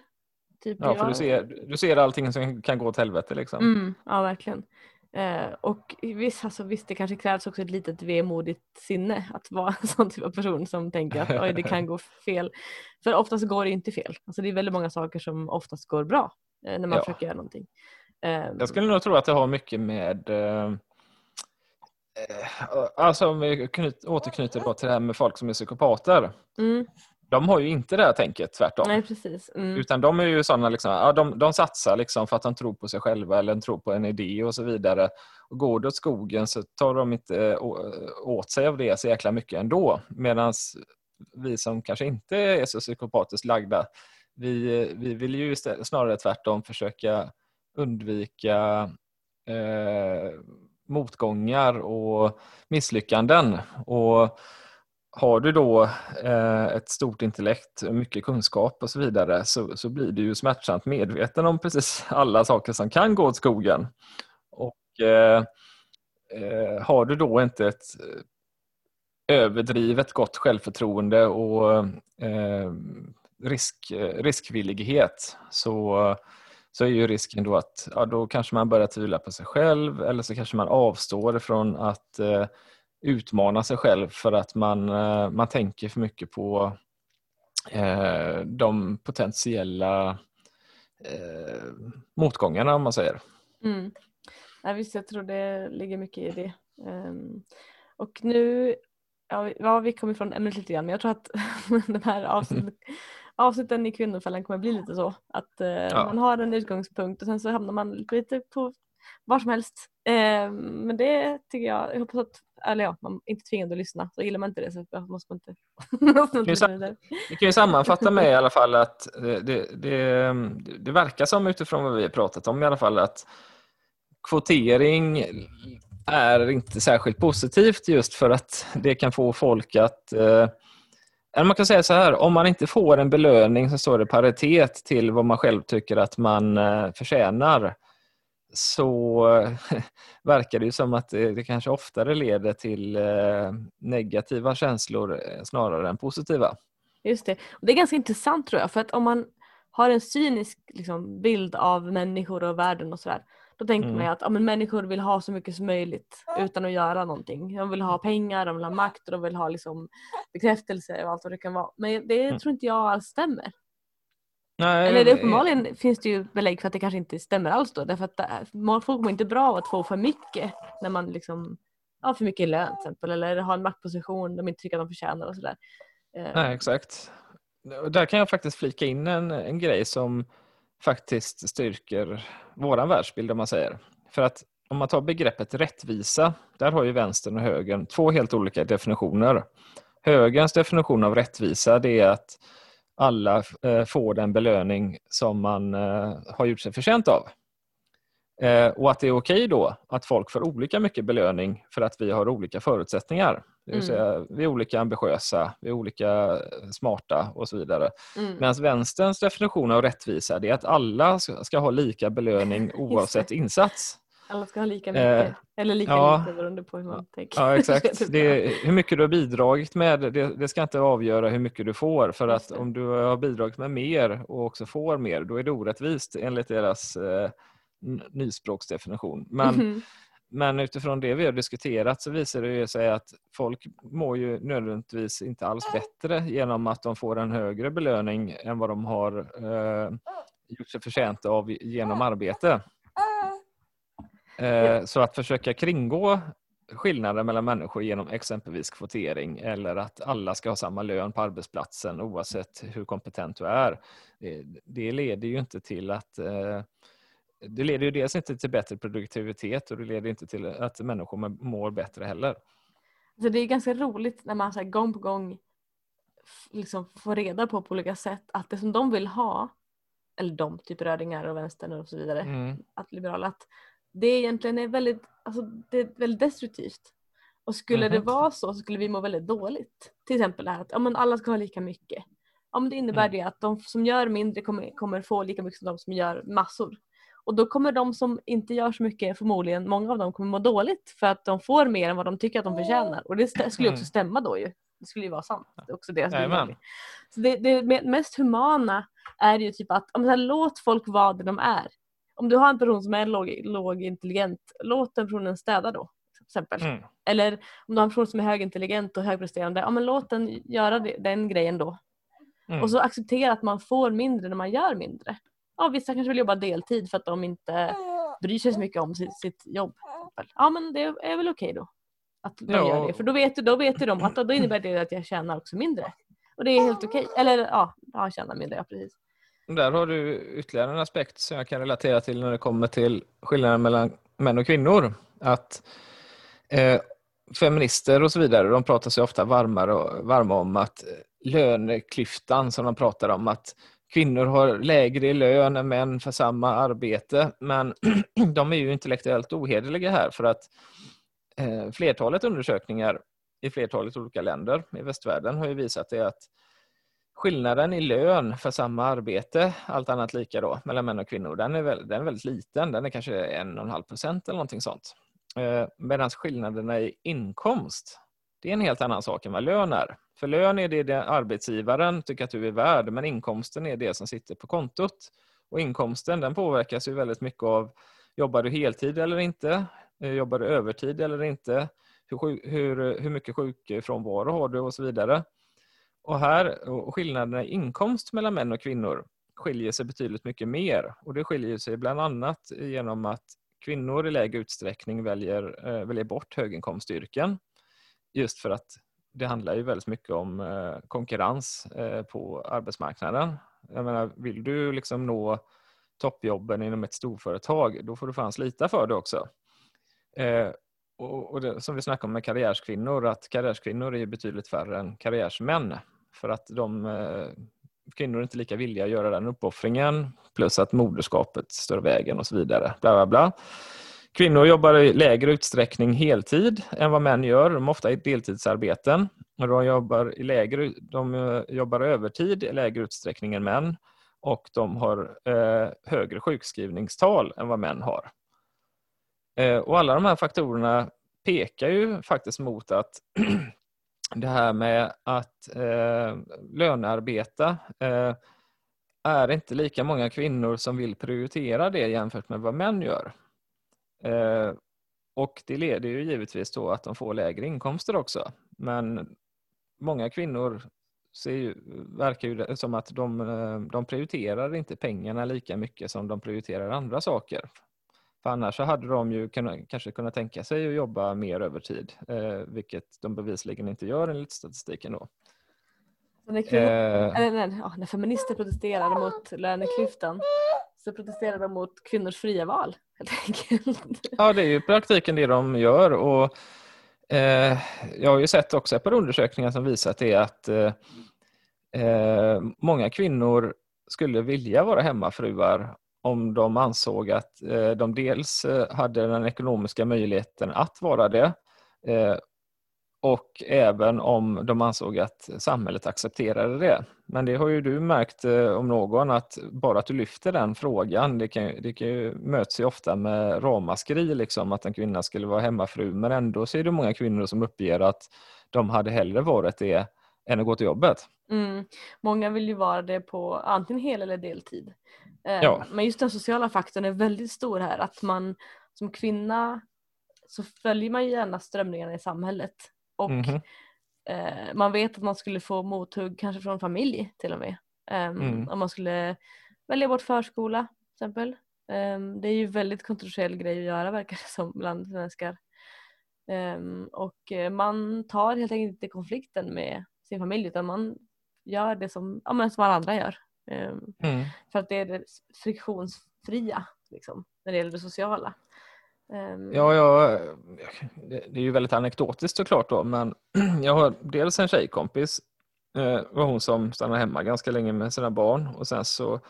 Typ ja, för du ser, du ser allting som kan gå åt helvete liksom. Mm, ja, verkligen. Eh, och visst, alltså, visst, det kanske krävs också ett litet vemodigt sinne att vara en sån typ av person som tänker att Oj, det kan gå fel. För oftast går det inte fel. Alltså, det är väldigt många saker som oftast går bra eh, när man ja. försöker göra någonting. Eh, Jag skulle nog tro att det har mycket med eh, eh Alltså om vi återknyter då till det här med folk som är psykopater. Mm de har ju inte det här tänket tvärtom. Nej, precis. Mm. Utan de är ju sådana, liksom, ja, de, de satsar liksom för att de tror på sig själva eller de tror på en idé och så vidare. Och går det åt skogen så tar de inte åt sig av det så jäkla mycket ändå. Medan vi som kanske inte är så psykopatiskt lagda, vi, vi vill ju istället, snarare tvärtom försöka undvika eh, motgångar och misslyckanden. Och har du då eh, ett stort intellekt, mycket kunskap och så vidare så, så blir du ju smärtsamt medveten om precis alla saker som kan gå åt skogen. Och eh, eh, Har du då inte ett eh, överdrivet gott självförtroende och eh, risk, eh, riskvillighet så, så är ju risken då att ja, då kanske man börjar tvivla på sig själv eller så kanske man avstår ifrån att eh, utmana sig själv för att man, eh, man tänker för mycket på eh, de potentiella eh, motgångarna om man säger. Mm. Ja, visst, jag tror det ligger mycket i det. Um, och nu, ja, ja, vi kommer ifrån ämnet lite grann men jag tror att den här avsnittet avsnitten i Kvinnofällan kommer bli lite så. Att uh, ja. man har en utgångspunkt och sen så hamnar man lite på var som helst. Um, men det tycker jag, jag hoppas att eller ja, man är inte tvingad att lyssna. Så gillar man inte det så måste man inte. Vi kan ju sammanfatta med i alla fall att det, det, det, det, verkar som utifrån vad vi har pratat om i alla fall att kvotering är inte särskilt positivt just för att det kan få folk att eh, man kan säga så här, om man inte får en belöning som står i paritet till vad man själv tycker att man eh, förtjänar så verkar det som att det, kanske oftare leder till eh, negativa känslor eh, snarare än positiva. Just det. Och det är ganska intressant tror jag för att om man har en cynisk liksom, bild av människor och världen och sådär då tänker Mm. man ju att ja, men människor vill ha så mycket som möjligt utan att göra någonting. De vill ha pengar, de vill ha makt och de vill ha liksom, bekräftelse och allt vad det kan vara. Men det Mm. tror inte jag alls stämmer. Nej, Eller det, uppenbarligen finns det ju belägg för att det kanske inte stämmer alls då. Därför att det är- folk mår inte bra av att få för mycket när man liksom har för mycket lön till exempel eller har en maktposition de inte tycker att de förtjänar och sådär. Eh, Nej, exakt. Och Där kan jag faktiskt flika in en, en grej som faktiskt styrker våran världsbild om man säger. För att om man tar begreppet rättvisa, där har ju vänstern och högern två helt olika definitioner. Högerns definition av rättvisa det är att alla eh, får den belöning som man eh, har gjort sig förtjänt av. Eh, och att det är okej då att folk får olika mycket belöning för att vi har olika förutsättningar. Det vill Mm. säga, vi är olika ambitiösa, vi är olika eh, smarta och så vidare. mm. Medan vänsterns definition av rättvisa är att alla ska, ha lika belöning oavsett insats. Alla ska ha lika Eh, mycket. eller lika ja. lite beroende på hur man tänker. Ja, exakt. Det, hur mycket du har bidragit med, det, det ska inte avgöra hur mycket du får. För att om du har bidragit med mer och också får mer, då är det orättvist enligt deras eh, nyspråksdefinition. Men, Mhm. Men utifrån det vi har diskuterat så visar det ju sig att folk mår ju nödvändigtvis inte alls bättre genom att de får en högre belöning än vad de har eh, gjort sig förtjänta av genom arbete. Eh, Så att försöka kringgå skillnaden mellan människor genom exempelvis kvotering eller att alla ska ha samma lön på arbetsplatsen oavsett hur kompetent du är. Det, det leder ju inte till att eh, det leder ju dels inte till bättre produktivitet och det leder inte till att människor mår bättre heller. Så det är ganska roligt när man så här, gång på gång liksom får reda på på olika sätt att det som de vill ha, eller de, typ rödingar och vänstern och så vidare, Mm. att liberala, att det egentligen är väldigt, alltså, det är väldigt destruktivt. Och skulle det Mhm. vara så så skulle vi må väldigt dåligt. Till exempel det här att ja, men alla ska ha lika mycket. Ja, men det innebär Mm. det att de som gör mindre kommer, kommer få lika mycket som de som gör massor. Och då kommer de som inte gör så mycket förmodligen, många av dem kommer må dåligt för att de får mer än vad de tycker att de förtjänar. Och det skulle ju också Mm. stämma då ju. Det skulle ju vara sant. Det är också deras. Så det, det me- mest humana är ju typ att här, låt folk vara det de är. Om du har en person som är låg, lågintelligent, låt den personen städa då. Till exempel. Mm. Eller om du har en person som är högintelligent och högpresterande, ja men låt den göra det, den grejen då. Mm. Och så acceptera att man får mindre när man gör mindre. Ja, vissa kanske vill jobba deltid för att de inte bryr sig så mycket om sitt, sitt jobb. Ja men det är väl okej då. Att de Ja. gör det. För då vet, du- då vet ju de att då innebär det att jag tjänar också mindre. Och det är helt okej. Eller ja, jag tjänar mindre, ja precis. Där har du ytterligare en aspekt som jag kan relatera till när det kommer till skillnaden mellan män och kvinnor. Att eh, feminister och så vidare, de pratar sig ofta varmare och, varma om att eh, löneklyftan som de pratar om, att kvinnor har lägre i lön än män för samma arbete. Men de är ju intellektuellt ohederliga här för att eh, flertalet undersökningar i flertalet olika länder i västvärlden har ju visat det att skillnaden i lön för samma arbete, allt annat lika då, mellan män och kvinnor, den är, väl, den är väldigt liten. Den är kanske en och en halv procent eller någonting sånt. Eh, Medan skillnaderna i inkomst, det är en helt annan sak än vad lön är. För lön är det, det arbetsgivaren tycker att du är värd, men inkomsten är det som sitter på kontot. Och inkomsten den påverkas ju väldigt mycket av jobbar du heltid eller inte? Eh, jobbar du övertid eller inte? Hur, hur, hur mycket sjukfrånvaro har du och så vidare. Och här och skillnaderna i inkomst mellan män och kvinnor skiljer sig betydligt mycket mer. Och det skiljer sig bland annat genom att kvinnor i lägre utsträckning väljer, eh, väljer bort höginkomstyrken. Just för att det handlar ju väldigt mycket om eh, konkurrens eh, på arbetsmarknaden. Jag menar, vill du liksom nå toppjobben inom ett storföretag, då får du fan slita för det också. Eh, och, och det, som vi snackade om med karriärskvinnor, att karriärskvinnor är ju betydligt färre än karriärsmän. För att de eh, kvinnor är inte lika villiga att göra den uppoffringen. Plus att moderskapet står i vägen och så vidare. Bla, bla, bla. Kvinnor jobbar i lägre utsträckning heltid än vad män gör. De är ofta i deltidsarbeten. Och de, jobbar i lägre, de eh, jobbar övertid i lägre utsträckning än män och de har eh, högre sjukskrivningstal än vad män har. Eh, och alla de här faktorerna pekar ju faktiskt mot att det här med att eh, lönearbeta eh, är inte lika många kvinnor som vill prioritera det jämfört med vad män gör. Eh, och det leder ju givetvis då att de får lägre inkomster också. Men många kvinnor ser ju, verkar ju som att de, eh, de prioriterar inte pengarna lika mycket som de prioriterar andra saker. För annars så hade de ju kunna, kanske kunnat tänka sig att jobba mer övertid, eh, vilket de bevisligen inte gör enligt statistiken. Då. När, kvinnor, eh, eller, när, när feminister protesterar mot löneklyftan så protesterar de mot kvinnors fria val. Helt enkelt. Ja, det är ju i praktiken det de gör. Och, eh, jag har ju sett också ett par undersökningar som visar att det är att eh, eh många kvinnor skulle vilja vara hemmafruar om de ansåg att eh, de dels eh, hade den ekonomiska möjligheten att vara det eh, och även om de ansåg att samhället accepterade det. Men det har ju du märkt om någon att bara att du lyfter den frågan, det, kan, det kan ju, möts ju ofta med ramaskri liksom att en kvinna skulle vara hemmafru men ändå är det många kvinnor som uppger att de hade hellre varit det än att gå till jobbet. Mm. Många vill ju vara det på antingen hel eller deltid. Eh, ja. Men just den sociala faktorn är väldigt stor här. Att man som kvinna så följer man ju gärna strömningarna i samhället. Och mm. eh, man vet att man skulle få mothugg kanske från familj till och med. Um, mm. Om man skulle välja bort förskola till exempel. Um, det är ju väldigt kontroversiell grej att göra verkar det som bland svenskar. Um, och eh, man tar helt enkelt inte konflikten med sin familj utan man gör det som, ja, men som alla andra gör. Ehm, mm. För att det är det friktionsfria liksom, när det gäller det sociala. Um... Ja, ja, det är ju väldigt anekdotiskt såklart då, men jag har dels en tjejkompis, eh, var hon som stannade hemma ganska länge med sina barn och sen så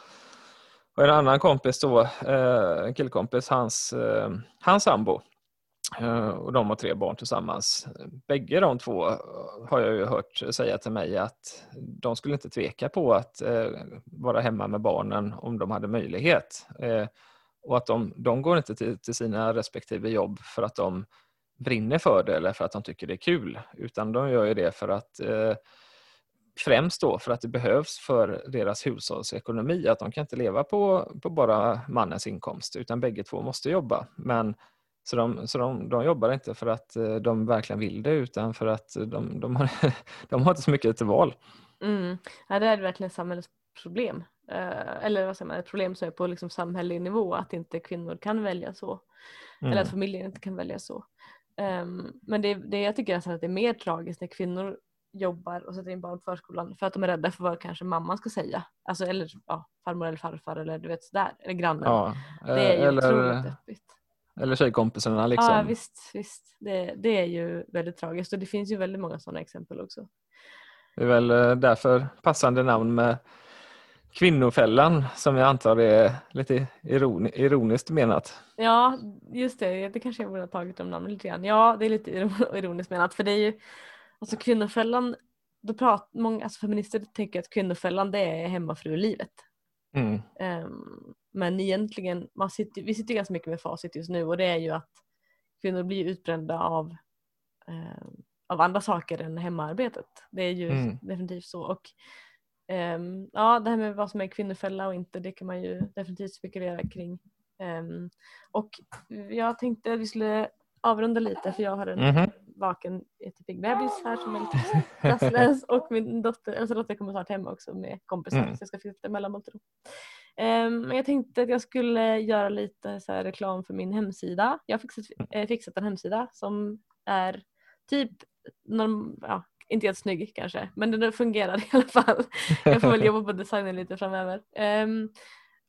och en annan kompis då, eh, en killkompis, hans, eh, hans sambo eh, och de har tre barn tillsammans. Bägge de två har jag ju hört säga till mig att de skulle inte tveka på att vara hemma med barnen om de hade möjlighet. Och att de, de går inte till, till sina respektive jobb för att de brinner för det eller för att de tycker det är kul, utan de gör ju det för att eh, främst då för att det behövs för deras hushållsekonomi, att de kan inte leva på, på bara mannens inkomst utan bägge två måste jobba. Men så, de, så de, de jobbar inte för att eh, de verkligen vill det utan för att de, de, har, de har inte så mycket till val. Mm. Ja, det är verkligen samhällets problem. Eh, eller vad säger man, ett problem som är på liksom samhällelig nivå att inte kvinnor kan välja så. Mm. Eller att mm. familjen inte kan välja så. Um, men det, det, jag tycker nästan att det är mer tragiskt när kvinnor jobbar och sätter in barn på förskolan för att de är rädda för vad kanske mamman ska säga. Alltså eller ja, farmor eller farfar eller du vet sådär, eller grannen. Ja, det är ju eller, otroligt deppigt. Eller tjejkompisarna liksom. Ja visst, visst. Det, det är ju väldigt tragiskt och det finns ju väldigt många sådana exempel också. Det är väl eh, därför passande namn med Kvinnofällan som jag antar är lite ironiskt menat. Ja, just det. Det kanske jag borde ha tagit om namnet lite grann. Ja, det är lite ironiskt menat för det är ju alltså Kvinnofällan, då pratar många alltså feminister tänker att Kvinnofällan det är hemmafrulivet. Mm. Um, men egentligen, man sitter, vi sitter ganska mycket med facit just nu och det är ju att kvinnor blir utbrända av, eh, av andra saker än hemarbetet. Det är ju mm. definitivt så. Och, eh, ja, det här med vad som är kvinnofälla och inte, det kan man ju definitivt spekulera kring. Eh, och jag tänkte att vi skulle avrunda lite för jag har en mm -hmm. vaken jättepigg bebis här som är lite rastlös och min dotter, alltså Lotta kommer snart hem också med kompisar mm. så jag ska fixa mellanmål Ehm, men jag tänkte att jag skulle göra lite så reklam för min hemsida. Jag har fixat, äh, fixat en hemsida som är typ, någon, ja, inte jättesnygg kanske, men den fungerar i alla fall. Jag får väl jobba på designen lite framöver. Um,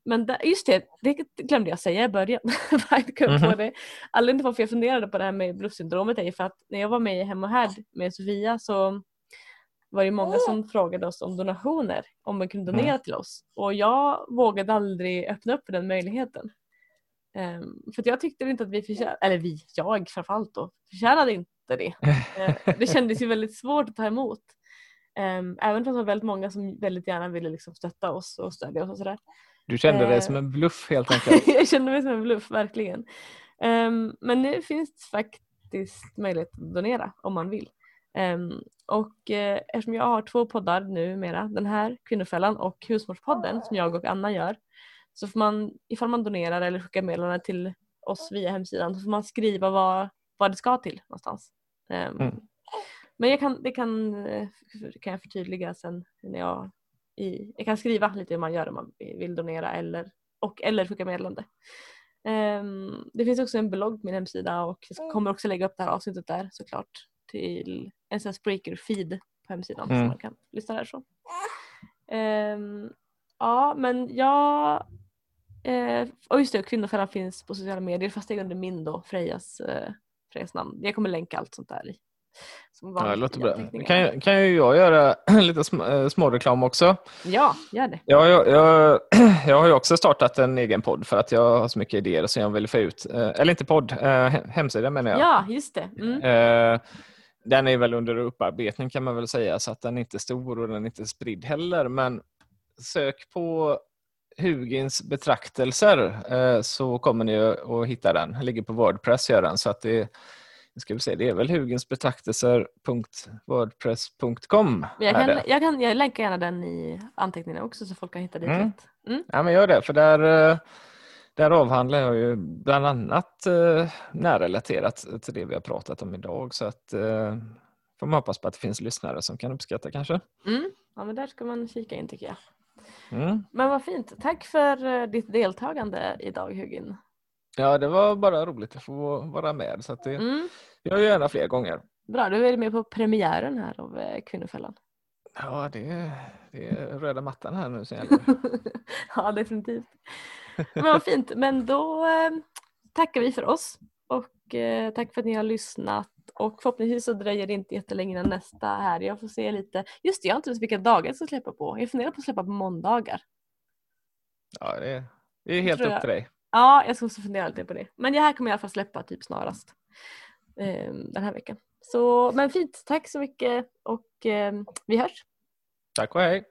men där, just det, det glömde jag säga i början. mm -hmm. Anledningen till varför jag funderade på det här med bluffsyndromet är för att när jag var med i Hem och Härd med Sofia så var det många som frågade oss om donationer, om man kunde donera mm. till oss. Och jag vågade aldrig öppna upp för den möjligheten. Ehm, för jag tyckte inte att vi förtjänade, eller vi, jag framförallt då, förtjänade inte det. Eh, det kändes ju väldigt svårt att ta emot. Ehm, även fast det var väldigt många som väldigt gärna ville liksom stötta oss och stödja oss och sådär. Du kände Eh. dig som en bluff helt enkelt. jag kände mig som en bluff, verkligen. Ehm, men nu finns det faktiskt möjlighet att donera om man vill. Ehm, och eh, eftersom jag har två poddar numera, den här Kvinnofällan och Husmorspodden som jag och Anna gör, så får man, ifall man donerar eller skickar meddelande till oss via hemsidan, så får man skriva vad, vad det ska till någonstans. Ehm, Mm. Men jag kan, det kan, eh, kan jag förtydliga sen när jag, i, jag kan skriva lite hur man gör om man vill donera eller, och, eller skicka meddelande. Ehm, det finns också en blogg på min hemsida och jag kommer också lägga upp det här avsnittet där såklart till en sån här Spreaker-feed på hemsidan Mm. så man kan lyssna därifrån. Ehm, ja men jag eh, och just det, Kvinnofällan finns på sociala medier fast det är under min då, Frejas, eh, Frejas namn. Jag kommer länka allt sånt där i. Som Ja, det låter bra. Kan, kan ju jag göra lite sm- eh, småreklam också? Ja, gör det. Ja, jag, jag, jag har ju också startat en egen podd för att jag har så mycket idéer som jag vill få ut. Eh, Eller inte podd, eh, he- hemsida menar jag. Ja, just det. Mm. Eh, Den är väl under upparbetning kan man väl säga så att den är inte stor och den är inte spridd heller. Men sök på Hugins betraktelser eh, så kommer ni att hitta den. Den ligger på Wordpress gör den så att det ska vi se, det är väl hugensbetraktelser.wordpress.com. Jag, är kan, det. jag, kan, jag länkar gärna den i anteckningarna också så folk kan hitta dit Mm. Mm. Ja, men gör det, för där, eh, där avhandlar jag ju bland annat eh, närrelaterat till det vi har pratat om idag. Så att eh, får man hoppas på att det finns lyssnare som kan uppskatta kanske. Mm. Ja men där ska man kika in tycker jag. Mm. Men vad fint. Tack för eh, ditt deltagande idag Hugin. Ja, det var bara roligt att få vara med. Så att det Mm. gör jag gärna fler gånger. Bra, du är med på premiären här av eh, Kvinnofällan. Ja, det är, det är röda mattan här nu som gäller. ja definitivt. Men vad fint. Men då eh, tackar vi för oss och tack för att ni har lyssnat. Och förhoppningsvis så dröjer det inte jättelänge innan nästa här. Jag får se lite. Just det, jag har inte vetat vilka dagar jag ska släppa på. Jag funderar på att släppa på måndagar. Ja, det är, det är helt upp jag. till dig. Ja, jag ska också fundera lite på det. Men det här kommer jag i alla fall släppa typ snarast. eh, den här veckan. Så, men fint, tack så mycket och eh, vi hörs. Tack och hej!